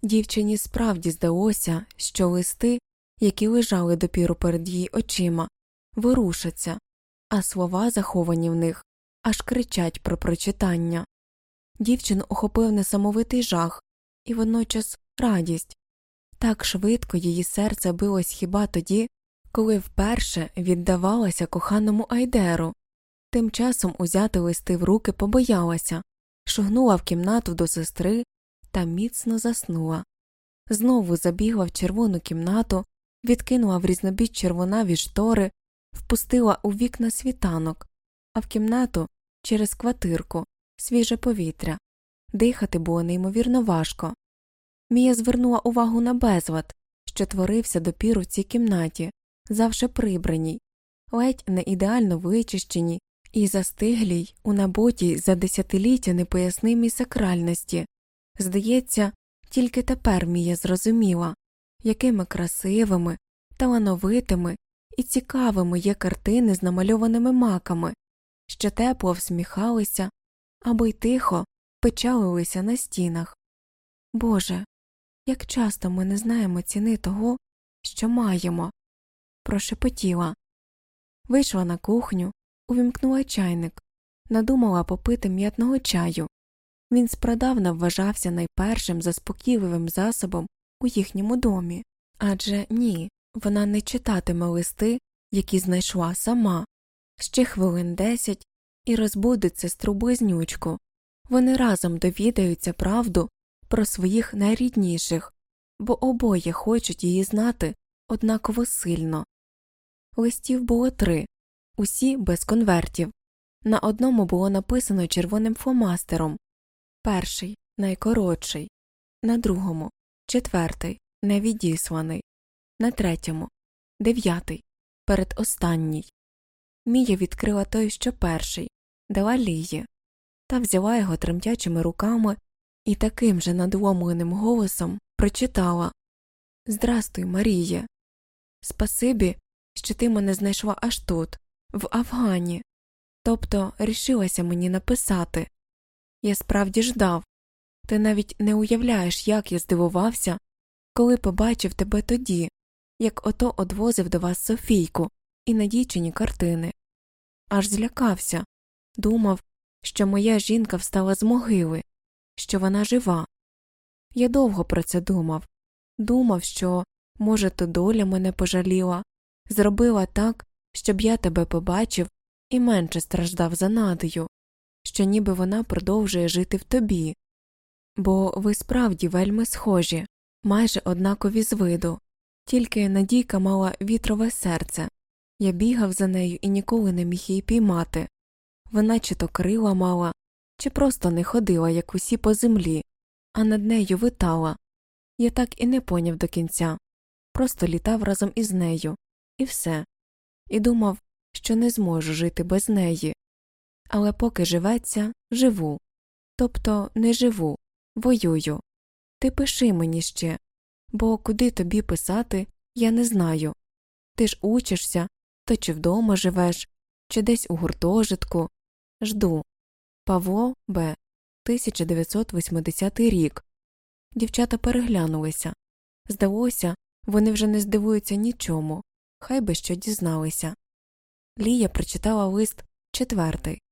Дівчині справді здалося, що листи, які лежали допіру перед її очима, ворушаться, а слова, заховані в них, аж кричать про прочитання. Дівчину охопив несамовитий жах і водночас радість так швидко її серце билось хіба тоді, коли вперше віддавалася коханому Айдеру. Тим часом узяти листи в руки побоялася, шугнула в кімнату до сестри та міцно заснула. Знову забігла в червону кімнату, відкинула в різнобіч червонаві штори, впустила у вікна світанок, а в кімнату через квартирку свіже повітря. Дихати було неймовірно важко. Мія звернула увагу на безлад, що творився допіру в цій кімнаті, завше прибраній, ледь не ідеально вичищеній і застиглій у наботі за десятиліття непояснимій сакральності. Здається, тільки тепер Мія зрозуміла, якими красивими, талановитими і цікавими є картини з намальованими маками, що тепло всміхалися або й тихо печалилися на стінах. Боже, як часто ми не знаємо ціни того, що маємо. Прошепотіла. Вийшла на кухню, увімкнула чайник, надумала попити м'ятного чаю. Він спрадавна вважався найпершим заспокійливим засобом у їхньому домі. Адже ні, вона не читатиме листи, які знайшла сама, ще хвилин десять і розбудить сестру близнючку. Вони разом довідаються правду про своїх найрідніших, бо обоє хочуть її знати однаково сильно. Листів було три, усі без конвертів. На одному було написано червоним фломастером перший найкоротший, на другому четвертий невідісланий, на третьому дев'ятий передостанній. Мія відкрила той, що перший, дала лії, та взяла його тремтячими руками і таким же надломленим голосом прочитала Здрастуй, Маріє. Спасибі, що ти мене знайшла аж тут, в Афгані. Тобто рішилася мені написати. Я справді ждав. Ти навіть не уявляєш, як я здивувався, коли побачив тебе тоді, як ото одвозив до вас Софійку і надійчені картини. Аж злякався, думав, що моя жінка встала з могили, що вона жива. Я довго про це думав, думав, що, може, то доля мене пожаліла, зробила так, щоб я тебе побачив і менше страждав за надію, що ніби вона продовжує жити в тобі. Бо ви справді вельми схожі, майже однакові з виду, тільки Надійка мала вітрове серце. Я бігав за нею і ніколи не міг її піймати. Вона чи то крила мала, чи просто не ходила, як усі по землі, а над нею витала. Я так і не поняв до кінця, просто літав разом із нею, і все, і думав, що не зможу жити без неї. Але поки живеться, живу. Тобто не живу, воюю. Ти пиши мені ще, бо куди тобі писати, я не знаю. Ти ж учишся, то чи вдома живеш, чи десь у гуртожитку. Жду. Павло Б. 1980 рік. Дівчата переглянулися. Здалося, вони вже не здивуються нічому, хай би що дізналися. Лія прочитала лист четвертий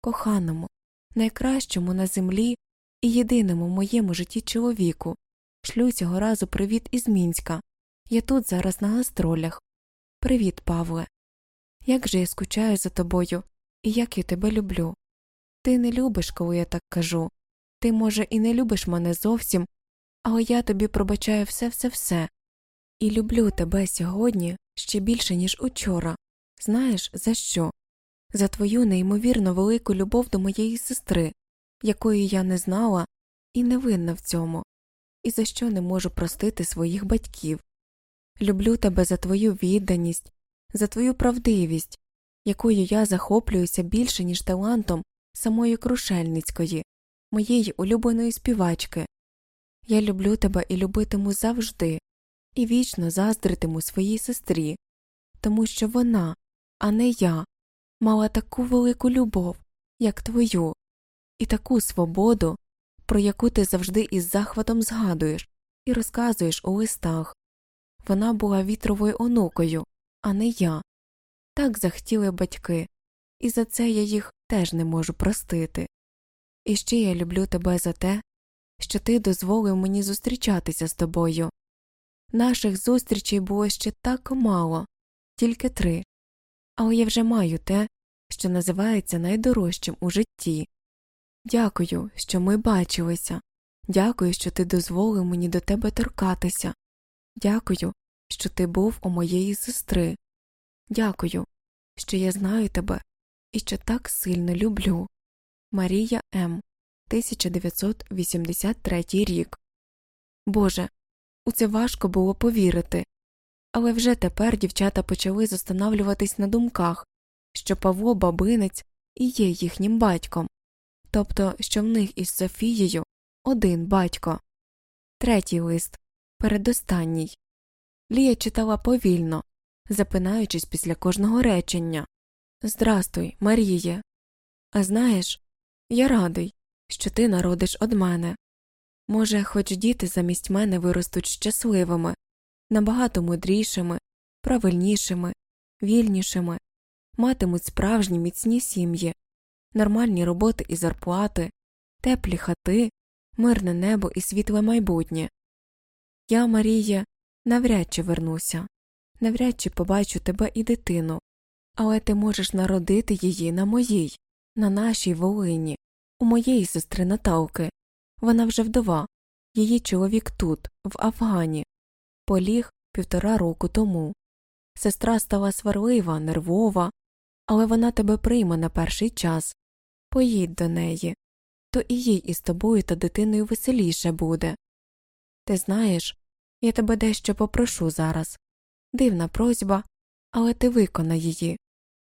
Коханому, найкращому на землі і єдиному в моєму житті чоловіку. Шлю цього разу привіт із Мінська. Я тут зараз на гастролях. Привіт, Павле. Як же я скучаю за тобою і як я тебе люблю. Ти не любиш, коли я так кажу. Ти, може, і не любиш мене зовсім, але я тобі пробачаю все все все і люблю тебе сьогодні ще більше, ніж учора. Знаєш, за що? За твою неймовірно велику любов до моєї сестри, якої я не знала і не винна в цьому, і за що не можу простити своїх батьків. Люблю тебе за твою відданість, за твою правдивість, якою я захоплююся більше, ніж талантом самої Крушельницької, моєї улюбленої співачки. Я люблю тебе і любитиму завжди, і вічно заздритиму своїй сестрі, тому що вона, а не я, мала таку велику любов, як твою, і таку свободу, про яку ти завжди із захватом згадуєш і розказуєш у листах. Вона була вітровою онукою, а не я. Так захотіли батьки, і за це я їх теж не можу простити. І ще я люблю тебе за те, що ти дозволив мені зустрічатися з тобою. Наших зустрічей було ще так мало, тільки три, але я вже маю те, що називається найдорожчим у житті. Дякую, що ми бачилися, дякую, що ти дозволив мені до тебе торкатися, дякую, що ти був у моєї сестри. Дякую, що я знаю тебе і що так сильно люблю. Марія М. 1983 рік. Боже, у це важко було повірити. Але вже тепер дівчата почали застанавлюватись на думках, що Павло Бабинець і є їхнім батьком, тобто, що в них із Софією один батько. Третій лист передостанній. Лія читала повільно, запинаючись після кожного речення Здрастуй, Маріє. А знаєш, я радий, що ти народиш од мене. Може, хоч діти замість мене виростуть щасливими, набагато мудрішими, правильнішими, вільнішими, матимуть справжні міцні сім'ї, нормальні роботи і зарплати, теплі хати, мирне небо і світле майбутнє. Я, Марія, навряд чи вернуся, навряд чи побачу тебе і дитину, але ти можеш народити її на моїй, на нашій Волині, у моєї сестри Наталки. Вона вже вдова, її чоловік тут, в Афгані, поліг півтора року тому. Сестра стала сварлива, нервова, але вона тебе прийме на перший час. Поїдь до неї, то і їй із тобою та дитиною веселіше буде. Ти знаєш, я тебе дещо попрошу зараз. Дивна просьба, але ти виконай її,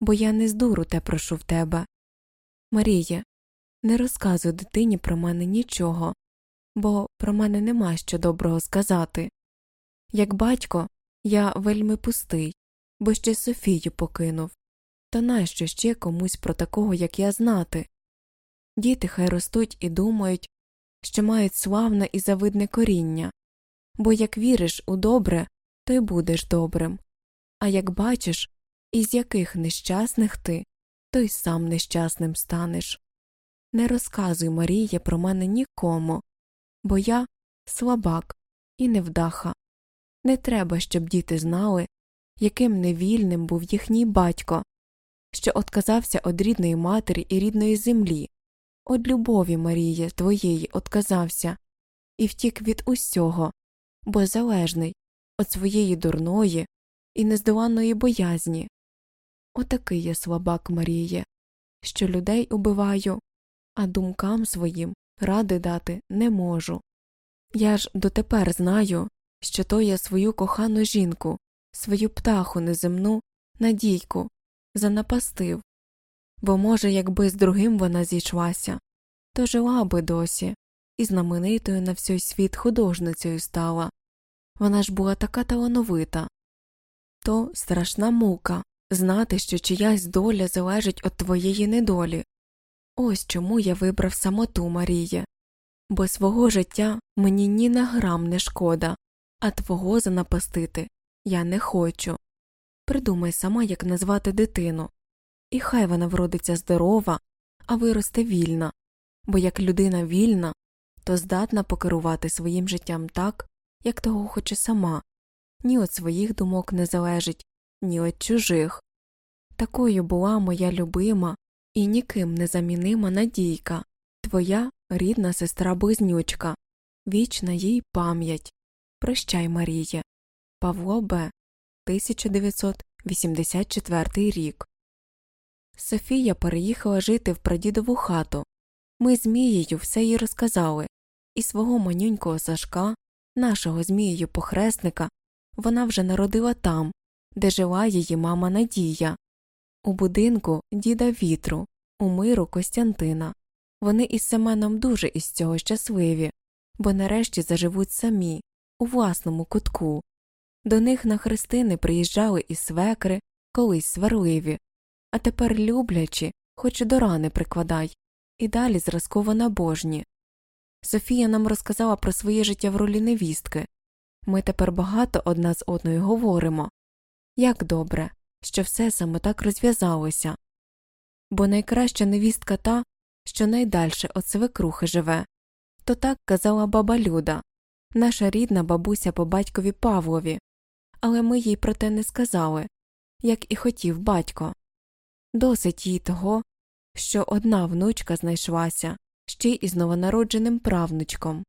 бо я не з дуру те прошу в тебе. Маріє, не розказуй дитині про мене нічого, бо про мене нема що доброго сказати. Як батько, я вельми пустий, бо ще Софію покинув. То нащо ще комусь про такого, як я, знати? Діти хай ростуть і думають, що мають славне і завидне коріння, бо як віриш у добре, то й будеш добрим, а як бачиш, із яких нещасних ти, то й сам нещасним станеш. Не розказуй, Марія, про мене нікому, бо я слабак і невдаха. Не треба, щоб діти знали, яким невільним був їхній батько, що отказався од рідної матері і рідної землі, од любові Марії твоєї отказався, і втік від усього, бо залежний від своєї дурної і нездоланної боязні. Отакий я слабак Маріє, що людей убиваю, а думкам своїм ради дати не можу. Я ж дотепер знаю, що то я свою кохану жінку, свою птаху неземну, надійку, занапастив, бо, може, якби з другим вона зійшлася, то жила би досі, і знаменитою на всій світ художницею стала. Вона ж була така талановита. То страшна мука знати, що чиясь доля залежить від твоєї недолі. Ось чому я вибрав самоту Маріє, бо свого життя мені ні на грам не шкода, а твого занапастити я не хочу. Придумай сама, як назвати дитину, і хай вона вродиться здорова, а виросте вільна, бо як людина вільна, то здатна покерувати своїм життям так, як того хоче сама, ні від своїх думок не залежить, ні від чужих. Такою була моя любима і ніким не замінима Надійка, твоя рідна сестра близнючка, вічна їй пам'ять. Прощай, Маріє. Павло Б. 1984 рік. Софія переїхала жити в прадідову хату. Ми з Мією все їй розказали, і свого манюнького Сашка, нашого Змією похресника, вона вже народила там, де жила її мама Надія, у будинку діда вітру, у миру Костянтина. Вони із Семеном дуже із цього щасливі, бо нарешті заживуть самі, у власному кутку. До них на хрестини приїжджали і свекри, колись сварливі, а тепер люблячі, хоч до рани прикладай, і далі зразково набожні. Софія нам розказала про своє життя в ролі невістки. Ми тепер багато одна з одною говоримо як добре, що все саме так розв'язалося. Бо найкраща невістка та, що найдальше від свекрухи живе. То так казала баба Люда, наша рідна бабуся по батькові Павлові, але ми їй про те не сказали, як і хотів батько. Досить їй того, що одна внучка знайшлася ще й із новонародженим правнучком.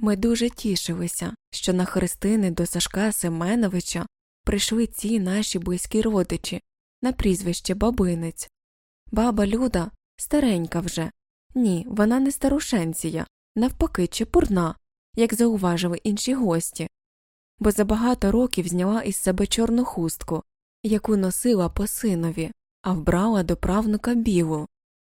Ми дуже тішилися, що на хрестини до Сашка Семеновича прийшли ці наші близькі родичі на прізвище Бабинець. Баба Люда старенька вже. Ні, вона не старушенція, навпаки, чепурна, як зауважили інші гості, бо за багато років зняла із себе чорну хустку, яку носила по синові, а вбрала до правнука білу.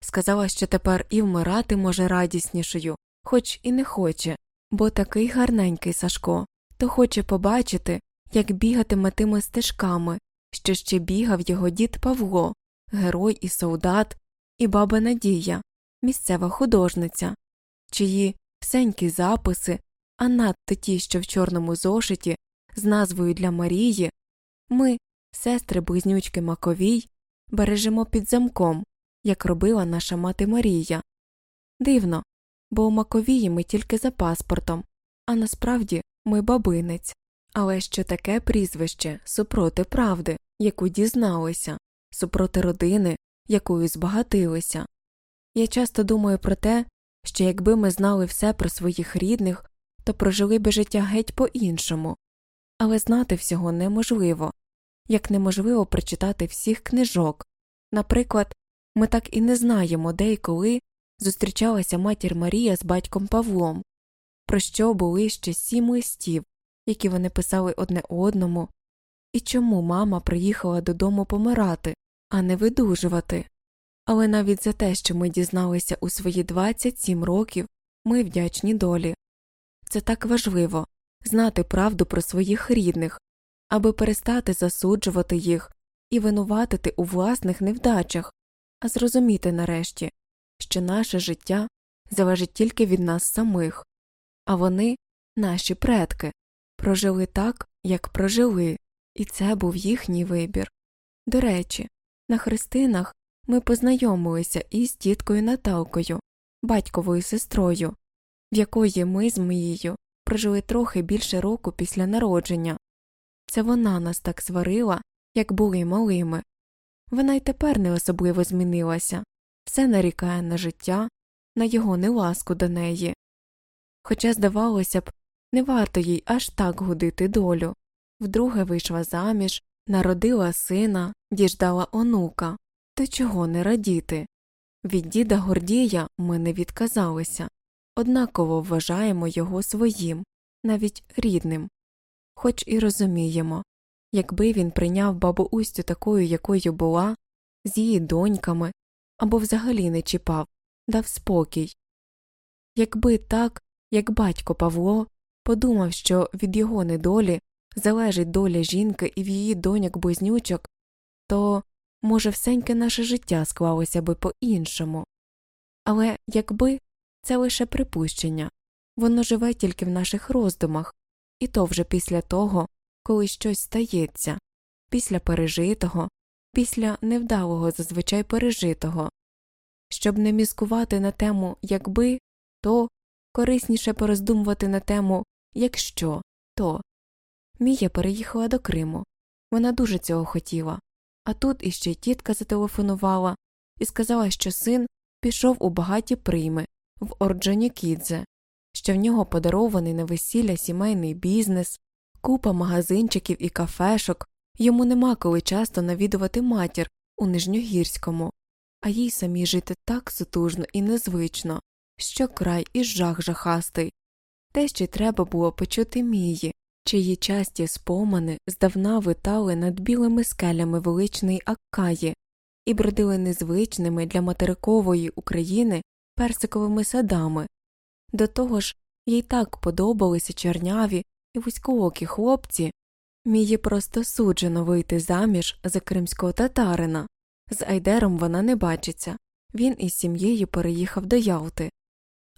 Сказала, що тепер і вмирати може радіснішою, хоч і не хоче, бо такий гарненький Сашко, то хоче побачити, як бігатиме тими стежками, що ще бігав його дід Павло, герой і солдат, і баба Надія, місцева художниця, чиї всенькі записи, а надто ті, що в чорному зошиті, з назвою для Марії, ми, сестри близнючки Маковій, бережемо під замком, як робила наша мати Марія. Дивно, бо у Маковії ми тільки за паспортом, а насправді ми бабинець. Але що таке прізвище супроти правди, яку дізналися, супроти родини, якою збагатилися. Я часто думаю про те, що якби ми знали все про своїх рідних, то прожили би життя геть по іншому, але знати всього неможливо, як неможливо прочитати всіх книжок. Наприклад, ми так і не знаємо, де і коли зустрічалася матір Марія з батьком Павлом, про що були ще сім листів, які вони писали одне одному, і чому мама приїхала додому помирати, а не видужувати. Але навіть за те, що ми дізналися у свої 27 років, ми вдячні долі. Це так важливо знати правду про своїх рідних, аби перестати засуджувати їх і винуватити у власних невдачах, а зрозуміти нарешті, що наше життя залежить тільки від нас самих, а вони, наші предки, прожили так, як прожили, і це був їхній вибір. До речі, на хрестинах ми познайомилися із тіткою Наталкою, батьковою сестрою, в якої ми з Мією прожили трохи більше року після народження. Це вона нас так сварила, як були малими. Вона й тепер не особливо змінилася, все нарікає на життя, на його неласку до неї. Хоча, здавалося б, не варто їй аж так гудити долю вдруге вийшла заміж, народила сина, діждала онука, то чого не радіти? Від діда Гордія ми не відказалися, однаково вважаємо його своїм, навіть рідним, хоч і розуміємо якби він прийняв бабу Устю такою, якою була, з її доньками, або взагалі не чіпав, дав спокій. Якби так, як батько Павло, подумав, що від його недолі залежить доля жінки і в її доньок близнючок, то, може, всеньке наше життя склалося би по іншому. Але якби це лише припущення, воно живе тільки в наших роздумах, і то вже після того, коли щось стається, після пережитого, після невдалого зазвичай пережитого. Щоб не мізкувати на тему якби, то корисніше пороздумувати на тему якщо то. Мія переїхала до Криму. Вона дуже цього хотіла. А тут іще й тітка зателефонувала і сказала, що син пішов у багаті прийми в Орджонікідзе, що в нього подарований на весілля сімейний бізнес, купа магазинчиків і кафешок, йому нема коли часто навідувати матір у Нижньогірському, а їй самій жити так сутужно і незвично, що край і жах жахастий. Те ще треба було почути мії, чиї часті спомани здавна витали над білими скелями величної Аккаї і бродили незвичними для материкової України персиковими садами. До того ж, їй так подобалися чорняві і вузькоокі хлопці, мії просто суджено вийти заміж за кримського татарина. З Айдером вона не бачиться він із сім'єю переїхав до Ялти.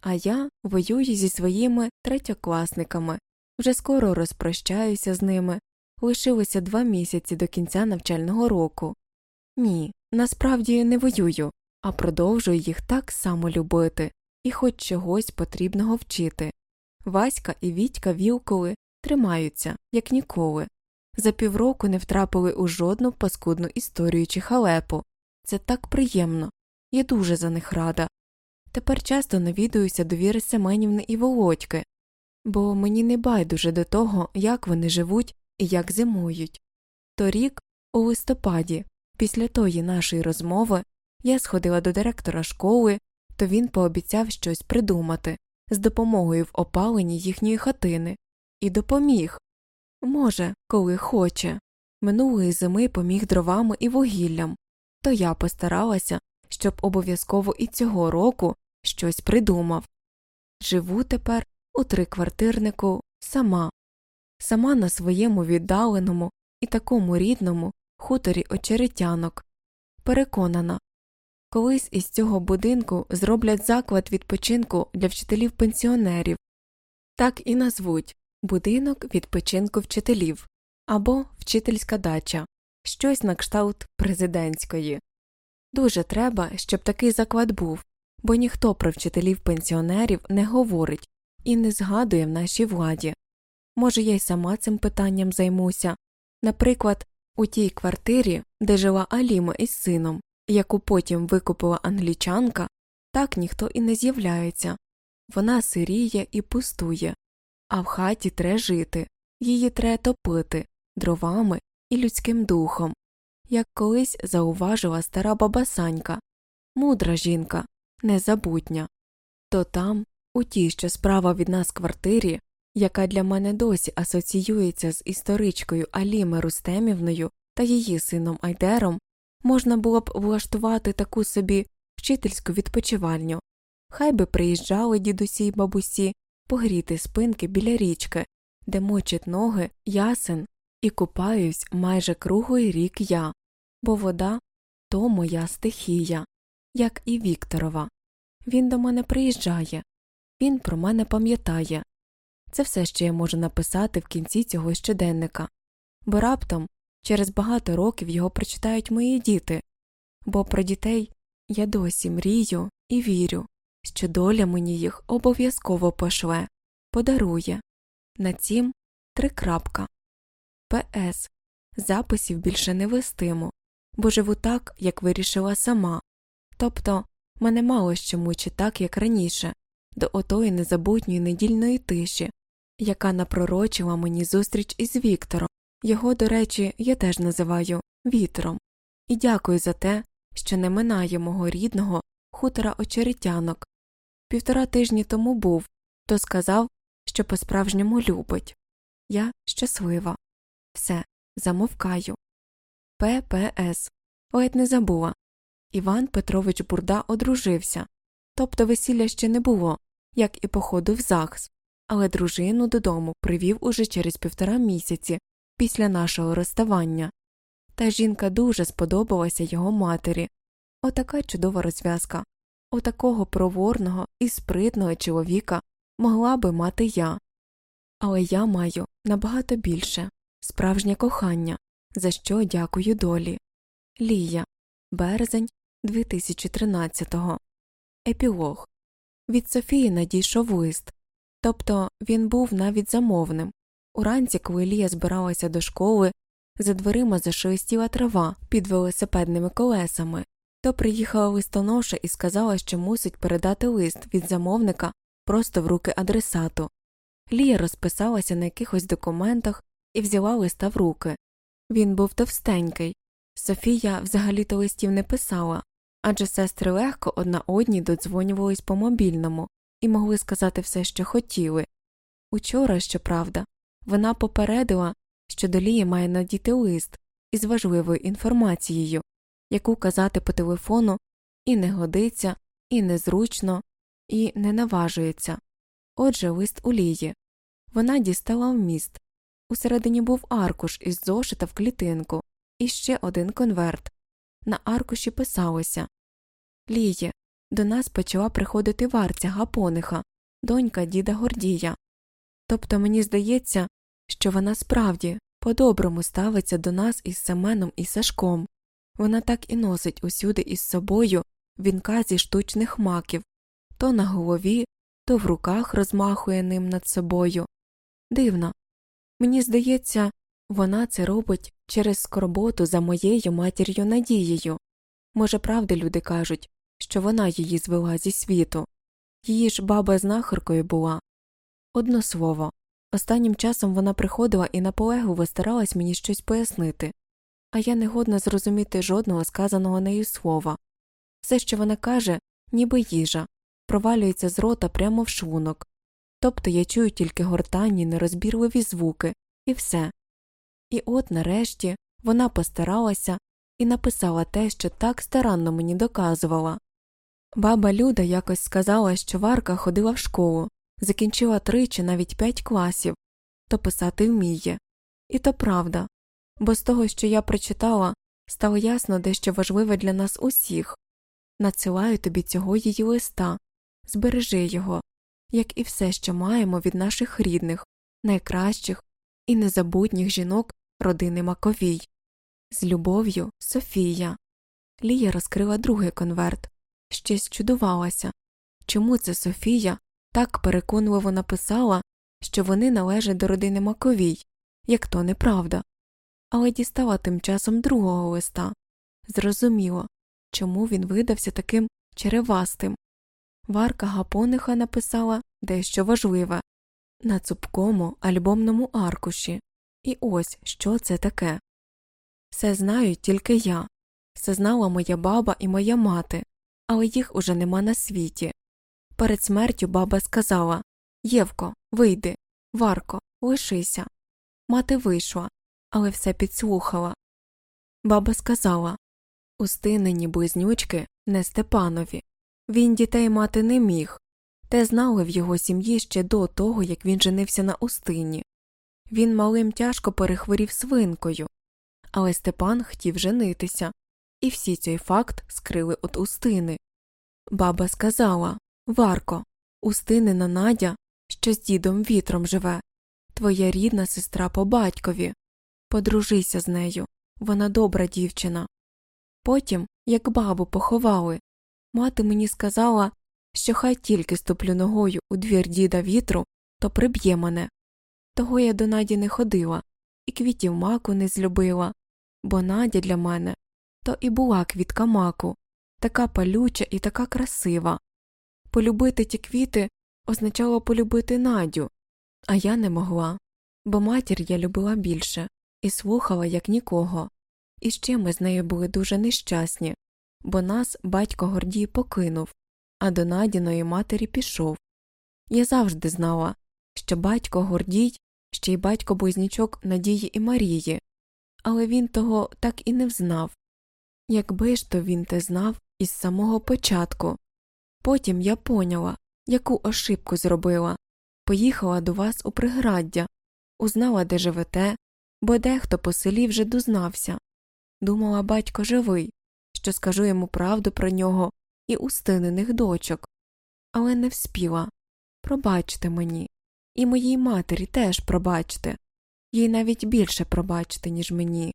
А я воюю зі своїми третьокласниками, вже скоро розпрощаюся з ними, лишилося два місяці до кінця навчального року. Ні, насправді не воюю, а продовжую їх так само любити і хоч чогось потрібного вчити. Васька і Вітька Вілколи тримаються, як ніколи. За півроку не втрапили у жодну паскудну історію чи халепу. Це так приємно, я дуже за них рада. Тепер часто навідуюся до Віри Семенівни і Володьки, бо мені не байдуже до того, як вони живуть і як зимують. Торік, у листопаді, після тої нашої розмови, я сходила до директора школи, то він пообіцяв щось придумати з допомогою в опаленні їхньої хатини, і допоміг. Може, коли хоче. Минулої зими поміг дровами і вугіллям, то я постаралася, щоб обов'язково і цього року щось придумав. Живу тепер у триквартирнику сама, сама на своєму віддаленому і такому рідному, хуторі очеретянок. Переконана, колись із цього будинку зроблять заклад відпочинку для вчителів пенсіонерів, так і назвуть будинок відпочинку вчителів або вчительська дача, щось на кшталт президентської. Дуже треба, щоб такий заклад був, бо ніхто про вчителів пенсіонерів не говорить і не згадує в нашій владі. Може, я й сама цим питанням займуся. Наприклад, у тій квартирі, де жила Аліма із сином, яку потім викупила англічанка, так ніхто і не з'являється вона сиріє і пустує, а в хаті тре жити, її тре топити дровами і людським духом, як колись зауважила стара баба Санька, мудра жінка, незабутня. То там, у тій, що справа від нас квартирі, яка для мене досі асоціюється з історичкою Аліми Рустемівною та її сином Айдером, можна було б влаштувати таку собі вчительську відпочивальню. Хай би приїжджали дідусі й бабусі погріти спинки біля річки, де мочить ноги ясен і купаюсь майже круглий рік я, бо вода то моя стихія, як і Вікторова. Він до мене приїжджає, він про мене пам'ятає. Це все, що я можу написати в кінці цього щоденника, бо раптом через багато років його прочитають мої діти, бо про дітей я досі мрію і вірю, що доля мені їх обов'язково пошле, подарує. На цім три крапка. П.С. Записів більше не вестиму, бо живу так, як вирішила сама. Тобто мене мало що мучить так, як раніше, до отої незабутньої недільної тиші, яка напророчила мені зустріч із Віктором. Його, до речі, я теж називаю вітром, і дякую за те, що не минає мого рідного хутора очеретянок. Півтора тижні тому був, то сказав, що по справжньому любить. Я щаслива. Все, замовкаю. ППС. Ледь не забула. Іван Петрович Бурда одружився. Тобто весілля ще не було, як і походу в ЗАГС, але дружину додому привів уже через півтора місяці після нашого розставання. Та жінка дуже сподобалася його матері. Отака чудова розв'язка. Отакого проворного і спритного чоловіка могла би мати я. Але я маю набагато більше справжнє кохання, за що дякую долі. Лія, березень 2013-го. Епілог від Софії надійшов лист. Тобто він був навіть замовним. Уранці, коли Лія збиралася до школи, за дверима зашелестіла трава під велосипедними колесами, то приїхала листоноша і сказала, що мусить передати лист від замовника просто в руки адресату. Лія розписалася на якихось документах і взяла листа в руки. Він був товстенький. Софія взагалі то листів не писала, адже сестри легко одна одній додзвонювались по мобільному і могли сказати все, що хотіли. Учора, щоправда, вона попередила, що до Лії має надіти лист із важливою інформацією, яку казати по телефону і не годиться, і незручно, і не наважується. Отже, лист у Лії. Вона дістала в міст. Усередині був аркуш із зошита в клітинку і ще один конверт. На аркуші писалося Ліє, до нас почала приходити варця Гапониха, донька діда Гордія. Тобто мені здається, що вона справді по доброму ставиться до нас із Семеном і Сашком. Вона так і носить усюди із собою вінка зі штучних маків, то на голові, то в руках розмахує ним над собою. Дивно. Мені здається, вона це робить через скорботу за моєю матір'ю Надією. Може, правди люди кажуть, що вона її звела зі світу. Її ж баба знахаркою була. Одно слово, останнім часом вона приходила і наполегливо старалась мені щось пояснити, а я не годна зрозуміти жодного сказаного нею слова. Все, що вона каже, ніби їжа, провалюється з рота прямо в шлунок. Тобто я чую тільки гортанні, нерозбірливі звуки, і все. І от нарешті вона постаралася і написала те, що так старанно мені доказувала. Баба Люда якось сказала, що Варка ходила в школу, закінчила три чи навіть п'ять класів, то писати вміє. І то правда. бо з того, що я прочитала, стало ясно дещо важливе для нас усіх. Надсилаю тобі цього її листа, збережи його, як і все, що маємо від наших рідних, найкращих і незабутніх жінок родини Маковій. З любов'ю Софія. Лія розкрила другий конверт, ще чудувалася, чому це Софія так переконливо написала, що вони належать до родини Маковій, як то неправда, але дістала тим часом другого листа зрозуміло, чому він видався таким черевастим. Варка Гапониха написала дещо важливе на цупкому альбомному аркуші, і ось що це таке. Все знаю тільки я, все знала моя баба і моя мати, але їх уже нема на світі. Перед смертю баба сказала Євко, вийди, Варко, лишися. Мати вийшла, але все підслухала. Баба сказала Устинені близнючки не Степанові. Він дітей мати не міг, те знали в його сім'ї ще до того, як він женився на Устині. Він малим тяжко перехворів свинкою, але Степан хотів женитися, і всі цей факт скрили от Устини. Баба сказала Варко, Устинина Надя, що з дідом вітром живе, твоя рідна сестра по батькові. Подружися з нею, вона добра дівчина. Потім, як бабу поховали, мати мені сказала, що хай тільки ступлю ногою у двір діда вітру, то приб'є мене. Того я до Наді не ходила, і квітів маку не злюбила, бо Надя для мене то і була квітка маку, така палюча і така красива. Полюбити ті квіти означало полюбити Надю, а я не могла, бо матір я любила більше і слухала, як нікого. І ще ми з нею були дуже нещасні, бо нас батько Гордій покинув, а до Надіної матері пішов. Я завжди знала, що батько Гордій, ще й батько близнічок Надії і Марії, але він того так і не взнав. Якби ж то він те знав із самого початку. Потім я поняла, яку ошибку зробила, поїхала до вас у приграддя, узнала, де живете, бо дехто по селі вже дознався. Думала, батько живий, що скажу йому правду про нього і устинених дочок, але не вспіла. Пробачте мені, і моїй матері теж пробачте, їй навіть більше пробачте, ніж мені,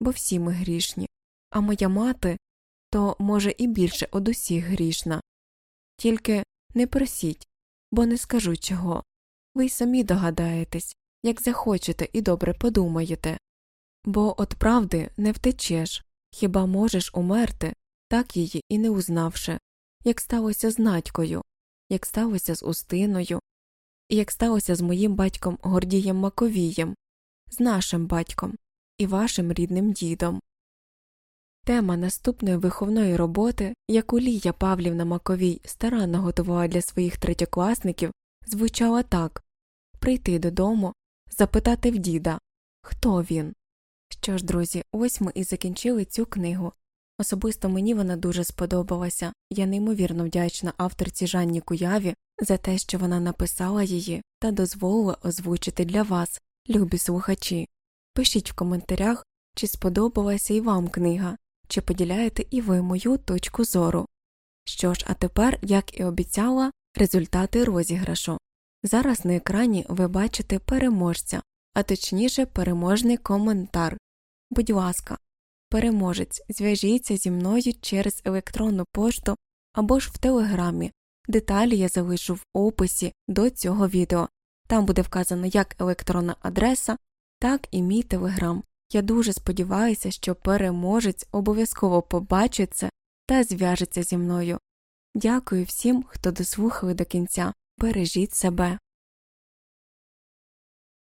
бо всі ми грішні, а моя мати то, може, і більше од усіх грішна. Тільки не просіть, бо не скажу чого. Ви й самі догадаєтесь, як захочете і добре подумаєте. Бо от правди не втечеш, хіба можеш умерти, так її і не узнавши, як сталося з Надькою, як сталося з Устиною, як сталося з моїм батьком Гордієм Маковієм, з нашим батьком і вашим рідним дідом. Тема наступної виховної роботи, яку Лія Павлівна Маковій старанно готувала для своїх третьокласників, звучала так прийти додому, запитати в діда, хто він. Що ж, друзі, ось ми і закінчили цю книгу. Особисто мені вона дуже сподобалася, я неймовірно вдячна авторці Жанні Куяві за те, що вона написала її та дозволила озвучити для вас, любі слухачі. Пишіть в коментарях, чи сподобалася і вам книга, чи поділяєте і ви мою точку зору. Що ж, а тепер, як і обіцяла, результати розіграшу. Зараз на екрані ви бачите переможця, а точніше переможний коментар. Будь ласка, переможець, зв'яжіться зі мною через електронну пошту або ж в телеграмі. Деталі я залишу в описі до цього відео. Там буде вказано як електронна адреса, так і мій телеграм. Я дуже сподіваюся, що переможець обов'язково побачить це та зв'яжеться зі мною. Дякую всім, хто дослухали до кінця. Бережіть себе.